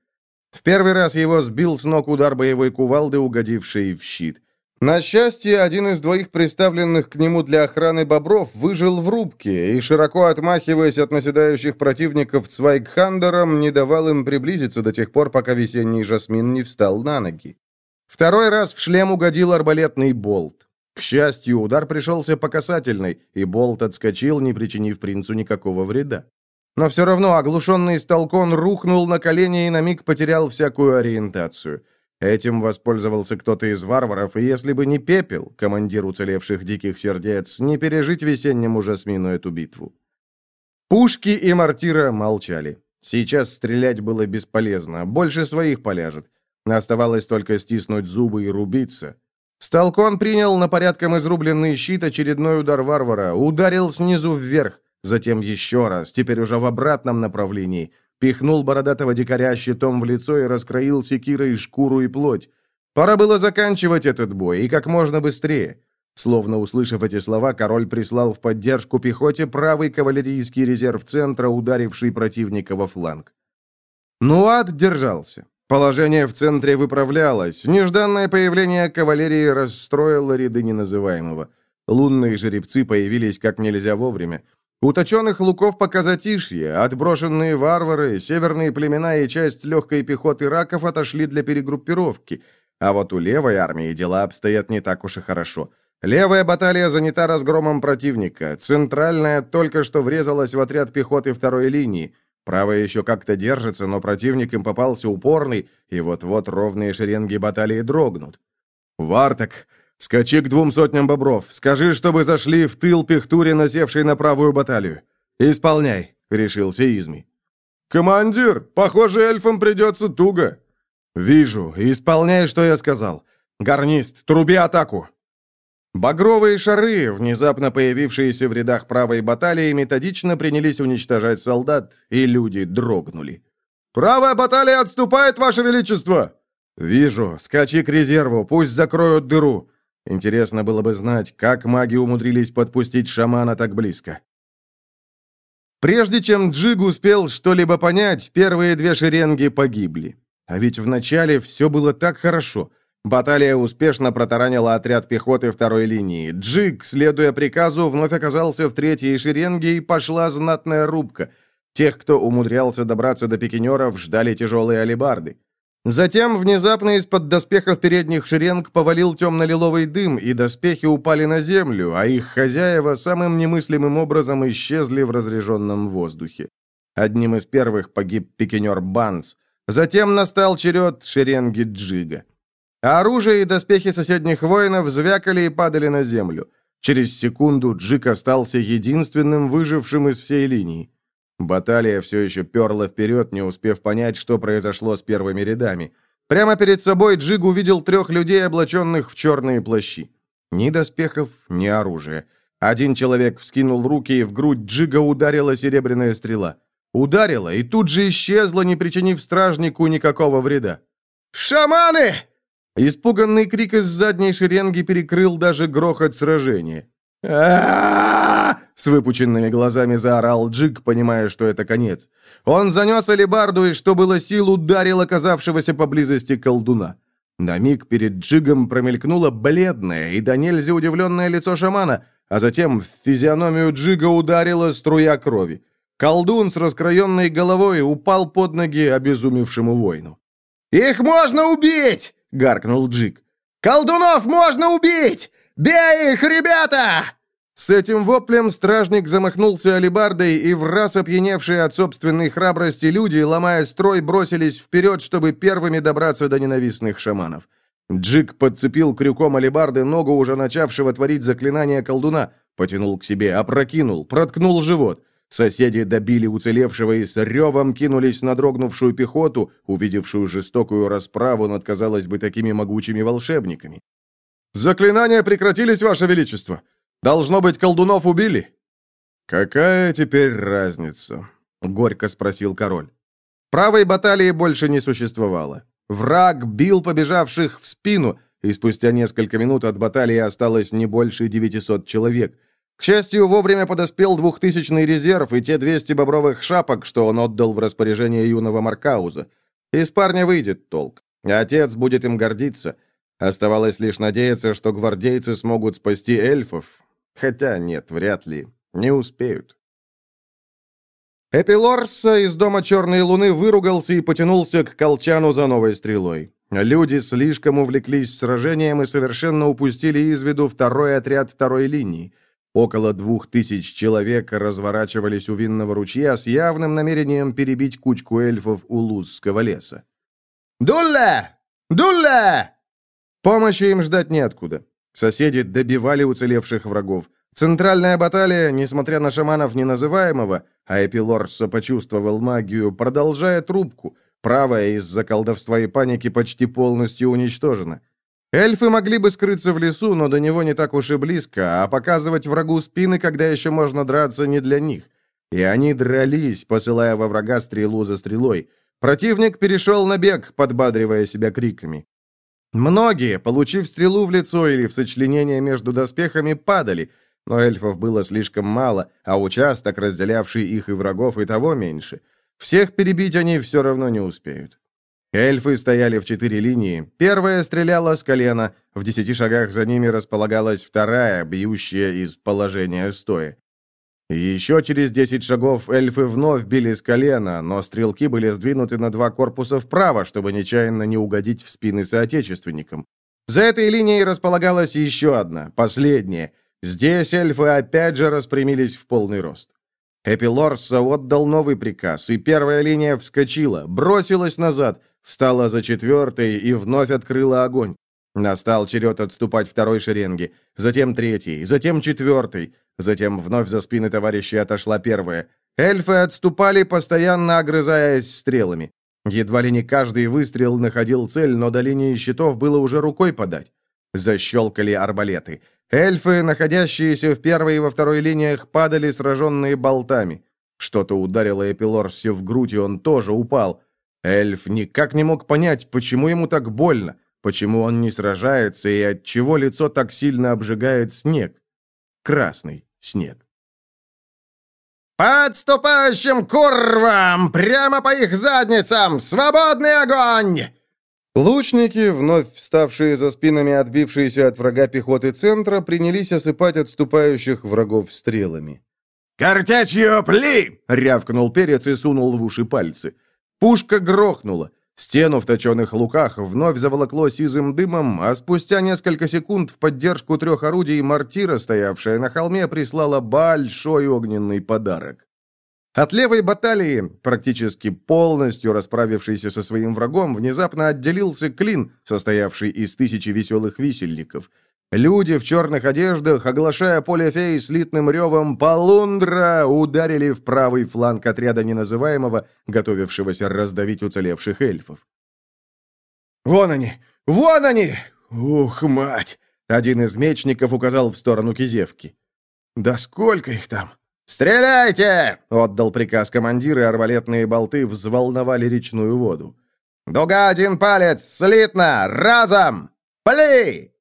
В первый раз его сбил с ног удар боевой кувалды, угодившей в щит. На счастье, один из двоих представленных к нему для охраны бобров выжил в рубке и, широко отмахиваясь от наседающих противников Цвайгхандером, не давал им приблизиться до тех пор, пока весенний жасмин не встал на ноги. Второй раз в шлем угодил арбалетный болт. К счастью, удар пришелся по касательной, и болт отскочил, не причинив принцу никакого вреда. Но все равно оглушенный столкон рухнул на колени и на миг потерял всякую ориентацию. Этим воспользовался кто-то из варваров, и если бы не пепел, командир уцелевших диких сердец, не пережить весеннему Жасмину эту битву. Пушки и мортира молчали. Сейчас стрелять было бесполезно, больше своих поляжет. Оставалось только стиснуть зубы и рубиться. Сталкон принял на порядком изрубленный щит очередной удар варвара, ударил снизу вверх. Затем еще раз, теперь уже в обратном направлении. Пихнул бородатого дикаря щитом в лицо и раскроил секирой шкуру и плоть. Пора было заканчивать этот бой, и как можно быстрее. Словно услышав эти слова, король прислал в поддержку пехоте правый кавалерийский резерв центра, ударивший противника во фланг. Нуат держался. Положение в центре выправлялось. Нежданное появление кавалерии расстроило ряды неназываемого. Лунные жеребцы появились как нельзя вовремя. У луков пока затишье, отброшенные варвары, северные племена и часть легкой пехоты раков отошли для перегруппировки. А вот у левой армии дела обстоят не так уж и хорошо. Левая баталия занята разгромом противника, центральная только что врезалась в отряд пехоты второй линии. Правая еще как-то держится, но противник им попался упорный, и вот-вот ровные шеренги баталии дрогнут. «Вартак, Скачи к двум сотням бобров. Скажи, чтобы зашли в тыл пехтуре, насевшей на правую баталию. Исполняй, решился Изми. Командир, похоже, эльфам придется туго. Вижу. Исполняй, что я сказал. Гарнист, труби атаку. Багровые шары, внезапно появившиеся в рядах правой баталии, методично принялись уничтожать солдат, и люди дрогнули. «Правая баталия отступает, Ваше Величество!» «Вижу. Скачи к резерву, пусть закроют дыру. Интересно было бы знать, как маги умудрились подпустить шамана так близко. Прежде чем Джиг успел что-либо понять, первые две шеренги погибли. А ведь вначале все было так хорошо. Баталия успешно протаранила отряд пехоты второй линии. Джиг, следуя приказу, вновь оказался в третьей шеренге и пошла знатная рубка. Тех, кто умудрялся добраться до пикинеров, ждали тяжелые алебарды. Затем внезапно из-под доспехов передних шеренг повалил темно-лиловый дым, и доспехи упали на землю, а их хозяева самым немыслимым образом исчезли в разреженном воздухе. Одним из первых погиб пикинер Банс. Затем настал черед шеренги Джига. А оружие и доспехи соседних воинов звякали и падали на землю. Через секунду Джиг остался единственным выжившим из всей линии. Баталия все еще перла вперед, не успев понять, что произошло с первыми рядами. Прямо перед собой Джиг увидел трех людей, облаченных в черные плащи. Ни доспехов, ни оружия. Один человек вскинул руки, и в грудь Джига ударила серебряная стрела. Ударила и тут же исчезла, не причинив стражнику никакого вреда. «Шаманы!» Испуганный крик из задней шеренги перекрыл даже грохот сражения. а С выпученными глазами заорал Джиг, понимая, что это конец. Он занес алебарду и, что было сил, ударил оказавшегося поблизости колдуна. На миг перед Джигом промелькнуло бледное и до нельзя удивленное лицо шамана, а затем в физиономию Джига ударила струя крови. Колдун с раскроенной головой упал под ноги обезумевшему воину. «Их можно убить!» — гаркнул Джиг. «Колдунов можно убить! Бей их, ребята!» С этим воплем стражник замахнулся алебардой, и в раз опьяневшие от собственной храбрости люди, ломая строй, бросились вперед, чтобы первыми добраться до ненавистных шаманов. Джик подцепил крюком алебарды ногу уже начавшего творить заклинание колдуна, потянул к себе, опрокинул, проткнул живот. Соседи добили уцелевшего и с ревом кинулись на дрогнувшую пехоту, увидевшую жестокую расправу над, казалось бы, такими могучими волшебниками. «Заклинания прекратились, Ваше Величество! Должно быть, колдунов убили?» «Какая теперь разница?» — горько спросил король. Правой баталии больше не существовало. Враг бил побежавших в спину, и спустя несколько минут от баталии осталось не больше 900 человек. К счастью, вовремя подоспел двухтысячный резерв и те 200 бобровых шапок, что он отдал в распоряжение юного Маркауза. Из парня выйдет толк. Отец будет им гордиться. Оставалось лишь надеяться, что гвардейцы смогут спасти эльфов. Хотя нет, вряд ли. Не успеют. Эпилорса из дома Черной Луны выругался и потянулся к колчану за новой стрелой. Люди слишком увлеклись сражением и совершенно упустили из виду второй отряд второй линии. Около двух тысяч человек разворачивались у винного ручья с явным намерением перебить кучку эльфов у Лузского леса. «Дулле! Дулле!» Помощи им ждать неоткуда. Соседи добивали уцелевших врагов. Центральная баталия, несмотря на шаманов неназываемого, а Эпилорса почувствовал магию, продолжая трубку. Правая из-за колдовства и паники почти полностью уничтожена. Эльфы могли бы скрыться в лесу, но до него не так уж и близко, а показывать врагу спины, когда еще можно драться, не для них. И они дрались, посылая во врага стрелу за стрелой. Противник перешел на бег, подбадривая себя криками. Многие, получив стрелу в лицо или в сочленение между доспехами, падали, но эльфов было слишком мало, а участок, разделявший их и врагов, и того меньше. Всех перебить они все равно не успеют. Эльфы стояли в четыре линии. Первая стреляла с колена, в десяти шагах за ними располагалась вторая, бьющая из положения стоя. Еще через десять шагов эльфы вновь били с колена, но стрелки были сдвинуты на два корпуса вправо, чтобы нечаянно не угодить в спины соотечественникам. За этой линией располагалась еще одна, последняя. Здесь эльфы опять же распрямились в полный рост. Эпилорса отдал новый приказ, и первая линия вскочила, бросилась назад, встала за четвертой и вновь открыла огонь. Настал черед отступать второй шеренги, затем третий, затем четвертый, затем вновь за спины товарищей отошла первая. Эльфы отступали, постоянно огрызаясь стрелами. Едва ли не каждый выстрел находил цель, но до линии щитов было уже рукой подать. Защелкали арбалеты. Эльфы, находящиеся в первой и во второй линиях, падали, сраженные болтами. Что-то ударило Эпилорсе в грудь, и он тоже упал. Эльф никак не мог понять, почему ему так больно, почему он не сражается и от чего лицо так сильно обжигает снег. Красный снег. «Подступающим курвам! Прямо по их задницам! Свободный огонь!» Лучники, вновь вставшие за спинами отбившиеся от врага пехоты центра, принялись осыпать отступающих врагов стрелами. «Картечью пли!» — рявкнул перец и сунул в уши пальцы. Пушка грохнула. Стену в точенных луках вновь заволокло сизым дымом, а спустя несколько секунд в поддержку трех орудий мортира, стоявшая на холме, прислала большой огненный подарок. От левой баталии, практически полностью расправившейся со своим врагом, внезапно отделился клин, состоявший из тысячи веселых висельников. Люди в черных одеждах, оглашая поле фей слитным ревом «Полундра!» ударили в правый фланг отряда неназываемого, готовившегося раздавить уцелевших эльфов. «Вон они! Вон они! Ух, мать!» Один из мечников указал в сторону Кизевки. «Да сколько их там?» «Стреляйте!» — отдал приказ командир, и арбалетные болты взволновали речную воду. «Дуга один палец! Слитно! Разом! Пли!»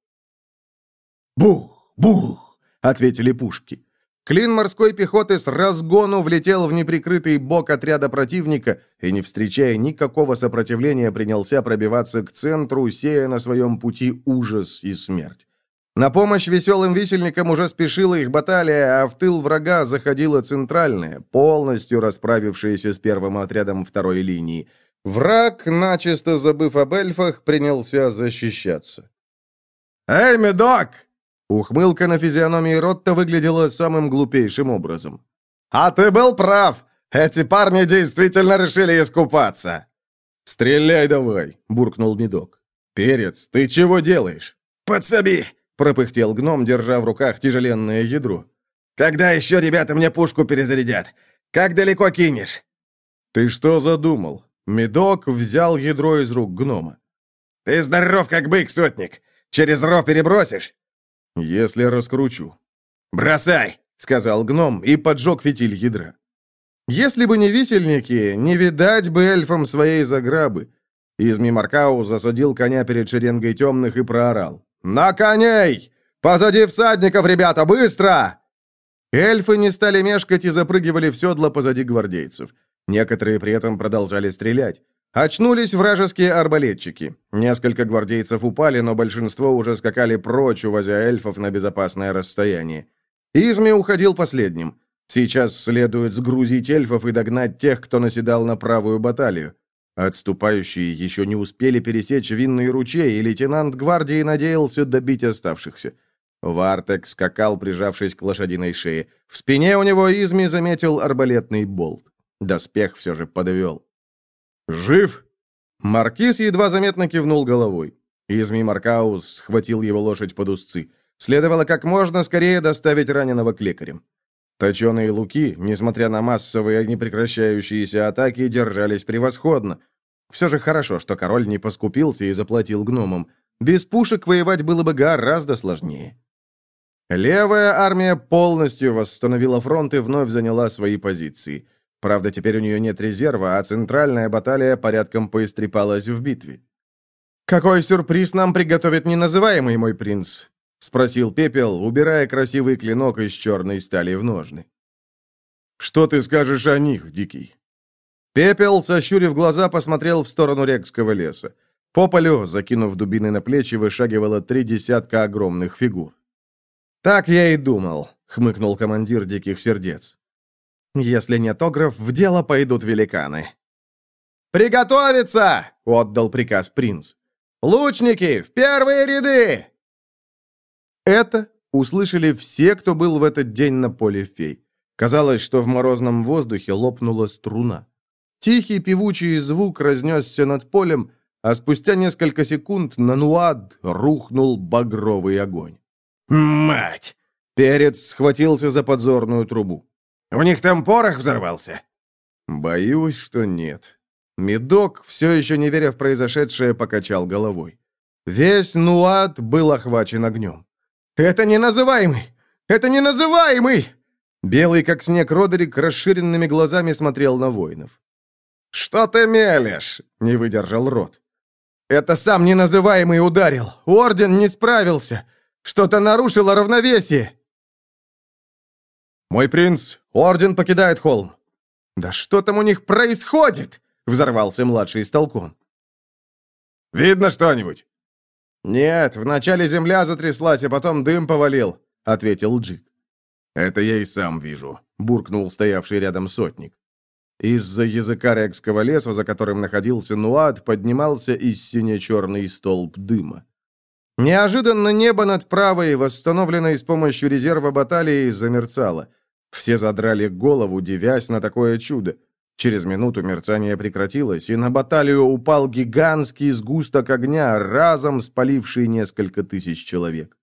«Бух! Бух!» — ответили пушки. Клин морской пехоты с разгону влетел в неприкрытый бок отряда противника и, не встречая никакого сопротивления, принялся пробиваться к центру, сея на своем пути ужас и смерть. На помощь веселым висельникам уже спешила их баталия, а в тыл врага заходила центральная, полностью расправившаяся с первым отрядом второй линии. Враг, начисто забыв об эльфах, принялся защищаться. «Эй, медок!» Ухмылка на физиономии Ротта выглядела самым глупейшим образом. «А ты был прав! Эти парни действительно решили искупаться!» «Стреляй давай!» — буркнул Медок. «Перец, ты чего делаешь?» «Подсоби!» — пропыхтел гном, держа в руках тяжеленное ядро. «Когда еще ребята мне пушку перезарядят? Как далеко кинешь?» «Ты что задумал?» Медок взял ядро из рук гнома. «Ты здоров, как бык, сотник! Через ров перебросишь?» «Если раскручу». «Бросай!» — сказал гном и поджег фитиль ядра. Если бы не висельники, не видать бы эльфам своей заграбы. Изми Маркау засадил коня перед шеренгой темных и проорал. «На коней! Позади всадников, ребята, быстро!» Эльфы не стали мешкать и запрыгивали в седло позади гвардейцев. Некоторые при этом продолжали стрелять. Очнулись вражеские арбалетчики. Несколько гвардейцев упали, но большинство уже скакали прочь, увозя эльфов на безопасное расстояние. Изми уходил последним. Сейчас следует сгрузить эльфов и догнать тех, кто наседал на правую баталию. Отступающие еще не успели пересечь винный ручей, и лейтенант гвардии надеялся добить оставшихся. Вартек скакал, прижавшись к лошадиной шее. В спине у него Изми заметил арбалетный болт. Доспех все же подвел. «Жив?» Маркиз едва заметно кивнул головой. Изми Маркаус схватил его лошадь под узцы. Следовало как можно скорее доставить раненого к лекарям. Точеные луки, несмотря на массовые непрекращающиеся атаки, держались превосходно. Все же хорошо, что король не поскупился и заплатил гномам. Без пушек воевать было бы гораздо сложнее. Левая армия полностью восстановила фронт и вновь заняла свои позиции. Правда, теперь у нее нет резерва, а центральная баталия порядком поистрепалась в битве. «Какой сюрприз нам приготовит неназываемый мой принц?» — спросил Пепел, убирая красивый клинок из черной стали в ножны. «Что ты скажешь о них, Дикий?» Пепел, сощурив глаза, посмотрел в сторону Рекского леса. По полю, закинув дубины на плечи, вышагивало три десятка огромных фигур. «Так я и думал», — хмыкнул командир Диких Сердец. «Если нет огров, в дело пойдут великаны». «Приготовиться!» — отдал приказ принц. «Лучники, в первые ряды!» Это услышали все, кто был в этот день на поле фей. Казалось, что в морозном воздухе лопнула струна. Тихий певучий звук разнесся над полем, а спустя несколько секунд на Нуад рухнул багровый огонь. «Мать!» Перец схватился за подзорную трубу. «У них там порох взорвался?» «Боюсь, что нет». Медок, все еще не веря в произошедшее, покачал головой. Весь Нуад был охвачен огнем. «Это неназываемый! Это неназываемый!» Белый, как снег, Родерик расширенными глазами смотрел на воинов. «Что ты мелешь?» — не выдержал Рот. «Это сам неназываемый ударил! Орден не справился! Что-то нарушило равновесие!» «Мой принц, орден покидает холм!» «Да что там у них происходит?» — взорвался младший из толком. «Видно что-нибудь?» «Нет, вначале земля затряслась, а потом дым повалил», — ответил Джик. «Это я и сам вижу», — буркнул стоявший рядом сотник. Из-за языка Рекского леса, за которым находился Нуад, поднимался из сине-черный столб дыма. Неожиданно небо над правой, восстановленной с помощью резерва баталии, замерцало. Все задрали голову, девясь на такое чудо. Через минуту мерцание прекратилось, и на баталию упал гигантский сгусток огня, разом спаливший несколько тысяч человек.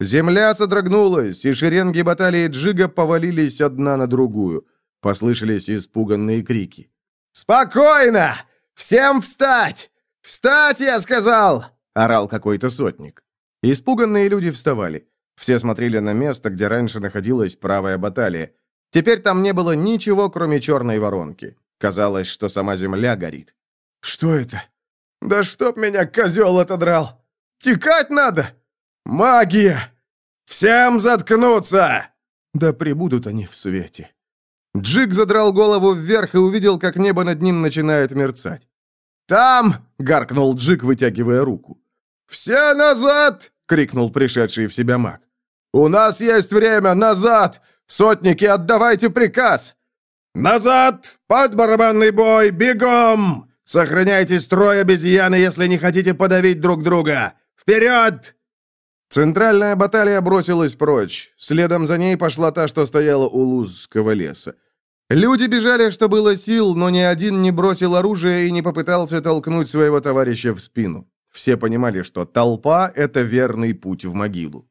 Земля содрогнулась, и шеренги баталии Джига повалились одна на другую. Послышались испуганные крики. «Спокойно! Всем встать! Встать, я сказал!» — орал какой-то сотник. Испуганные люди вставали. Все смотрели на место, где раньше находилась правая баталия. Теперь там не было ничего, кроме черной воронки. Казалось, что сама земля горит. «Что это? Да чтоб меня козел отодрал! Текать надо! Магия! Всем заткнуться!» Да прибудут они в свете. Джик задрал голову вверх и увидел, как небо над ним начинает мерцать. «Там!» — гаркнул Джик, вытягивая руку. «Все назад!» — крикнул пришедший в себя маг. «У нас есть время! Назад! Сотники, отдавайте приказ!» «Назад! Под барабанный бой! Бегом! Сохраняйте строй обезьяны, если не хотите подавить друг друга! Вперед!» Центральная баталия бросилась прочь. Следом за ней пошла та, что стояла у Лузского леса. Люди бежали, что было сил, но ни один не бросил оружие и не попытался толкнуть своего товарища в спину. Все понимали, что толпа — это верный путь в могилу.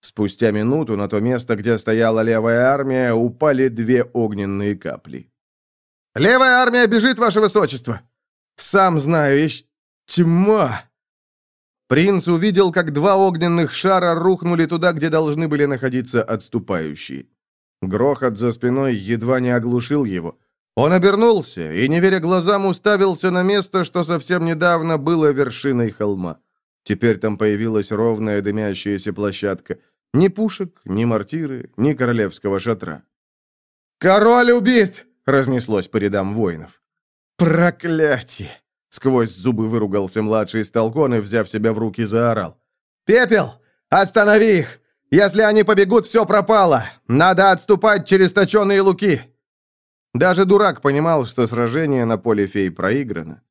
Спустя минуту на то место, где стояла левая армия, упали две огненные капли. «Левая армия бежит, ваше высочество!» «Сам знаю, ищ... тьма!» Принц увидел, как два огненных шара рухнули туда, где должны были находиться отступающие. Грохот за спиной едва не оглушил его. Он обернулся и, не веря глазам, уставился на место, что совсем недавно было вершиной холма. Теперь там появилась ровная дымящаяся площадка. Ни пушек, ни мортиры, ни королевского шатра. «Король убит!» — разнеслось по рядам воинов. «Проклятие!» — сквозь зубы выругался младший Сталкон и, взяв себя в руки, заорал. «Пепел! Останови их! Если они побегут, все пропало! Надо отступать через точеные луки!» Даже дурак понимал, что сражение на поле фей проиграно.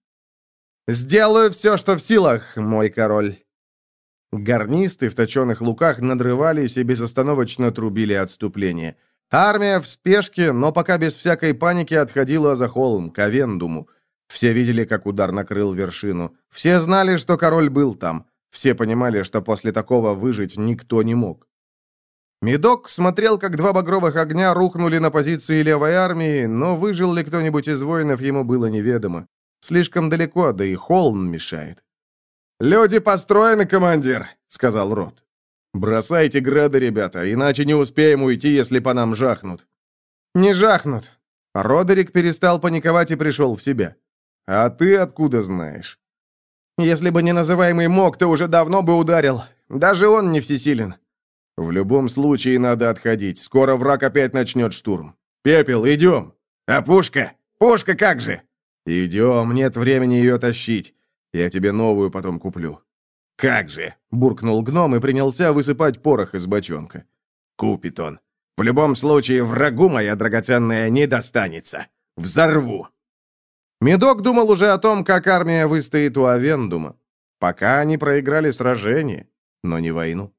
«Сделаю все, что в силах, мой король!» Гарнисты в точенных луках надрывались и безостановочно трубили отступление. Армия в спешке, но пока без всякой паники отходила за холм, к Авендуму. Все видели, как удар накрыл вершину. Все знали, что король был там. Все понимали, что после такого выжить никто не мог. Медок смотрел, как два багровых огня рухнули на позиции левой армии, но выжил ли кто-нибудь из воинов, ему было неведомо. Слишком далеко, да и холм мешает. «Люди построены, командир», — сказал Рот. «Бросайте грады, ребята, иначе не успеем уйти, если по нам жахнут». «Не жахнут». Родерик перестал паниковать и пришел в себя. «А ты откуда знаешь?» «Если бы не называемый мог, то уже давно бы ударил. Даже он не всесилен». «В любом случае надо отходить. Скоро враг опять начнет штурм. Пепел, идем!» «А пушка? Пушка как же?» «Идем, нет времени ее тащить. Я тебе новую потом куплю». «Как же!» — буркнул гном и принялся высыпать порох из бочонка. «Купит он. В любом случае, врагу моя драгоценная не достанется. Взорву!» Медок думал уже о том, как армия выстоит у Авендума. Пока они проиграли сражение, но не войну.